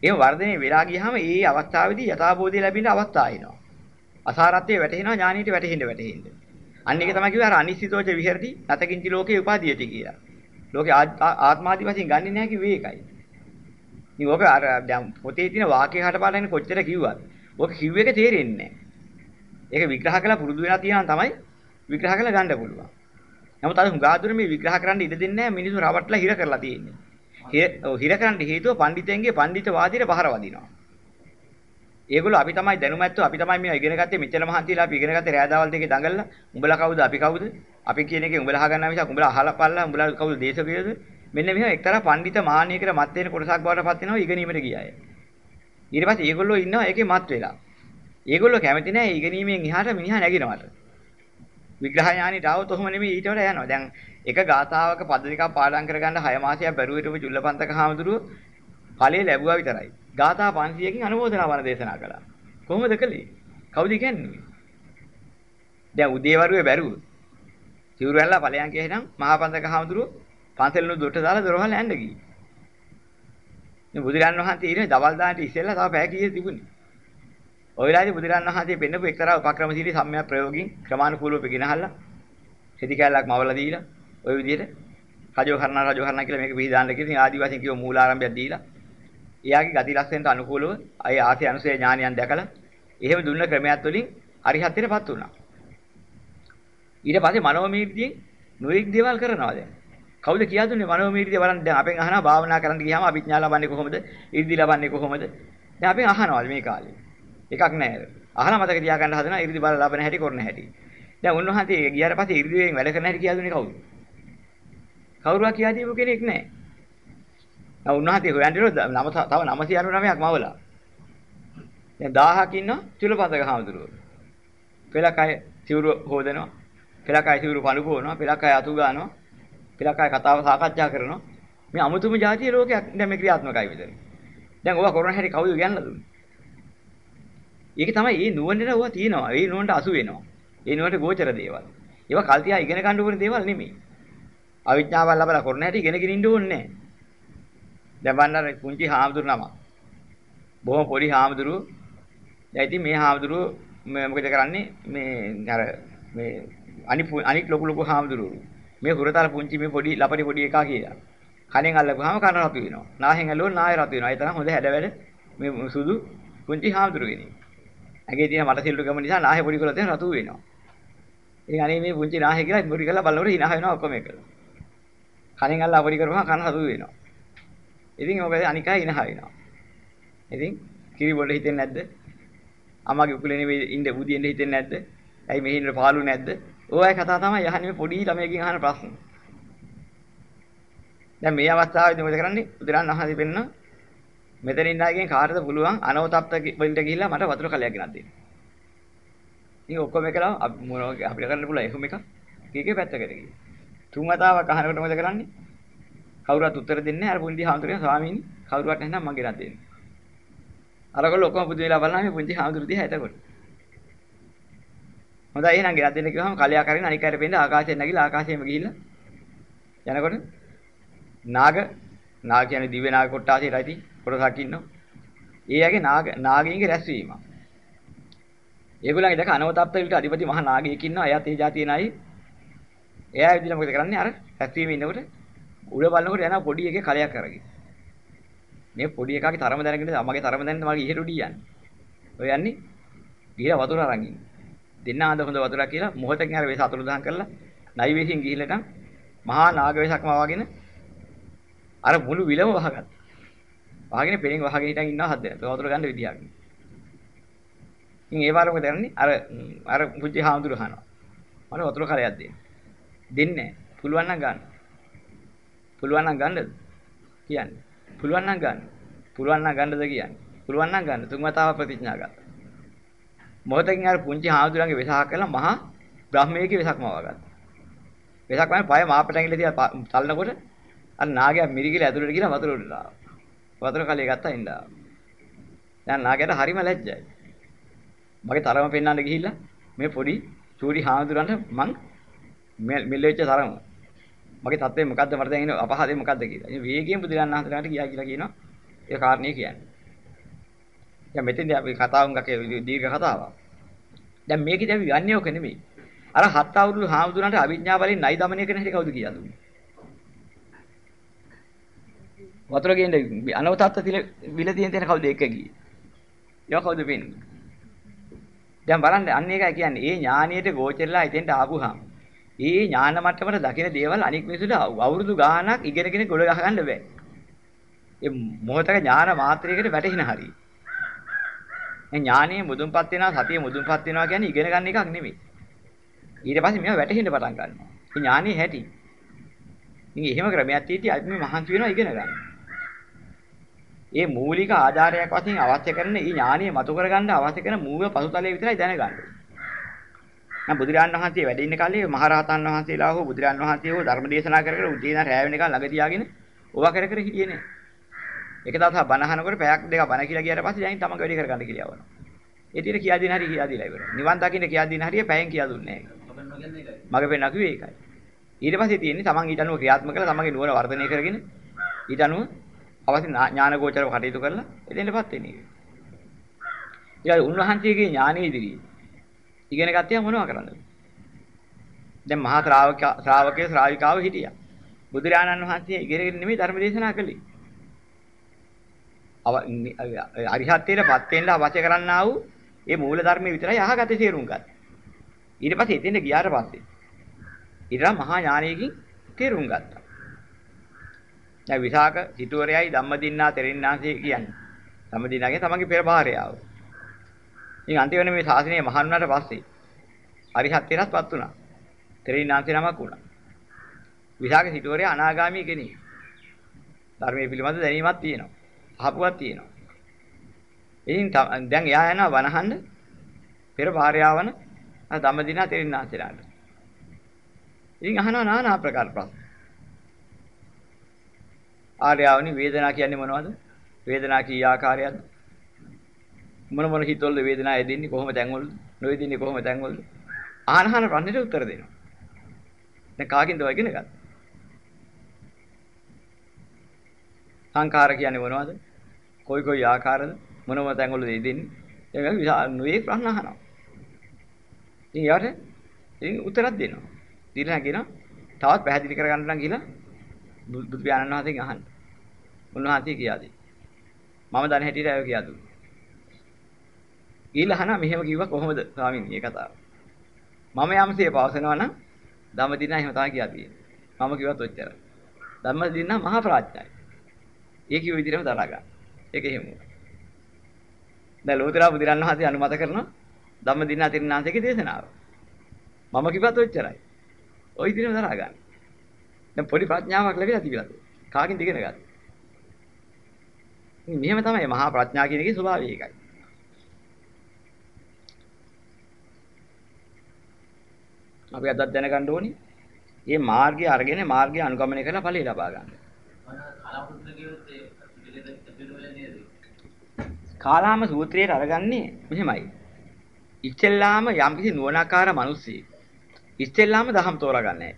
එහෙම වර්ධනය වෙලා ගියාම ඒ අවස්ථාවේදී යථාබෝධය ලැබෙන අවස්ථාව එනවා. අසාරත්වයේ වැටෙනවා ඥානියට වැටෙන්න වැටෙන්න. අන්න ඒක තමයි කිව්වේ අර අනිශ්චිතෝච විහෙරති නැතකින්චි ලෝකේ උපාදීයති කියලා. ලෝකේ ආත්මාදී වශයෙන් ගන්නෙ නැහැ කිව්වේ ඒකයි. ඉතින් ඕක අර දැන් පොතේ තියෙන වාක්‍ය හටපාඩම් කොච්චර කිව්වත් ඕක කිව්ව එක තේරෙන්නේ නැහැ. ඒක විග්‍රහ කළා පුරුදු වෙලා තියෙනවා තමයි විග්‍රහ කළා ගන්න පුළුවන්. නමුත් අර හුඟාදුර මේ විග්‍රහ කරන්න ඉඩ දෙන්නේ නැහැ මිනිස්සු රවට්ටලා හිර කරලා තියෙන්නේ. හිර කරන්න හේතුව පඬිතෙන්ගේ පඬිත වාදීර පහර වදිනවා. ඒගොල්ලෝ අපි තමයි දැනුමැත්තෝ අපි තමයි මේවා ඉගෙන ගත්තේ මෙච්චර මහන්සියලා අපි ඉගෙන ගත්තේ රෑදාවල් දෙකේ දඟලලා උඹලා කවුද අපි කවුද අපි කියන එකේ උඹලා අහගන්නා මිසක් උඹලා අහලා පල්ලා උඹලා කවුද දේශකයෝද මෙන්න මෙහෙම එක්තරා පඬිත මාන්නයකට මත් වෙන කොටසක් බවට පත් වෙනවා ඉගෙනීමට ගියාය. ඊට පස්සේ ඒගොල්ලෝ ඉන්නවා ඒකේ මත් වෙලා. ඒගොල්ලෝ කැමති නැහැ ඉගෙනීමෙන් එහාට මිනිහා නැගිනවට. විග්‍රහ ඥානෙට આવොත් ඔහොම නෙමෙයි ඊට වඩා යනවා. දැන් එක ගාථාවක පද දෙකක් පාඩම් කරගන්න 6 මාසයක් බැරුව හිටපු චුල්ලපන්තක හාමුදුරුවෝ ඵලයේ ලැබුවා විතරයි. ගාථා 500කින් අනුමෝදනා වන දේශනා කළා. කොහොමද කළේ? කවුද කියන්නේ? දැන් උදේවරුේ බැරුව. සිවුරු ඇල්ලලා ඵලයන් කියනනම් මහා පන්තක හාමුදුරුවෝ පන්සලනු දොට දාලා දොරවල් යන්න ගියේ. මේ බුදුරන් වහන්සේ ඉන්නේ දවල් දාන්නට ඉස්සෙල්ලා තව පැය කීයක් තිබුණේ. ඔය වෙලාවේ බුදුරන් වහන්සේ පෙන්නපු එක්තරා උපක්‍රමශීලී සම්මිය ප්‍රයෝගින් ක්‍රමානුකූලව ගෙනහල්ලා සෙටි කැලක් මවලා දීලා ඔය විදිහට රජෝ කරනා රජෝ කරනා කියලා මේක පිළිදාන්න කියලා ඉතින් ආදිවාසීන් කිව්ව මූලාරම්භයක් දීලා එයාගේ ගති ලක්ෂණයට අනුකූලව අය ආසේ අනුසය ඥානියන් දැකලා එහෙම දුන්න ක්‍රමයක් වලින් අරිහත්ත්වයටපත් වුණා ඊට පස්සේ මනෝමීර්තියෙන් නොඑක් දේවල් කරනවා දැන් කවුද කියා දුන්නේ මනෝමීර්තිය බලන්න දැන් අපෙන් අහනවා භාවනා කරන්න ගියාම අභිඥා ලබන්නේ කොහොමද? ඉර්ධි ලබන්නේ කොහොමද? දැන් අපෙන් අහනවා මේ කාලේ. එකක් නැහැ. අහලා මතක තියාගන්න හදනවා ඉර්ධි බල ලබන හැටි කරන හැටි. දැන් උන්වහන්සේ ගියාට පස්සේ ඉර්ධියෙන් වැඩ කරන හැටි කියා දුන්නේ කවුද? කවුරුවා කියා දීපු කෙනෙක් නැහැ. දැන් උන්වහන්සේ හොයන්නේ නම තව 999ක් මවලා. දැන් 1000ක් ඉන්නවා චුලපතක හාමුදුරුවෝ. පෙලකය සිවුරු හොදනවා. පෙලකය සිවුරු පණු පොවනවා. පෙලකය අතු ගන්නවා. පෙලක් අය කතාව සාකච්ඡා කරනවා. මේ අමුතුම જાතිය ලෝකයක් දැන් මේ ක්‍රියාත්මකයි විතර. දැන් ඕවා කරන හැටි කවුද කියන්න දුන්නේ? ඒක තමයි මේ නුවණට ඕවා තියෙනවා. ඒ නුවණට අසු වෙනවා. ඒ නුවණට ගෝචර දේවල්. ඒවා කල් තියා ඉගෙන ගන්න ඕන දේවල් නෙමෙයි. අවිඥාවල් ලබලා කරන හැටි ඉගෙනගෙන ඉන්න ඕනේ නැහැ. දැන් වන්නර පුංචි හාමුදුරු නම. බොහොම පොඩි හාමුදුරු. දැන් ඉතින් මේ හාමුදුරු මොකද කරන්නේ මේ අර මේ අනිත් අනිත් ලොකු ලොකු හාමුදුරුවෝ මේ හුරතල පුංචි මේ පොඩි ලපටි පොඩි එකා කියලා. කණෙන් අල්ලපුවාම කන රතු වෙනවා. නාහෙන් ඇල්ලුවොත් නාය රතු වෙනවා. ඒ තරම් හොඳ හැඩ වැඩ මේ සුදු පුංචි හාමුදුරු කෙනෙක්. ඇගේ තියෙන මට සිල්ලුකම නිසා නාහේ පොඩි කරලා තියෙන රතු වෙනවා. ඉතින් අනේ මේ පුංචි නාහේ කියලා පොඩි කරලා බලනකොට hina වෙනවා ඔක්කොම එක. කණෙන් අල්ලා පොඩි කරපුවම කන රතු වෙනවා. ඉතින් ඔක අනිකා hina වෙනවා. ඉතින් කිරි බොඩ හිතෙන්නේ නැද්ද? අම්මගේ උකුලේ නෙවෙයි ඉන්න බුදියෙන්න හිතෙන්නේ නැද්ද? ඇයි මෙහි ඉන්න පාළු නැද්ද? ඔය කතා තමයි යහන්නේ මේ පොඩි ළමයකින් අහන ප්‍රශ්න. දැන් මේ අවස්ථාවේදී මොකද කරන්නේ? බුදුරන් අහලා දෙන්න මෙතන ඉන්න අයගෙන් කාටද පුළුවන් අනවතප්ත වලට ගිහිල්ලා මට වතුර කලයක් ගෙනත් දෙන්න. ඉතින් ඔක්කොම එකලා මොනවද අපිට කරන්න පුළුවන් එහෙම එකක්. කීකේ පැත්තකට ගිහින්. තුන් වතාවක් අහනකොට මොකද කරන්නේ? කවුරුත් උත්තර දෙන්නේ නැහැ. අර පුංචි හාමුදුරුවෝ ස්වාමීනි කවුරුවත් නැත්නම් මම ගෙනත් දෙන්න. අරගොල්ලෝ ඔක්කොම පුදු වෙලා බලනවා මේ පුංචි හාමුදුරුවෝ දිහා එතකොට. හොඳයි එහෙනම් ගෙනත් දෙන්න කිව්වම කලයක් අරගෙන අනික් අයට පෙන්න ආකාශයෙන් නැගිලා ආකාශයෙම ගිහිල්ලා යනකොට නාග නාග කියන්නේ දිව්‍ය නාග කොට්ටාසයට ඇති කොටසක් ඉන්නවා. ඒ යගේ නාග නාගයින්ගේ රැස්වීම. ඒගොල්ලන්ගේ දැක අනවතප්පලට අධිපති මහා නාගයෙක් ඉන්නවා. එයාත් ඒ જાතියේ නයි. එයා විදිහට මොකද කරන්නේ? අර රැස්වීමේ ඉන්නකොට උඩ බලනකොට යනවා පොඩි එකේ කලයක් අරගෙන. මේ පොඩි එකාගේ තරම දැනගෙන මගේ තරම දැනගෙන මගේ ඉහෙට උඩිය යන්නේ. ඔය යන්නේ ගිහලා වතුර අරන් ඉන්නේ. දෙන්න ආද හොඳ වතුරක් කියලා මොහොතකින් අර වෙස අතුරුදහන් කරලා නයිවේසියෙන් ගිහිල්ලා මහා නාග වෙසක්ම වගෙන අර මුළු විලම වහගත්තා. වහගෙන පෙණින් වහගෙන හිටන් ඉන්නවා හද දෙනා. වතුර ගන්න විදියක්. ඉතින් ඒ වරම කරන්නේ අර අර පුංචි හාමුදුරු අහනවා. මට වතුර කරයක් දෙන්න. දෙන්නේ පුළුවන් නම් ගන්න. පුළුවන් නම් ගන්නද? කියන්නේ. පුළුවන් නම් ගන්න. පුළුවන් නම් ගන්නද කියන්නේ. පුළුවන් නම් ගන්න. තුන් වතාවක් ප්‍රතිඥා ගත්තා. මොහොතකින් අර පුංචි හාමුදුරන්ගේ වෙසහක් කළා මහා බ්‍රහ්මයේ වෙසක් මවාගත්තා. වෙසක් වань පය මාපට ඇඟිල්ල තියලා තල්නකොට අර නාගයා මිරිගිල ඇතුළට ගිහලා වතුර උඩට ආවා. වතුර කලිය ගත්තා ඉඳා. දැන් නාගයාට හරිම ලැජ්ජයි. මගේ තරම පෙන්වන්න ගිහිල්ලා මේ පොඩි චූටි හාමුදුරන්ට මං මෙල්ලෙච්ච තරම මගේ தත්ත්වය මොකද්ද මට දැන් ඉන්නේ අපහාසය මොකද්ද කියලා. ඉතින් වේගයෙන් බුදුරජාණන් වහන්සේලාට ගියා කියලා කියනවා. ඒ කාරණේ කියන්නේ. දැන් මෙතෙන්දී අපි කතාව හුඟක් දීර්ඝ කතාවක්. දැන් මේකේදී අපි යන්නේ ඔක නෙමෙයි. අර හත් අවුරුදු හාමුදුරන්ට අවිඥා වලින් නයි দমনය කරන හැටි කවුද කියලා දුන්නේ? වතුර ගේන අනවතත්ත තිල විල තියෙන තැන කවුද එක ගියේ? ඒවා කවුද වෙන්නේ? දැන් බලන්න අන්න ඒකයි කියන්නේ. ඒ ඥානියට ගෝචරලා හිතෙන්ට ආපුහම ඒ ඥාන මට්ටමට දකින දේවල් අනික් මිනිසුන්ට අවුරුදු ගාණක් ඉගෙනගෙන ගොඩ ගහ ගන්න බෑ. ඒ මොහතක ඥාන මාත්‍රයකට වැටෙන හරියි. මේ ඥානෙ මුදුන්පත් වෙනවා සතිය මුදුන්පත් වෙනවා කියන්නේ ඉගෙන ගන්න එකක් නෙමෙයි. ඊට පස්සේ මේවා වැටහෙන්න පටන් ගන්නවා. මේ ඥානෙ හැටි. ඉතින් එහෙම ක්‍රමයක් තියෙද්දි අපි මේ මහන්සි වෙනවා ඉගෙන ගන්න. ඒ මූලික ආධාරයක් වශයෙන් අවශ්‍ය කරන මේ ඥානිය මතු කරගන්න අවශ්‍ය කරන මූල පසුතලයේ විතරයි දැනගන්න. නම් බුදුරජාන් වහන්සේ වැඩ ඉන්න කාලේ මහරහතන් වහන්සේලා හෝ බුදුරජාන් වහන්සේ හෝ ධර්ම දේශනා කර කර උදේ ඉඳන් රැය වෙනකන් ළඟ තියාගෙන ඕවා කර කර හිටියේ නේ. එක දවසක් බණ අහනකොට පැයක් දෙකක් බණ කියලා ගියාට පස්සේ දැන් තමන්ගේ වැඩි කරගන්න කියලා යවනවා. ඒ ටික කියා දෙන හරිය කියා දීලා ඉවරයි. නිවන් දකින්න කියා දෙන හරිය පැයෙන් කියා දුන්නේ නැහැ. මගේ පෙන්න කිව්වේ ඒකයි. ඊට පස්සේ තියෙන්නේ තමන් ඊට අනුව ක්‍රියාත්මක කරලා තමන්ගේ නුවණ වර්ධනය කරගෙන ඊට අනුව අවශ්‍ය ඥාන ගෝචරව කටයුතු කරලා එතෙන්ටපත් වෙන එක. ඊළඟ උන්වහන්සේගේ ඥානෙ ඉදිරියේ ඉගෙන ගත්තේ මොනවද කරන්නද? දැන් මහා ශ්‍රාවක ශ්‍රාවකේ ශ්‍රාවිකාව හිටියා. බුදුරජාණන් වහන්සේ ඉගෙනගෙන නෙමෙයි ධර්ම දේශනා කළේ. අරිහත්ත්වයටපත් වෙන්න අවශ්‍ය කරන්නා වූ ඒ මූල ධර්ම විතරයි අහගත්තේ තේරුම් ගන්න. ඊට පස්සේ එතෙන් ගියාට පස්සේ ඊට මහා ඥානයකින් තේරුම් ගත්තා. දැන් විසාක සිටුවරයයි ධම්මදින්නා තෙරින්නාන්සේ කියන්නේ. ධම්මදින්නාගේ තමන්ගේ පෙර භාර්යාව. ඉතින් අන්තිමට මේ ශාසනය මහාන් වුණාට පස්සේ අරිහත්ත්වයටපත් වුණා. තෙරින්නාන්සේ නමක් වුණා. විසාක සිටුවරයා අනාගාමී කෙනෙක්. ධර්මයේ පිළිබඳ දැනීමක් තියෙනවා. අහපුවක් තියෙනවා. ඉතින් දැන් එයා යනවා වනහන්න පෙර භාර්යාවන ධම්මදිනා තෙරින්නාන්සේලාට. ඉතින් අහනවා নানা ආකාර ප්‍රශ්න. ආර්යාවනි වේදනා කියන්නේ මොනවද? වේදනා කී ආකාරයක්ද? මොන මොන හිතවලද වේදනාව එදින්නේ කොහොම තැන්වලද? නොෙදින්නේ කොහොම තැන්වලද? අහන අහන ප්‍රශ්නෙට උත්තර දෙනවා. දැන් කාකින්ද ඔය ඉගෙන ගන්න? සංඛාර කියන්නේ මොනවද? කොයි කොයි ආකාරද? මොන මොන තැන්වලද එදින්නේ? ඒක විශාල නුයේ ප්‍රශ්න අහනවා. ඉතින් යාට ඉතින් උත්තරයක් දෙනවා. දීලා කියනවා තවත් පැහැදිලි කරගන්න නම් කියලා බුදු පියාණන් වහන්සේගෙන් අහන්න. උන්වහන්සේ කියා දෙයි. මම දන්නේ හැටියට අය කියා දුන්නා. ඊළහන මෙහෙම කිව්වා කොහොමද ස්වාමීන් මේ කතාව. මම යම්සේ පවසනවා නම් ධම්මදින එහෙම තමයි කියලා තියෙන්නේ. මම කිව්වත් ඔච්චරයි. ධම්මදින මහා ප්‍රඥායි. ඒ කිව්ව විදිහටම දරා ගන්න. ඒක එහෙම. දැන් ලෝතර බුදුරන් වහන්සේ අනුමත කරනවා ධම්මදින අතිරණාන්සේගේ දේශනාව. මම කිව්වත් ඔච්චරයි. ওই විදිහටම දරා ගන්න. දැන් පොඩි ප්‍රඥාවක් ලැබිලා තිබිලාද? කාගෙන්ද ඉගෙන ගත්තේ? මෙහෙම තමයි මහා ප්‍රඥා කියන එකේ ස්වභාවය ඒකයි. අපි අදත් දැනගන්න ඕනේ. මේ මාර්ගය අරගෙන මාර්ගය අනුගමනය කරලා ඵලය ලබා ගන්න. කාලාම සූත්‍රයේ අරගන්නේ මෙහෙමයි. ඉස්සෙල්ලාම යම්කිසි නුවණාකාර මිනිස්සෙක් ඉස්සෙල්ලාම දහම් තෝරාගන්නේ.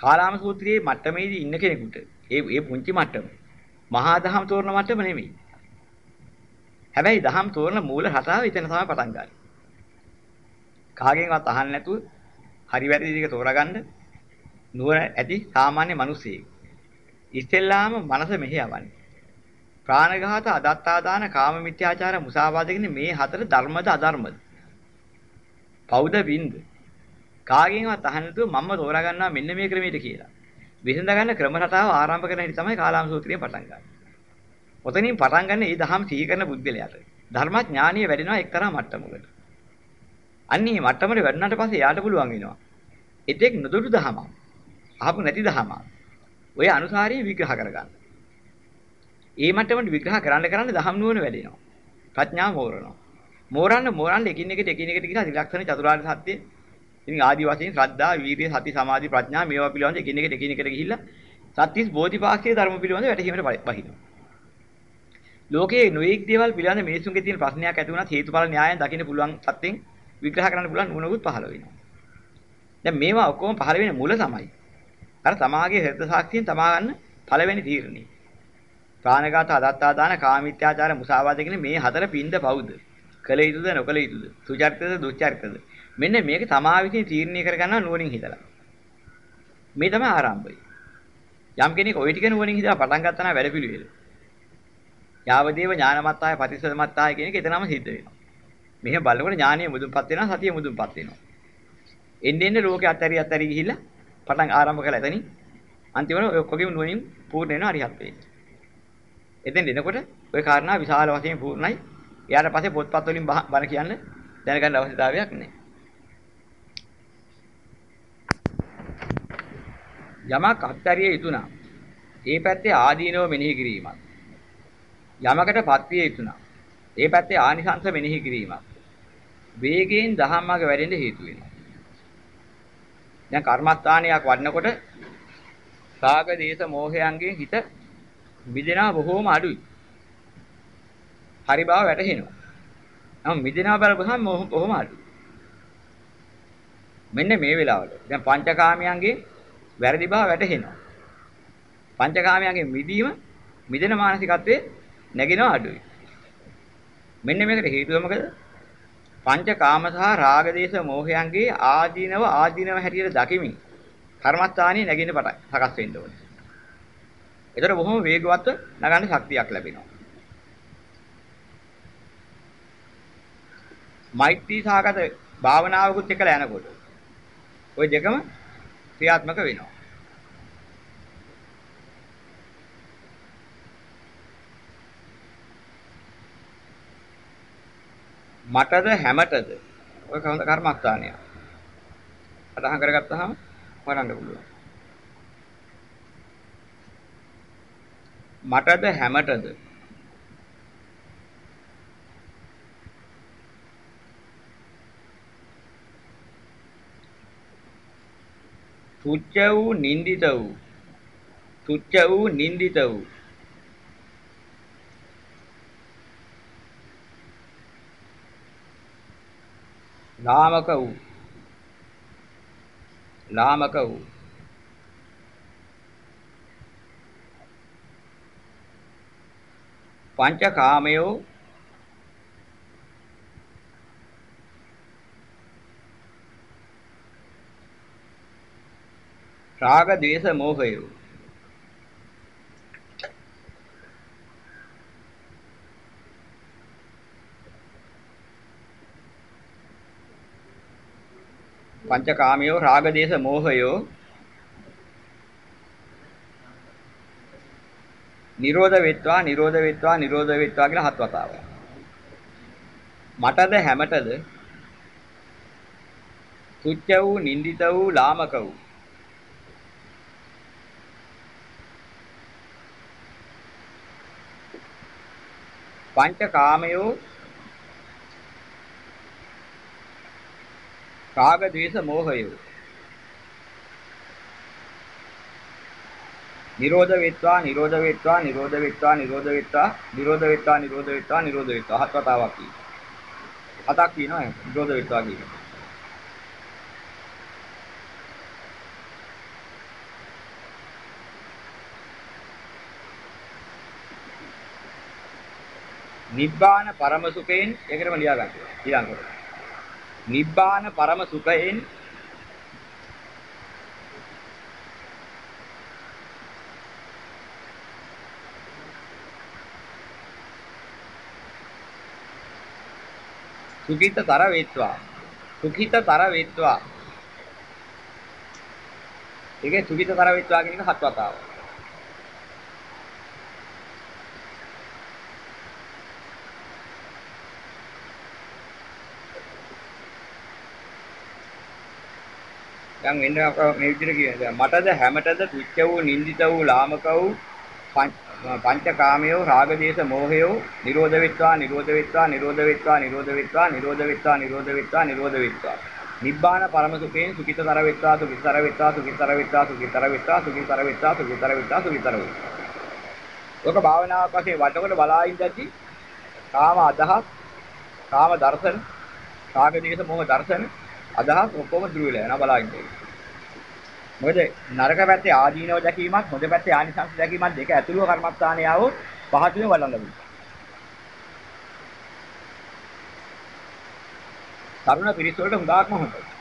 කාලාම සූත්‍රයේ මට්ටමේදී ඉන්න කෙනෙකුට ඒ ඒ පුංචි මට්ටම මහා දහම් තෝරන මට්ටම නෙමෙයි. හැබැයි දහම් තෝරන මූල රටාව එතන තමයි පටන් ගන්නේ. කාගෙන්වත් අහන්න නැතුව හරි වැරදි ටික තෝරාගන්න නුවණ ඇති සාමාන්‍ය මිනිසෙක්. ඉස්සෙල්ලාම මනස මෙහෙ යවන්නේ. ප්‍රාණඝාත, අදත්තාදාන, කාම මිත්‍යාචාර, මුසාවාද කියන මේ හතර ධර්මද අධර්මද? පෞද වින්ද? කාගෙන්වත් අහන්න නැතුව මම්ම තෝරාගන්නවා මෙන්න මේ ක්‍රමයට කියලා. විසඳ ගන්න ක්‍රම රටාව ආරම්භ කරන හැටි තමයි කාලාම සූත්‍රයෙන් පටන් ගන්න. ඔතනින් පටන් ගන්න මේ දහම් සිහි කරන බුද්ධලයාට ධර්මඥානිය වැඩෙනවා එක්තරා මට්ටමකට. අන්නේ මට්ටමට වැඩුණාට පස්සේ යාට පුළුවන් වෙනවා. එතෙක් නොදුටු දහම. අහපු නැති දහම. ඔය අනුසාරී විග්‍රහ කරගන්න. ඒ මට්ටමට විග්‍රහ කරන්න කරන්න දහම් නුවණ වැඩෙනවා. ප්‍රඥාව මෝරනවා. මෝරන්න මෝරන්න එකින් එකට එකින් එකට කියලා ත්‍රිලක්ෂණ චතුරාර්ය සත්‍ය ඉතින් ආදි වශයෙන් ශ්‍රද්ධා, වීර්ය, සති, සමාධි, ප්‍රඥා මේවා පිළිබඳ එකින් එකට එකින් එකට ගිහිල්ලා සත්‍තිස් බෝධිපාක්ෂික ධර්ම පිළිබඳ වැටහීමට බහිනවා. ලෝකයේ නොඑක් දේවල් පිළිබඳ මිනිසුන්ගේ තියෙන ප්‍රශ්නයක් ඇති වුණත් හේතුඵල න්‍යායයෙන් දකින්න පුළුවන් සත්‍යෙන් විග්‍රහ කරන්න පුළුවන් නුවණකුත් පහළ වෙනවා. දැන් මේවා ඔක්කොම පහළ වෙන මුල තමයි. අර තමාගේ හෘද සාක්ෂියෙන් තමා ගන්න පළවෙනි තීරණය. ප්‍රාණඝාත, අදත්තා දාන, කාමීත්‍යාචාර, මුසාවාද කියන මේ හතර පින්ද පවුද? කළ යුතුද නොකළ යුතුද? සුචරිතද දුස්චරිතද? මෙන්න මේක තමා විසින් තීරණය කරගන්නවා නුවණින් හිතලා. මේ තමයි ආරම්භය. යම් කෙනෙක් ওই ටික නුවණින් හිතලා පටන් ගත්තා නම් වැඩපිළිවෙල. යාවදේව ඥානමත්තාය ප්‍රතිසදමත්තාය කියන එක එතනම සිද්ධ වෙනවා. මෙහෙම බලනකොට ඥානිය මුදුන්පත් වෙනවා සතිය මුදුන්පත් වෙනවා. එන්නේ එන්නේ ලෝකේ අත්හැරි අත්හැරි ගිහිල්ලා පටන් ආරම්භ කළා එතනින් අන්තිමට ඔය ඔක්කොගේම නුවණින් පූර්ණ වෙනවා අරිහත් වෙන්නේ. එතෙන් එනකොට ওই කාරණා විශාල වශයෙන් පූර්ණයි. ඊට පස්සේ පොත්පත් වලින් බණ කියන්න දැනගන්න අවශ්‍යතාවයක් නැහැ. යමක් අත්හැරිය යුතු නම් ඒ පැත්තේ ආදීනව මෙනෙහි කිරීමක්. යමකට පත්විය යුතු නම් ඒ පැත්තේ ආනිසංස මෙනෙහි කිරීමක්. වේගයෙන් දහම්මග වැඩෙන්න හේතු වෙනවා. දැන් කර්මස්ථානයක් වඩනකොට රාග දේශ මොහයන්ගෙන් හිත මිදෙනවා බොහෝම අඩුයි. හරි බව වැටහෙනවා. නම් මිදෙනවා බලපුවහම බොහොම අඩුයි. මෙන්න මේ වෙලාවට දැන් පංචකාමයන්ගේ වැරදි බව වැටහෙනවා. පංචකාමයන්ගේ මිදීම මිදෙන මානසිකත්වයේ නැගෙනවා අඩුයි. මෙන්න මේකට හේතුව මොකද? පංචකාම සහ රාග දේශ මොහයන්ගේ ආදීනව ආදීනව හැටියට දකිමින් කර්මස්ථානයේ නැගින්න පටන් සකස් වෙන්න ඕනේ. ඒතර බොහොම වේගවත් නගන්න ශක්තියක් ලැබෙනවා. මෛත්‍රී සාගත භාවනාවකුත් එක්කලා යනකොට ওই දෙකම ක්‍රියාත්මක වෙනවා. මටද හැමතද ඔය කවුද කර්මස්ථානය. අදහම් කරගත්තාම වරන්න පුළුවන්. මටද හැමතද තුච්ච වූ නින්දිත වූ තුච්ච වූ නින්දිත වූ ලාමක වූ. ලාමක වූ. පංචකාමයෝ රාග ద్వේෂ මෝහය. පංචකාමියෝ රාග දේශ මෝහයෝ. නිරෝධ වෙත්වා නිරෝධ වෙත්වා නිරෝධ වෙත්වා කියලා හත් වතාවක්. මටද හැමතද තුච්ච වූ නින්දිත වූ ලාමක වූ. පංච කාමයෝ රාග ద్వේෂ මෝහයෝ නිරෝධ වෙත්වා නිරෝධ වෙත්වා නිරෝධ වෙත්වා නිරෝධ වෙත්වා නිරෝධ වෙත්වා නිරෝධ වෙත්වා නිරෝධ වෙත්වා හත් වතාවක් කියනවා හතක් කියනවා නිරෝධ වෙත්වා කියනවා නිබ්බාන පරම සුඛයෙන් ඒකටම ලියා ගන්න. ඊළඟට. නිබ්බාන පරම සුඛයෙන් සුඛිතතර වේත්වා. සුඛිතතර වේත්වා. ඒකේ සුඛිතතර වේත්වා කියන එක හත් වතාවක්. දැන් වෙන මේ විදිහට කියන්නේ. මටද හැමතද තුච්ච වූ නින්දිත වූ ලාමක වූ පංචකාමයෝ රාග දේශ මොහයෝ නිරෝධ වෙත්වා නිරෝධ වෙත්වා නිරෝධ වෙත්වා නිරෝධ වෙත්වා නිරෝධ වෙත්වා නිරෝධ වෙත්වා නිරෝධ වෙත්වා. නිබ්බාන පරම සුඛයෙන් සුඛිතතර වෙත්වා සුඛිතතර වෙත්වා සුඛිතතර වෙත්වා සුඛිතතර වෙත්වා සුඛිතතර වෙත්වා සුඛිතතර වෙත්වා සුඛිතතර වෙත්වා. ඔක භාවනාවක් වශයෙන් වටකොට බලා ඉඳද්දි කාම අදහස් කාම දර්ශන රාග දේශ මොහ දර්ශන අදහස් ඔක්කොම දුර වෙලා යනවා බලා ඉන්නේ. මොකද නරක පැත්තේ ආදීනව දැකීමත් හොඳ පැත්තේ ආනිසංස දැකීමත් දෙක ඇතුළුව කර්මස්ථානය આવොත් පහතුනේ බලන්න ලැබුණා. තරුණ පිරිස වලට හුඟක්ම හොඳයි.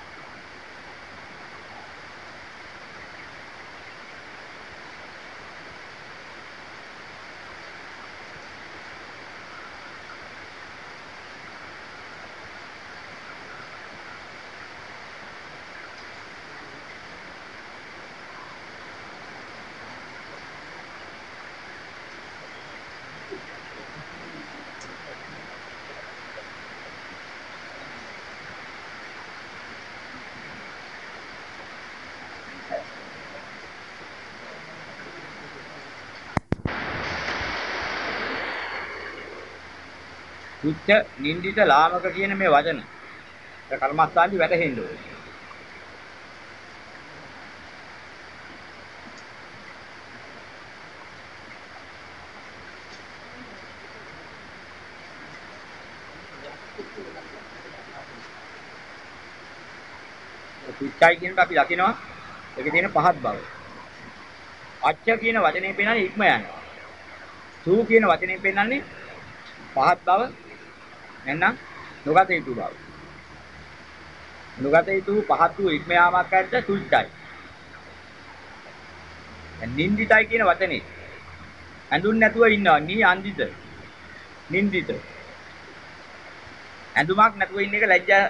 තුච්ච නින්දිත ලාමක කියන මේ වචන ඒ කර්මස්ථාන්දි වැටහෙන්න ඕනේ. තුච්චයි කියනට අපි දකිනවා ඒකේ තියෙන පහත් බව. අච්ච කියන වචනේ පෙන්නන්නේ ඉක්ම යනවා. සූ කියන වචනේ පෙන්නන්නේ පහත් බව නැත්නම් නොගත යුතු බව. නොගත යුතු පහත් වූ ඉක්ම යාමක් ඇද්ද? සුල්චයි. නින්දිතයි කියන වචනේ. ඇඳුන් නැතුව ඉන්නවා. නී අන්දිත නින්දිත. ඇඳුමක් නැතුව ඉන්න එක ලැජ්ජා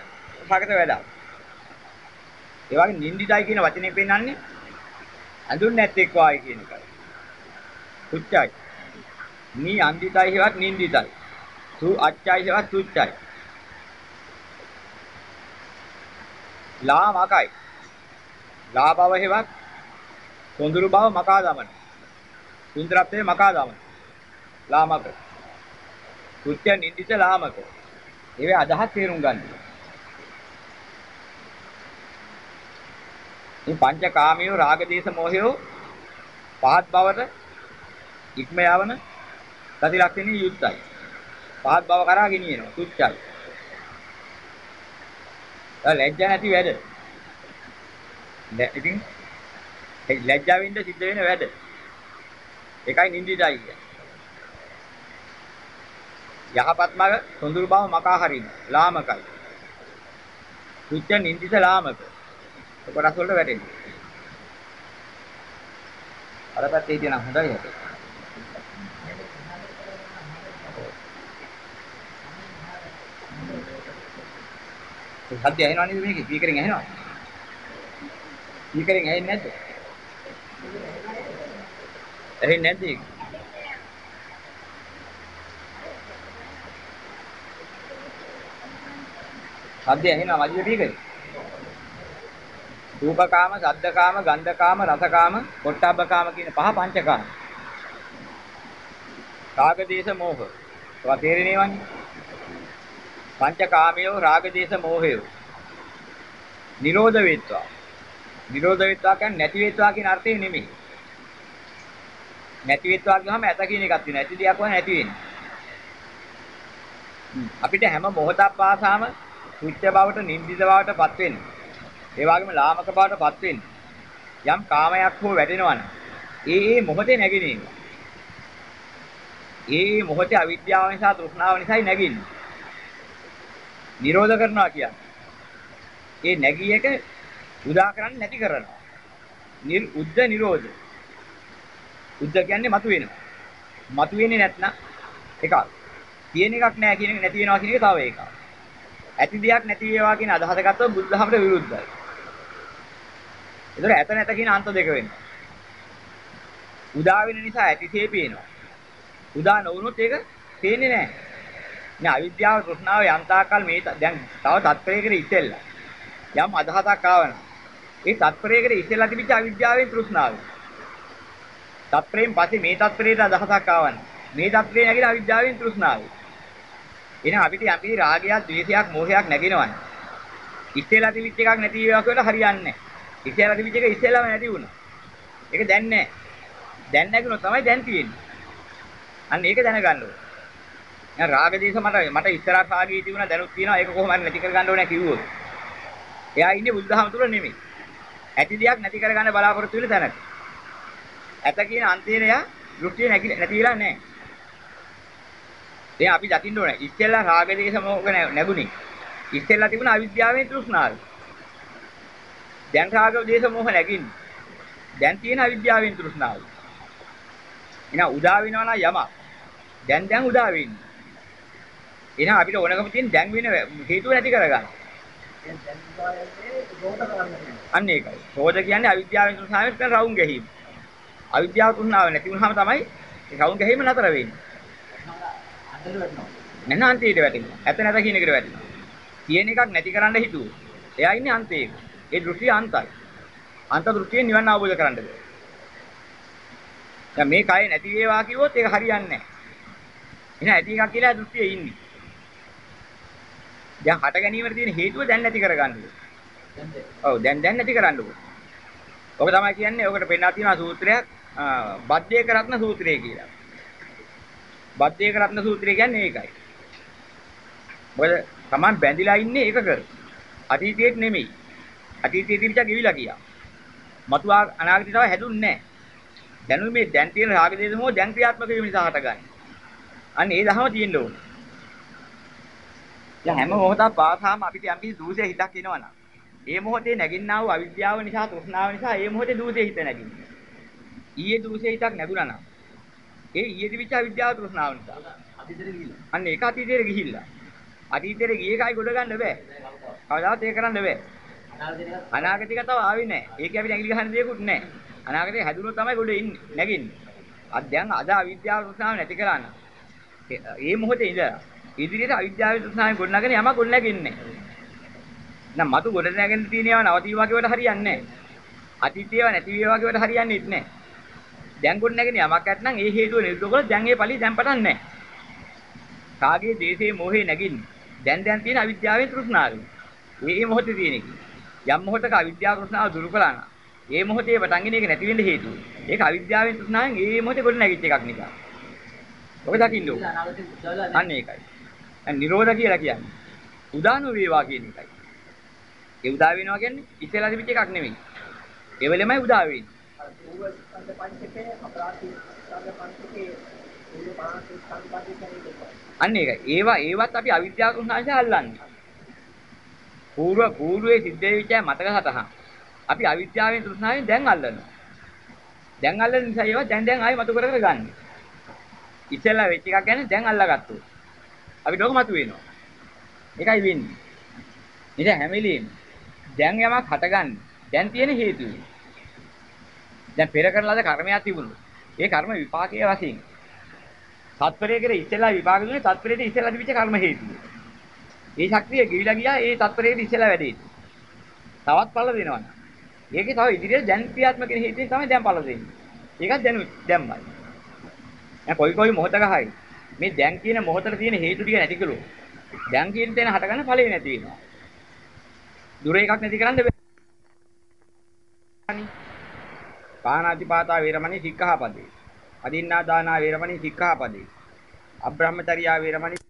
සාගත වැඩක්. ඒ වගේ නින්දිතයි කියන වචනේ පෙන්නන්නේ ඇඳුන් නැත්තේක් වායි කියන එකයි. සුච්චයි. නී අන්දිතයි හේවත් නින්දිතයි. සු අච්චයි හේවත් සුච්චයි. ලා මකයි. ලා බව හේවත් සොඳුරු බව මකා දමන. සුන්දරත්වයේ මකා දමන. ලාමක. සුච්ච නින්දිත ලාමක. ඒවේ අදහස් තේරුම් ගන්න. මේ පංචකාමියෝ රාග දේශ මොහයෝ පහත් බවට ඉක්ම යවන ගති ලක්ෂණේ යුක්තයි. පහත් බව කරා ගෙනියනවා. තුච්චයි. ලැජ්ජ නැති වැඩ. ඉතින් ඒ ලැජ්ජාවෙන්ද සිද්ධ වෙන වැඩ. ඒකයි නින්දිතයි කියන්නේ. යහපත් මග සොඳුරු බව මකා හරින ලාමකයි. තුච්ච නින්දිත ලාමක. කොටස් වලට වැටෙන්නේ. අර පැත්තේ තියෙන හොඳයි හැටි. සද්ද ඇහෙනව නේද මේකේ? ස්පීකරෙන් ඇහෙනවද? ඊකරෙන් ඇහෙන්නේ නැද්ද? ඇහෙන්නේ නැද්ද ඒක? සද්ද ඇහෙනවා මදිද ඊකරේ? රූපකාම, ශබ්දකාම, ගන්ධකාම, රසකාම, පොට්ටබ්බකාම කියන පහ පංචකාම. රාග දේශ මොහ. ඒවා තේරෙනේවන්නේ. පංචකාමයෝ රාගදේශ මෝහයෝ. නිරෝධ වේත්වා නිරෝධ වේත්වා කියන්නේ නැති වේත්වා කියන අර්ථය නෙමෙයි. නැති වේත්වා කියනවාම ඇත කියන එකක් තියෙනවා. ඇති දෙයක් වань නැති වෙන්නේ. අපිට හැම මොහොතක් පාසාම කුච්ච බවට නින්දිත බවට පත් වෙන්න. ඒ වගේම ලාමක බවට පත් වෙන්න. යම් කාමයක් හෝ වැටෙනවනම් ඒ ඒ මොහොතේ නැගිනින්න ඒ මොහොතේ අවිද්‍යාව නිසා තෘෂ්ණාව නිසායි නැගින්නේ. නිරෝධ කරනවා කියන්නේ. ඒ නැගී එක උදා කරන්නේ නැති කරනවා. නිර් උද්ද නිරෝධ. උද්ද කියන්නේ මතු වෙනවා. මතු වෙන්නේ නැත්නම් එකක්. තියෙන එකක් නැහැ කියන එක නැති වෙනවා කියන එක තව එකක්. ඇති දෙයක් නැති වේවා කියන අදහස ගත්තොත් බුද්ධහමට විරුද්ධයි. ඒතර ඇත නැත කියන අන්ත දෙක වෙනවා. උදා වෙන නිසා ඇතිසේ පේනවා. උදා නොවුනොත් ඒක පේන්නේ නැහැ. මේ අවිද්‍යාව තෘෂ්ණාව යන්තාකල් මේ දැන් තව තත්පරයකට ඉස්සෙල්ලා. යම් අදහසක් ආවනම් ඒ තත්පරයකට ඉස්සෙල්ලා තිබිච්ච අවිද්‍යාවෙන් තෘෂ්ණාවෙන් තත්පරයෙන් පස්සේ මේ තත්පරයට අදහසක් ආවනම් මේ තත්පරේ නැගින අවිද්‍යාවෙන් තෘෂ්ණාවෙන් එහෙනම් අපිට යම්කිසි රාගයක් ද්වේෂයක් මෝහයක් නැගිනවනේ. ඉස්සෙල්ලා තිබිච්ච එකක් නැති වේවා කියලා හරියන්නේ නැහැ. ඉස්සෙල්ලා තිබිච්ච එක ඉස්සෙල්ලාම නැති වුණා. ඒක දැන් නැහැ. දැන් නැගුණොත් තමයි දැන් තියෙන්නේ. අන්න ඒක දැනගන්න ඕනේ. දැන් රාග දේශ මට මට ඉස්සරහ රාගී තිබුණා දැනුත් තියෙනවා ඒක කොහොම හරි නැති කරගන්න ඕනේ කිව්වොත්. එයා ඉන්නේ බුද්ධහම තුල නෙමෙයි. ඇති දෙයක් නැති කරගන්න බලාපොරොත්තු වෙන තැනක. ඇත කියන අන්තිමේ එයා දෘෂ්ටිය නැතිලා නැහැ. දැන් අපි දකින්න ඕනේ ඉස්සෙල්ලා රාග දේශ මොක නැගුණේ. ඉස්සෙල්ලා තිබුණ අවිද්‍යාවෙන් තෘෂ්ණාව. දැන් රාග දේශ මොහ නැගින්නේ. දැන් තියෙන අවිද්‍යාවෙන් තෘෂ්ණාව. එහෙනම් උදා වෙනවා නම් යමක්. දැන් දැන් උදා වෙන්නේ. එහෙනම් අපිට ඕනකම තියෙන දැන් වෙන හේතුව නැති කරගන්න. අන්න ඒකයි. රෝධ කියන්නේ අවිද්‍යාවෙන් තුනසාවෙන් කරන රවුම් ගැහිම. අවිද්‍යාව තුනව නැති වුනහම තමයි ඒ රවුම් ගැහිම නතර වෙන්නේ. නැන අන්තියට වැටෙනවා. ඇත නැත කියන එකට වැටෙනවා. තියෙන එකක් නැති කරන්න හිතුවෝ. එයා ඉන්නේ අන්තයේ. ඒ දෘෂ්ටිය අන්තයි. අන්ත දෘෂ්ටියෙන් නිවන් අවබෝධ කරන්නද. දැන් මේ කය නැති වේවා කිව්වොත් ඒක හරියන්නේ නැහැ. එහෙනම් ඇති එකක් කියලා දෘෂ්ටියේ ඉන්නේ. දැන් හට ගැනීමට තියෙන හේතුව දැන් නැති කරගන්න ඕනේ. ඔව් දැන් දැන් නැති කරන්න ඕනේ. ඔක තමයි කියන්නේ ඔකට පෙන්නලා තියෙන සූත්‍රයක් බද්දේක රත්න සූත්‍රය කියලා. බද්දේක රත්න සූත්‍රය කියන්නේ ඒකයි. මොකද Taman බැඳිලා ඉන්නේ එකක. අතීතයේත් නෙමෙයි. අතීතයේ තිබිච්ච ගෙවිලා ගියා. මතු අනාගතේ තව හැදුන්නේ නැහැ. දැනුමේ දැන් තියෙන රාග දේශමෝ දැන් ක්‍රියාත්මක වීම නිසා හටගන්නේ. අන්න ඒ දහම තියෙන්න ඕනේ. දැන් හැම මොහොතක් පාසාම අපිට යම් කිසි දූෂේ හිතක් එනවනම් ඒ මොහොතේ නැගින්නා වූ අවිද්‍යාව නිසා තෘෂ්ණාව නිසා ඒ මොහොතේ දූෂේ හිත නැගින්නේ. ඊයේ දූෂේ හිතක් නැගුණා නම් ඒ ඊයේ තිබිච්ච අවිද්‍යාව තෘෂ්ණාව නිසා අතීතෙට ගිහිල්ලා. අන්න ඒක අතීතෙට ගිහිල්ලා. අතීතෙට ගියේ කයි ගොඩ ගන්න බෑ. කවදාවත් ඒක කරන්න බෑ. අනාගතේ කතාව ආවේ නෑ. ඒක අපි නැගිලි ගහන්න දෙයක්වත් නෑ. අනාගතේ හැදුනොත් තමයි ගොඩ ඉන්නේ නැගින්නේ. අද දැන් අද අවිද්‍යාව තෘෂ්ණාව නැති කරන්න. ඒ මොහොතේ ඉඳලා ඉදිරියට අවිද්‍යාවේ තෘෂ්ණාවෙන් ගොඩනගෙන යමක් ගොඩනගන්නේ නැහැ. මතු ගොඩනගෙන තියෙන ඒවා නවතිවා කියවට හරියන්නේ නැහැ. අතීතේව නැති වේවා කියවට හරියන්නේ නැහැ. දැන් ගොඩනගෙන යමක් නැත්නම් ඒ හේතුව නිරුද්ධ කළොත් දැන් ඒ ඵලිය දැන් පටන් නැහැ. කාගේ දේශේ මොහේ නැගින්නේ. දැන් දැන් තියෙන අවිද්‍යාවෙන් තෘෂ්ණාවෙන්. ඒ මොහොතේ තියෙන එක. යම් මොහොතක අවිද්‍යාව තෘෂ්ණාව දුරු කළා නම් ඒ මොහොතේ පටන්ගෙන ඒක නැති වෙන්න හේතුව. ඒක අවිද්‍යාවෙන් තෘෂ්ණාවෙන් ඒ මොහොතේ ගොඩ නැගිච්ච එකක් නිකන්. ඔබ දකින්න ඕන. අන්න ඒකයි. දැන් නිරෝධ කියලා කියන්නේ උදානු වේවා කියන එකයි. ඒ උදා වෙනවා කියන්නේ ඉස්සෙල්ලා තිබිච්ච එකක් නෙමෙයි. ඒ වෙලෙමයි උදා වෙන්නේ. අන්න ඒකයි. ඒවා ඒවත් අපි අවිද්‍යාව කුණාංශය අල්ලන්නේ. పూర్ව పూర్වයේ සිද්ධ වෙච්ච මතක සතහන්. අපි අවිද්‍යාවෙන් තෘෂ්ණාවෙන් දැන් අල්ලනවා. දැන් අල්ලන නිසා ඒවා දැන් දැන් ආයෙ මතු කර කර ගන්න. ඉස්සෙල්ලා වෙච්ච එකක් ගැන දැන් අල්ලගත්තා. අපිට ඕක මතුවෙනවා. ඒකයි වෙන්නේ. ඉතින් හැම වෙලෙම දැන් යමක් හටගන්නේ. දැන් තියෙන හේතුව. දැන් පෙර කරන ලද කර්මයක් තිබුණා. ඒ කර්ම විපාකයේ වශයෙන් සත්පරේ කෙරේ ඉස්සෙල්ලා විපාක දුන්නේ සත්පරේට ඉස්සෙල්ලා තිබිච්ච කර්ම හේතුව. ඒ ශක්තිය ගිවිලා ගියා ඒ සත්පරේට ඉස්සෙල්ලා වැඩේ. තවත් පළ දෙනවා. ඒකේ තව ඉදිරියට දැන් ක්‍රියාත්මක වෙන හේතුවෙන් තමයි දැන් පළ දෙන්නේ. ඒකත් දැන් දැන්මයි. දැන් කොයි කොයි මොහතක හරි මේ දැන් කියන මොහතට තියෙන හේතු ටික නැති කළොත් දැන් කියන තැන හටගන්න ඵලෙ නැති වෙනවා. දුර එකක් නැති කරන්න බෑ. පාණාතිපාතා වේරමණී සික්ඛාපදේ. අදින්නා දානා වේරමණී සික්ඛාපදේ. අබ්‍රහ්මචර්යා වේරමණී